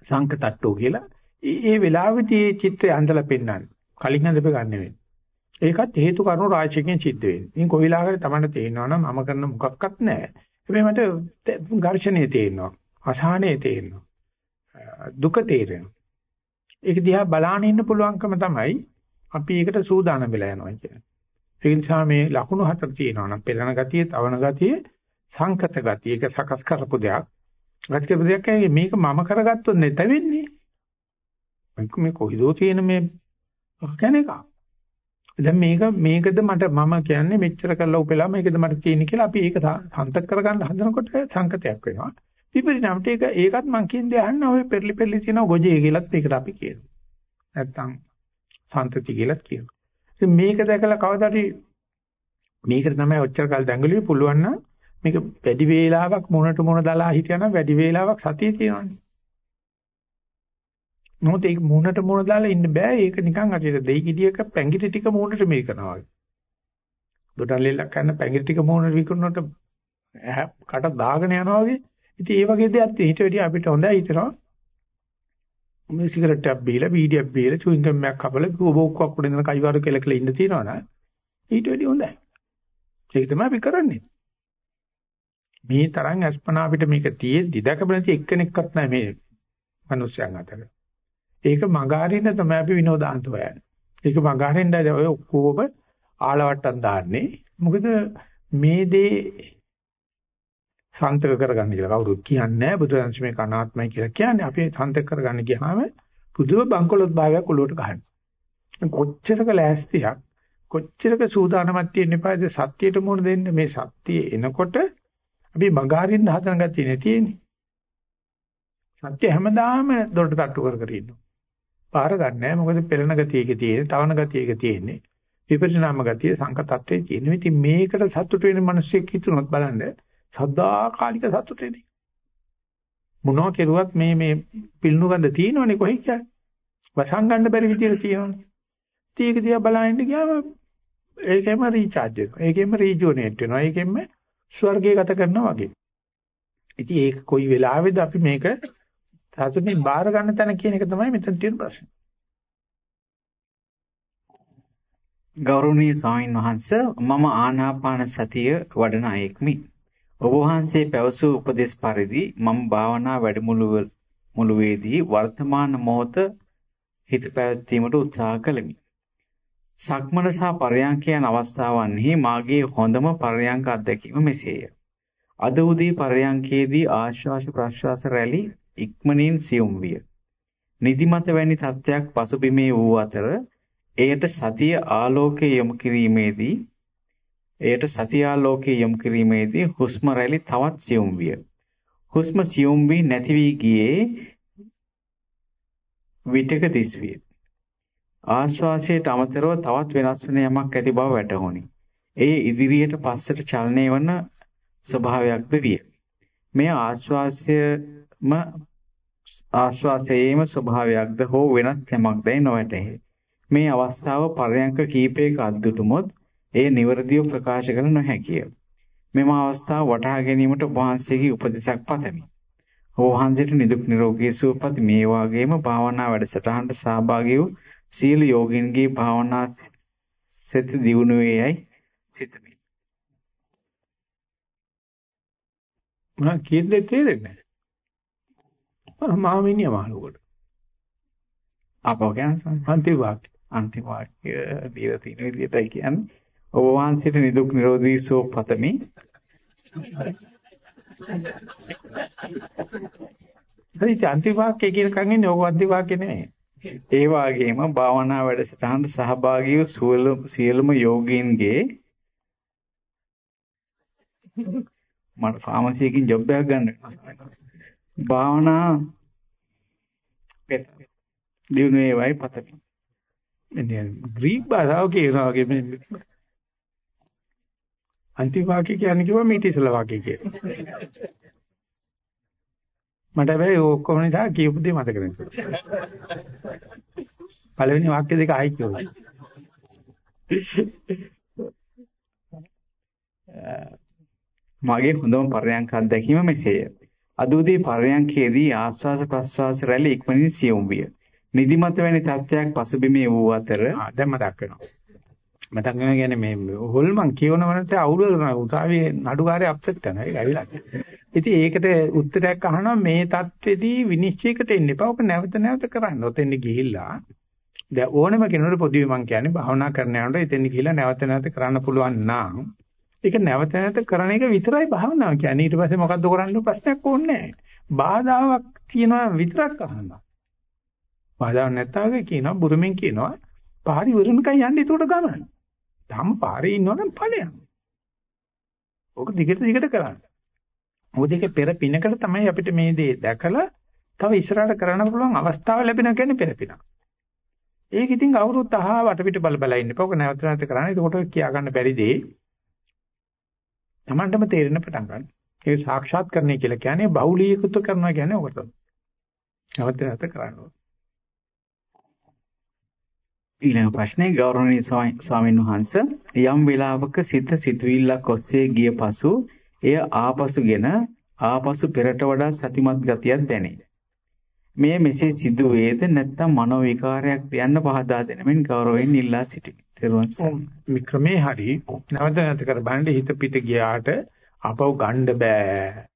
සංකතට්ටෝ කියලා. ඒ වෙලාවෙදී චිත්‍රය අඳලා පෙන්නන්නේ. කලින් හදප ගන්න නෙවෙයි. ඒකත් හේතු කාරණා රාශියකින් සිද්ධ වෙන්නේ. ඉතින් කොයිලාකට තමන්න තේරෙනවා නම් මම කරන මොකක්වත් නැහැ. හැබැයි මට ඝර්ෂණේ තේරෙනවා. අසහනේ තේරෙනවා. දුක තේරෙනවා. ඒක දිහා බලාගෙන ඉන්න පුළුවන්කම තමයි අපි ඒකට සූදානම් වෙලා යනවා කියන්නේ. ඒ නිසා මේ ලකුණු හතර තියෙනවා නම් පෙළන ගතිය, තවන ගතිය, සංකත ගතිය, ඒක සකස් කරපු දෙයක්. ගතික දෙයක් මේක මම කරගත්තොත් නැත වෙන්නේ. මේක මේ කොහිදෝ තියෙන මේ කෙනෙක්. දැන් මේක මේකද මට මම කියන්නේ මෙච්චර කරලා උපෙලා මේකද මට තියෙන්නේ කියලා අපි ඒක සම්තක් කරගන්න හදනකොට සංකතයක් වෙනවා. විපරිණාමයට ඒක ඒකත් මං කියන්නේ අහන්න ඔය පෙරලි පෙරලි තියෙන ගොජේ කියලාත් ඒකට අපි කියනවා. නැත්තම් සම්තති කියලාත් කියනවා. ඉතින් මේක දැකලා කවදාද මේකට තමයි ඔච්චර කල් දඟලුවේ පුළුවන් නම් මේක වැඩි වේලාවක් මොනට මොන දාලා හිටියනම් වැඩි වේලාවක් සතිය තියෙනවනේ. නමුත් ඒක මූණට මූණ දාලා ඉන්න බෑ. ඒක නිකන් අර දෙයි කිඩියක පැංගිටි ටික මූණට මේ කරනවා වගේ. දොඩල්ලෙල්ලක් ගන්න පැංගිටි ටික මූණට විකුණනකොට කට දාගෙන යනවා වගේ. ඉතින් ඒ වගේ දෙයක් තියෙන. ඊට වැඩිය අපිට හොඳයි හිතනවා. මේ සිගරට් එකක් බීලා, බීඩියක් බීලා, චුයින් ගම් එකක් කපලා, බෝක්කක් උඩ ඉඳන කයිවාරු කෙලකලා ඉන්න තියනවනේ. ඊට වැඩිය හොඳයි. ඒක තමයි අපි කරන්නේ. මේ තරම් අස්පනා අපිට මේක තියෙද්දි දැකපු නැති එක්කෙනෙක්වත් නැහැ මේ මිනිස්යන් අතර. ඒක මගහරින්න තමයි අපි විනෝදාන්ත හොයන්නේ. ඒක මගහරින්නයි ඔය ඔක්කොම ආලවට්ටම් දාන්නේ. මොකද මේ දේ සාන්තක කරගන්න කියලා කවුරුත් කියන්නේ නැහැ. බුදුරජාණන් මේ කනාත්මයි කියලා කියන්නේ අපි සාන්තක කරගන්න ගියාම පුදුම බංකොලොත් භාවයක් ඔලුවට ගහනවා. කොච්චරක ලෑස්තියක් කොච්චරක සූදානමක් තියෙන්න එපාද සත්‍යයට මුහුණ දෙන්න මේ සත්‍යය එනකොට අපි මගහරින්න හදන ගතිය නෙතිනේ. සත්‍ය හැමදාම දොරට තට්ටු කර කර ඉන්නවා. පාර ගන්නෑ මොකද පෙළෙන ගතිය එකේ තියෙන්නේ තවන ගතිය එකේ තියෙන්නේ විපරිණාම ගතිය සංකතත්වයේ තියෙනවා ඉතින් මේකට සතුට වෙන මිනිස්සෙක් හිතුනොත් බලන්න සදාකාලික සතුට වෙන්නේ මොනවා කෙරුවත් මේ මේ පිල්නු ගඳ තියෙනවනේ කොහේ කියන්නේ? වසන් ගන්න බැරි විදියට තියෙනවනේ. ඒක දිහා බලන්න ගියාම ඒකෙම රීචාර්ජ් වෙනවා. ඒකෙම රීජුවනේට් වෙනවා. ඒකෙම ස්වර්ගය ගත කරනවා වගේ. ඉතින් ඒක කොයි වෙලාවෙද අපි මේක සතුටින් බාර ගන්න තැන කියන එක තමයි මෙතන තියෙන ප්‍රශ්නේ. ගෞරවනීය ස්වාමින් වහන්සේ මම ආනාපාන සතිය වඩන අයෙක්මි. ඔබ වහන්සේ පැවසූ උපදේශ පරිදි මම භාවනා වැඩමුළුවේදී වර්තමාන මොහොත හිත පැවැත්වීමට උත්සාහ කළෙමි. සක්මන සහ පරයන්ක යන අවස්ථාවන්හි මාගේ හොඳම පරයන්ක අත්දැකීම මෙසේය. අද උදේ පරයන්කේදී ආශ්වාස ප්‍රශ්වාස රැලි ඉක්මනින් සියුම් විය. නිදිමත වැනි තත්ත්වයක් පසුබිමේ වූ අතර එයට සතිය ආලෝකයේ යොමු කිරීමේදී එයට සතිය ආලෝකයේ යොමු කිරීමේදී හුස්ම රැලි තවත් සියුම් විය. හුස්ම සියුම් වී නැති වී ගියේ විටක දිස්විය. ආශ්වාසයට අමතරව තවත් වෙනස් වෙන යමක් ඇති බව වැටහුණි. ඒ ඉදිරියට පස්සට චලනය වන ස්වභාවයක්ද විය. මෙය ආශ්වාසය ම ආශ්වාසයේම ස්වභාවයක්ද හෝ වෙනත් යමක්දයි නොවැටහේ. මේ අවස්ථාව පරයන්ක කීපයක අද්දුටුමොත් එය නිවර්දිව ප්‍රකාශ කළ නොහැකිය. මෙම අවස්ථාව වටහා ගැනීමට වහන්සේගේ උපදෙසක් පතමි. වහන්සේට නිදුක් නිරෝගී සුවපත් මේ වාගේම භාවනා වැඩසටහනට සහභාගී වූ සීල යෝගින්ගේ භාවනා සිත දියුණු වේයයි සිතමි. මම කියන්නේ තේරෙන්නේ මාමිනිය මාළුවට. අපෝ කියන්නේ අන්තිම වාක්‍ය. අන්තිම වාක්‍ය දීලා තියෙන විදිහටයි කියන්නේ. ඔබ වහන්සේට නිදුක් නිරෝධී සුව පතමි. හරි අන්තිම වාක්‍ය කියන කන් ඉන්නේ ඕක අන්තිම වාක්‍ය නෙමෙයි. ඒ වගේම භාවනා වැඩසටහනට සහභාගී වූ සියලුම යෝගීන්ගේ මට ෆාමසි එකකින් ජොබ් එකක් ගන්න වෙනවා. භාවනා පෙත දිනු වේවයි පතමි. මෙන්න ග්‍රීක භාෂාව කියනවා වගේ මේ අන්තිවාක්‍ය කියන්නේ කිව්වා මීට ඉස්සලා වාක්‍ය කියලා. මට හැබැයි ඔක්කොම නිසා කියපු දේ මතක නැහැ. පළවෙනි වාක්‍ය දෙක ආයි කිව්වා. මගේ හොඳම පරයන්ක අත්දැකීම මෙසේය. අද උදේ පරයන්කේදී ආස්වාස ප්‍රස්වාස රැලි ඉක්මනින් සියුම් විය. නිදිමත වැනි තත්ත්වයක් පසුබිමේ වූ අතර දැන් මතක් වෙනවා. මතක් වෙනවා කියන්නේ මේ හොල්මන් කියවන මනසේ අවුල් වෙනවා. උසාවියේ නඩුකාරය අප්සෙට් වෙනවා. ඒක ඇවිල්ලා. ඉතින් ඒකට උත්තරයක් අහනවා මේ தත්ත්වෙදී විනිශ්චයකට එන්න එපා. ඔක නැවත නැවත කරන්න. ඔතෙන් ගිහිල්ලා දැන් ඕනම කෙනෙකුට පොදුවේ මම කියන්නේ භාවනා කරන යනකොට එතෙන් ගිහිල්ලා නැවත නැවත කරන්න පුළුවන් නම් ඒක නැවත නැවත කරන එක විතරයි භාවනාව කියන්නේ. ඊට පස්සේ මොකද්ද කරන්න ප්‍රශ්නයක් ඕනේ නැහැ. බාධාවක් තියෙනවා විතරක් අහනවා. බාධාවක් නැත්නම් කියනවා බුරුමෙන් කියනවා පාරි වරණකයි යන්නේ ඒකට ගමන. තාම පාරේ ඉන්නවනම් ඵලයන්. ඕක දිගට දිගට කරන්න. මොකද ඒක පෙර පිනකට තමයි අපිට මේ දේ දැකලා තව ඉස්සරහට කරන්න පුළුවන් අවස්ථාව ලැබෙනවා කියන්නේ පෙර පිනක්. ඒක ඉතින් අවුරුදු 10 වටපිට බල බල ඉන්න. පොක නැවත නැවත කරන්නේ. එතකොට කියා ගන්න බැරි දේ Tamanටම තේරෙන්න පටන් ගන්නවා. ඒක සාක්ෂාත් කරන්නේ කියලා කියන්නේ බහුලීකృత කරනවා කියන්නේ ඔකට තමයි. නැවත නැවත කරන්න ඕනේ. ඊළඟ ප්‍රශ්නේ ගෞරවනීය ස්වාමීන් වහන්ස යම් වෙලාවක සිත සිතුවිල්ලක් ඔස්සේ ගිය පසු එය ආපසුගෙන ආපසු පෙරට වඩා සතිමත් ගතියක් දැනේ. මෙය මෙසේ සිදු වේද නැත්නම් මනෝ විකාරයක් යන්න පහදා දෙනමින් ගෞරවයෙන් ඉල්ලා සිටිමි. තෙරුවන් සරණයි. මේ ක්‍රමේ හරි නැවත නැවත කර බලන්න හිත පිට ගියාට අපව ගන්න බෑ.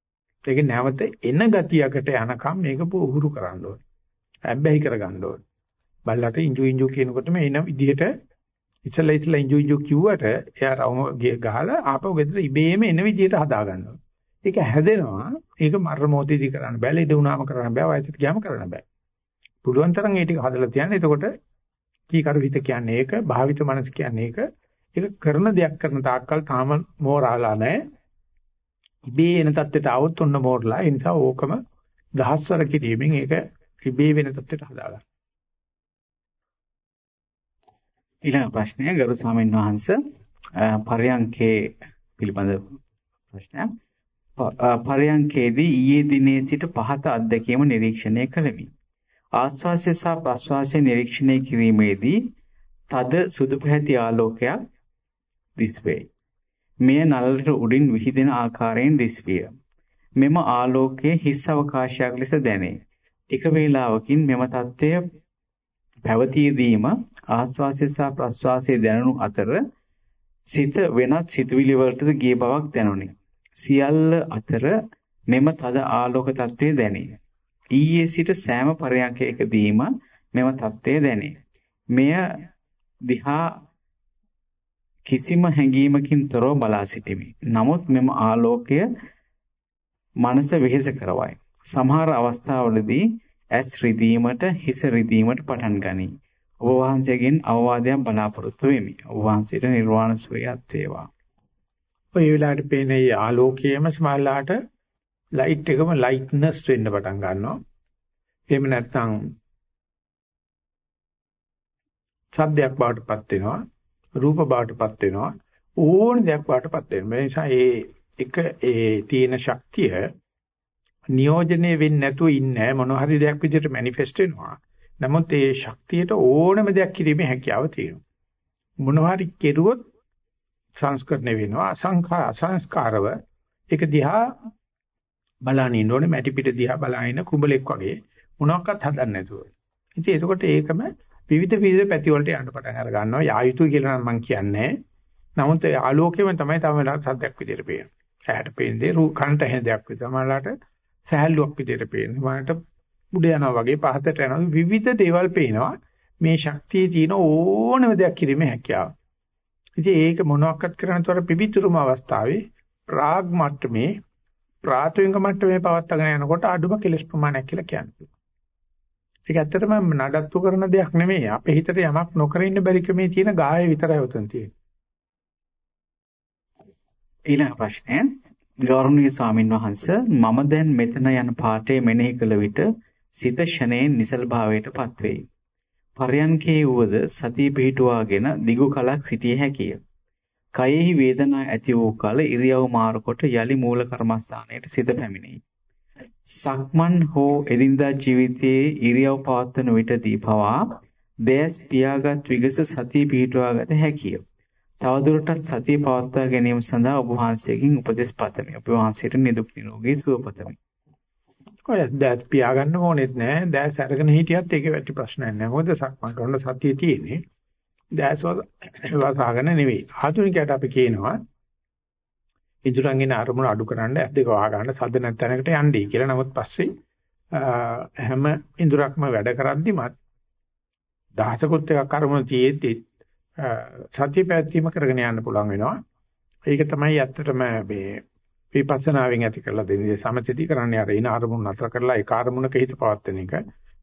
ඒක නැවත එන ගතියකට යනකම් මේක පුහුරු කරන්න ඕනේ. හැබැයි කරගන්න ඕනේ. බල්ලට ඉංජු ඉංජු කියනකොට මේ එන විදිහට ඉස්සලා ඉස්සලා ඉංජු ඉංජු කිව්වට එයා රවුම ගහලා ආපහු ගෙදර ඉබේම එන විදිහට හදා ගන්නවා. ඒක හැදෙනවා. ඒක මරණ මොහොතේදී කරන්න බෑ. ලෙඩ වුණාම කරන්න බෑ. වයසට ගියාම කරන්න බෑ. පුළුවන් තරම් ඒ ටික හදලා තියන්න. එතකොට කීකරු හිත කියන්නේ ඒක, භාවිත මනස කියන්නේ ඒක. ඒක කරන දෙයක් කරන තාක්කල් තාම මෝරාලා නැහැ. ඉබේ එන තත්ත්වයට આવොත් ඔන්න මෝරලා. ඒ නිසා ඕකම දහස්වර කිරීමෙන් ඒක ඉබේ වෙන තත්ත්වයට හදාගන්න. ඊළඟ ප්‍රශ්නය ගරු ස්වාමීන් වහන්සේ පරයන්කේ පිළිබඳ ප්‍රශ්නයක්. පරයන්කේදී ඊයේ දිනේ සිට පහත අත්දැකීම නිරීක්ෂණය කළෙමි. ආශ්වාසය සහ ප්‍රශ්වාසය නිරීක්ෂණය කිරීමේදී තද සුදු පැහැති ආලෝකයක් දිස්වේ. මෙය නළලට උඩින් විහිදෙන ආකාරයෙන් දිස්විය. මෙම ආලෝකයේ හිස් අවකාශයක් ලෙස දැනේ. ටික වේලාවකින් මෙම தත්ත්වය පැවතීදීම ආශ්වාසය සහ ප්‍රශ්වාසය දැනුණු අතර සිත වෙනත් සිතුවිලි වලටද ගිය බවක් දැනුනි. සියල්ල අතර මෙම තද ආලෝක తත්වයේ දැනේ. ඊයේ සිට සෑම පරයන්කයකදීම මෙම తත්වයේ දැනේ. මෙය දිහා කිසිම හැඟීමකින් තොරව බලා සිටිමි. නමුත් මෙම ආලෝකය මනස වෙහෙස කරවයි. සමහර අවස්ථාවලදී ඇස් රිදීමට හිස රිදීමට පටන් ගනී. ඔබ වහන්සේගෙන් අවවාදයක් බලාපොරොත්තු වෙමි. ඔබ වහන්සේට නිර්වාණ සුවයත් වේවා. ඔය වෙලාවට පේන මේ ආලෝකයේම සමහරලාට ලයිට් එකම ලයිට්නස් වෙන්න පටන් ගන්නවා. එහෙම නැත්නම් ශබ්දයක් බවටපත් වෙනවා, රූප බවටපත් වෙනවා, ඕන දෙයක් බවටපත් වෙනවා. ඒ නිසා ඒ එක ඒ තියෙන ශක්තිය නියෝජනය වෙන්නේ නැතුව ඉන්නේ මොන හරි දෙයක් විදිහට මැනිෆෙස්ට් වෙනවා. නමුත් ඒ ශක්තියට ඕනම දෙයක් කිරීමේ හැකියාව තියෙනවා. මොන හරි කෙරුවොත් සංස්කරණය වෙනවා අසංඛා අසංස්කාරව ඒක දිහා බලන ඉන්න ඕනේ මැටි පිට දිහා බලන කුඹලෙක් වගේ මොනවාක්වත් හදන්න නැතුව. ඉතින් එතකොට ඒකම විවිධ විවිධ පැති වලට යන්න පටන් අර ගන්නවා. යායුතුයි කියලා නම් මම කියන්නේ. නමුත් ආලෝකයෙන් තමයි තම වෙලාවට සද්දයක් විදිහට පේන්නේ. ඇහැට පේන්නේ රූ කනට ඇහෙන දෙයක් විතර. මලකට සහැල්ලුවක් විදිහට පේන්නේ. මලට උඩ යනවා වගේ පහතට යනවා විවිධ දේවල් පේනවා. මේ ශක්තියේ තියෙන ඕනම දෙයක් කිරීමේ හැකියාව. ඉතින් ඒක මොනවාක්වත් කරන්නතර පිවිතුරුම අවස්ථාවේ ප්‍රාග් මට්ටමේ ප්‍රාථමික මට්ටමේ පවත්වාගෙන යනකොට අඩුම කෙලස් ප්‍රමාණයක් කියලා කියන්නේ. ඒක ඇත්තටම නඩත්තු කරන දෙයක් නෙමෙයි. අපේ හිතට යමක් නොකර ඉන්න බැරි කමේ තියෙන ගාය විතරයි උතන් තියෙන්නේ. ඊළඟ ප්‍රශ්නය ගෞරවනීය ස්වාමින් වහන්සේ මම දැන් මෙතන යන පාඩේ මෙනෙහි කළ විට සිත ෂණයෙන් නිසල් භාවයට පත්වෙයි. පරයන්කේ වුවද සතිය පිහිටුවාගෙන දිගු කලක් සිටිය හැකිය. කයෙහි වේදනා ඇති වූ කල ඉරියව් මාරු කොට යලි මූල කර්මස්ථානයට සිත පැමිණෙයි. සක්මන් හෝ එදිනදා ජීවිතයේ ඉරියව් පවත්වන විටදී පවා දැස් පියාගත් විගස සතිය පිහිටුවාගත හැකිය. තවදුරටත් සතිය පවත්වා ගැනීම සඳහා ඔබ වහන්සේගෙන් උපදෙස් පතමි. ඔබ වහන්සේට නිදුක් නිරෝගී සුව පතමි. ඔය දැස් පියාගන්න ඕනෙත් නෑ. දැස් අරගෙන හිටියත් ඒකේ වැටි ප්‍රශ්නයක් නෑ. මොකද සක්මන් කරන සතිය තියෙන්නේ. දැස් වසාගෙන නෙවෙයි. ආධුනිකයට අපි කියනවා ඉදurangin අරමුණ අඩු කරන්න ඇස් දෙක වහ ගන්න සද්ද නැත්ැනකට යන්නේ කියලා. නමුත් පස්සේ හැම ඉඳුරක්ම වැඩ කරද්දිමත් දහසකුත් එකක් අරමුණ තියෙද්දි සතිය පැවැත්වීම කරගෙන යන්න පුළුවන් වෙනවා. ඒක තමයි ඇත්තටම මේ විපස්සනාවෙන් ඇති කරලා දෙන්නේ සමථයේදී කරන්නේ අර එන අරමුණු නතර කරලා ඒක අරමුණක හිත පවත්වන එක.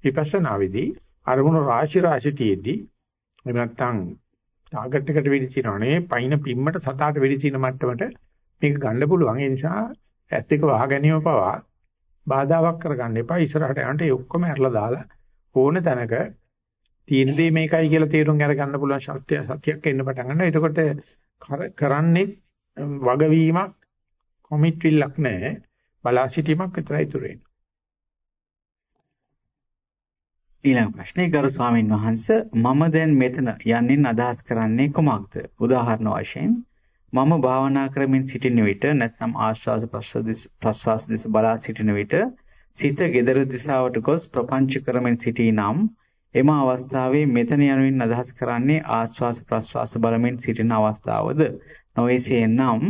විපස්සනාවේදී අරමුණු රාශි රාශි තියෙද්දී එහෙම නැත්නම් ටාගට් එකට වෙඩි තියනවනේ පයින් පිම්මට සතාට වෙඩි තියන මට්ටමට මේක ගන්න පුළුවන්. ඒ නිසා ඇත් එක වහ ගැනීම පවා බාධාවක් කරගන්න එපා. ඉස්සරහට යනට ඒ ඔක්කොම ඇරලා දාලා ඕන තැනක තියෙන දේ මේකයි කියලා තීරුම් අරගන්න පුළුවන් ශක්තිය සතියක් එන්න පටන් ගන්නවා. එතකොට කරන්නේ වගවීමක් කොමිට්විල්ලක් නැහැ. බලා සිටීමක් විතරයි ඉතුරු වෙන්නේ. ඊළඟ ප්‍රශ්නේ ගරු ස්වාමින් වහන්සේ මම දැන් මෙතන යන්නින් අදහස් කරන්නේ කොමක්ද? උදාහරණ වශයෙන් මම භාවනා කරමින් සිටින විට නැත්නම් ආශ්වාස ප්‍රශ්වාස දෙස බලා සිටින විට සිත gedara දිශාවට ගොස් ප්‍රපංච කරමින් සිටිනම් එම අවස්ථාවේ මෙතන යනුවෙන් අදහස් කරන්නේ ආශ්වාස ප්‍රශ්වාස බලමින් සිටින අවස්ථාවද? නොවේසේනම්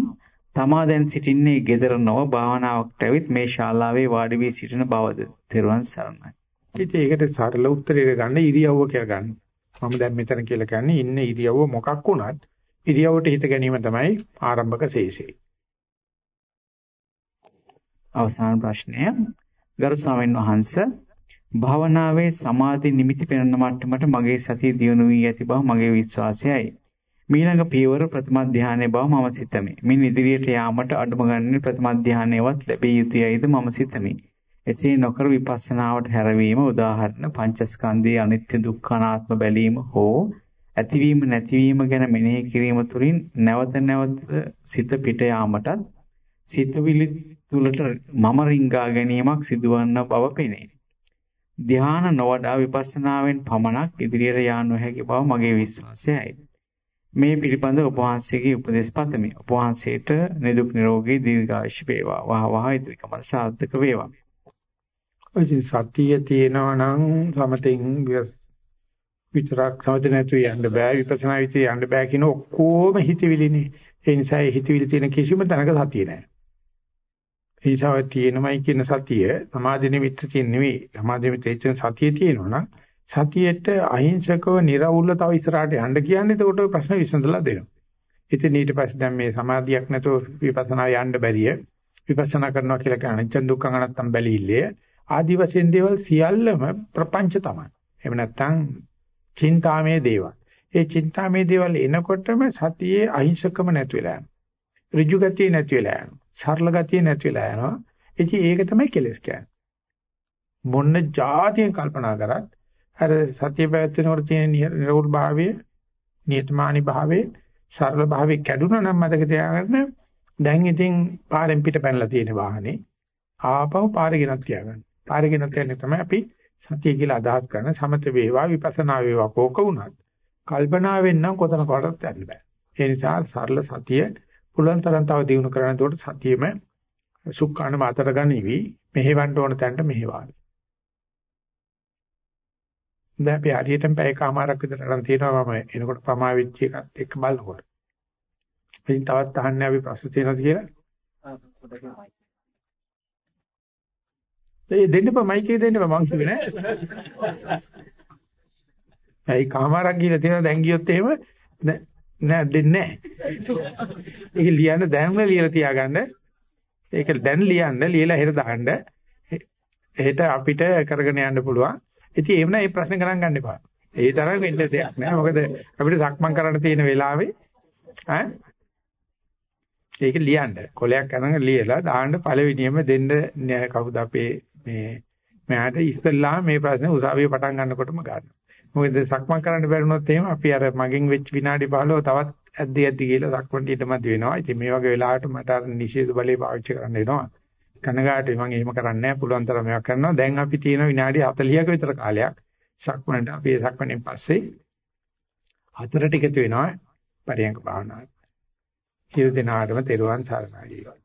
තමා දැන් සිටින්නේ gedara නොව භාවනාවකට ඇවිත් මේ ශාලාවේ වාඩි වී සිටින බවද? තෙරුවන් සරණයි. ඉතින් ඒකට සරල උත්තරේ ගන්න ඉරියව්ව කියලා ගන්න. මම දැන් මෙතන කියලා කියන්නේ ඉන්න ඉරියව්ව මොකක් වුණත් ඉරියව්වට හිත ගැනීම තමයි ආරම්භක ශේෂය. අවසාන ප්‍රශ්නය. ගරු ස්වාමීන් වහන්ස භාවනාවේ සමාධි නිමිති පෙනෙන මට්ටමට මගේ සතිය දියුණු වී ඇති බව මගේ විශ්වාසයයි. මීළඟ පියවර ප්‍රථම ධානයේ බව මම සිතමි. මින් ඉදිරියට යාමට අඩුම ගණනේ ප්‍රථම ධානයවත් ලැබිය යුතුයයිද මම සිතමි. එසේ නොකර විපස්සනාවට හැරවීම උදාහරණ පංචස්කන්ධයේ අනිත්‍ය දුක්ඛ අනාත්ම බැලීම හෝ ඇතිවීම නැතිවීම ගැන මෙනෙහි කිරීම තුළින් නැවත නැවත සිත පිට යාමටත් සිතවිලි තුලට මම රිංගා ගැනීමක් සිදුවන බව පෙනේ. ධ්‍යාන නොවඩා විපස්සනාවෙන් පමණක් ඉදිරියට යා නොහැකි බව මගේ විශ්වාසයයි. මේ පිළිබඳ ඔබ වහන්සේගේ උපදෙස් පතමි. ඔබ වහන්සේට නිදුක් නිරෝගී දීර්ඝායුෂ වේවා. වහ වහ ඉදිරිකම සාර්ථක වේවා. ඔය සතිය තියෙනවා නම් සමතෙන් විතරක් සමත නැතු යන්න බෑ විපස්සනා විතර යන්න බෑ කියන ඔක්කොම හිතවිලිනේ. ඒ නිසා ඒ හිතවිලි තියෙන කිසිම තැනක සතිය නෑ. ඒ නිසා තියෙනමයි කියන සතිය සමාධි නිමිත්ත තියෙන නෙවෙයි. සමාධි නිමිත්ත තියෙන සතිය තියෙනවා නම් සතියට අහිංසකව निराවුල්ල තව ඉස්සරහට යන්න කියන්නේ එතකොට ප්‍රශ්න විසඳලා දෙනවා. ඉතින් ඊට පස්සේ දැන් මේ සමාධියක් නැතුව විපස්සනා යන්න බැරිය. විපස්සනා කරනවා කියලා කියන අනිච්ච දුක්ඛ අනත්තම් බැලිල්ලේ ආදි වශයෙන් දේවල් සියල්ලම ප්‍රපංච තමයි. එහෙම නැත්නම් චින්තාමේ දේවල්. ඒ චින්තාමේ දේවල් එනකොටම සතියේ අහිංසකම නැති වෙලා යනවා. ඍජු ගතිය නැති වෙලා යනවා. සරල ගතිය නැති වෙලා යනවා. ඉතින් ඒක තමයි කෙලස් කියන්නේ. මොන්න જાතියෙන් කල්පනා කරත් අර සතිය පැවැත්වෙනකොට තියෙන නිරෝල් භාවය, නියතමානි භාවය, සරල භාවය කැඩුනා නම් මතක තියාගන්න දැන් ඉතින් පාරෙන් පිට පැනලා තියෙන වාහනේ ආපහු පාරේ ගෙනත් තියාගන්න. පාරගෙන කියන්නේ තමයි අපි සතිය කියලා අදහස් කරන සමත වේවා විපස්සනා වේවා කෝක වුණත් කල්පනාවෙන් නම් කොතනකටවත් යන්න බෑ. ඒ නිසා සරල සතිය පුලුවන් තරම් තව දියුණු කරන්න උඩට සතියෙම සුඛාන මාතර ගනිවි මෙහෙවන්න ඕන තැනට මෙහෙවාවි. දැන් අපි හරියටම පැයකමාරක් විතර අරන් තියෙනවා මම එනකොට පමා වෙච්ච එකත් එක්ක බලනකොට. ඉතින් තවත් අහන්නේ අපි ප්‍රශ්න තියෙනවද කියලා? ඒ දෙන්න බෑ මයිකේ දෙන්න බෑ මං කිව්වේ නෑ. (laughs) ඇයි කාමාරක් ගිහලා තියෙනවා දැන් ගියොත් එහෙම නෑ දෙන්නේ නෑ. ඒක ලියන්න දැන්ම ලියලා තියාගන්න. ඒක දැන් ලියන්න ලියලා හෙට දාන්න. හෙට අපිට කරගෙන යන්න පුළුවන්. ඉතින් එහෙම නෑ මේ ප්‍රශ්න ගණන් ගන්න එපා. ඒ තරම් වෙන්න දෙයක් නෑ. මොකද අපිට සක්මන් කරන්න තියෙන වෙලාවේ ඈ ඒක ලියන්න. කොලයක් අරන් ලියලා දාන්න පළවෙනියම දෙන්න කවුද අපේ මේ මෙයාට ඉස්සෙල්ලා මේ ප්‍රශ්නේ උසාවිය පටන් ගන්නකොටම ගන්න. මොකද සක්මන් කරන්න බැරිනොත් එහෙම අපි අර මගෙන් වෙච්ච විනාඩි 15 තවත් ඇද්දි ඇද්දි කියලා සක්මන් ඊටමත් වෙනවා. ඉතින් මේ වගේ වෙලාවට මට අර නිෂේධ බලය පාවිච්චි කරන්න වෙනවා. කනගාටුයි මම එහෙම කරන්නේ නැහැ. පුළුවන් තරම් මේවා කරනවා. දැන් අපි තියෙන විනාඩි 40ක විතර කාලයක් සක්මන්ට අපි සක්මන්ෙන් පස්සේ හතරට එකතු වෙනවා පරියන්ක භාවනාව. සියලු දෙනාටම තෙරුවන් සරණයි.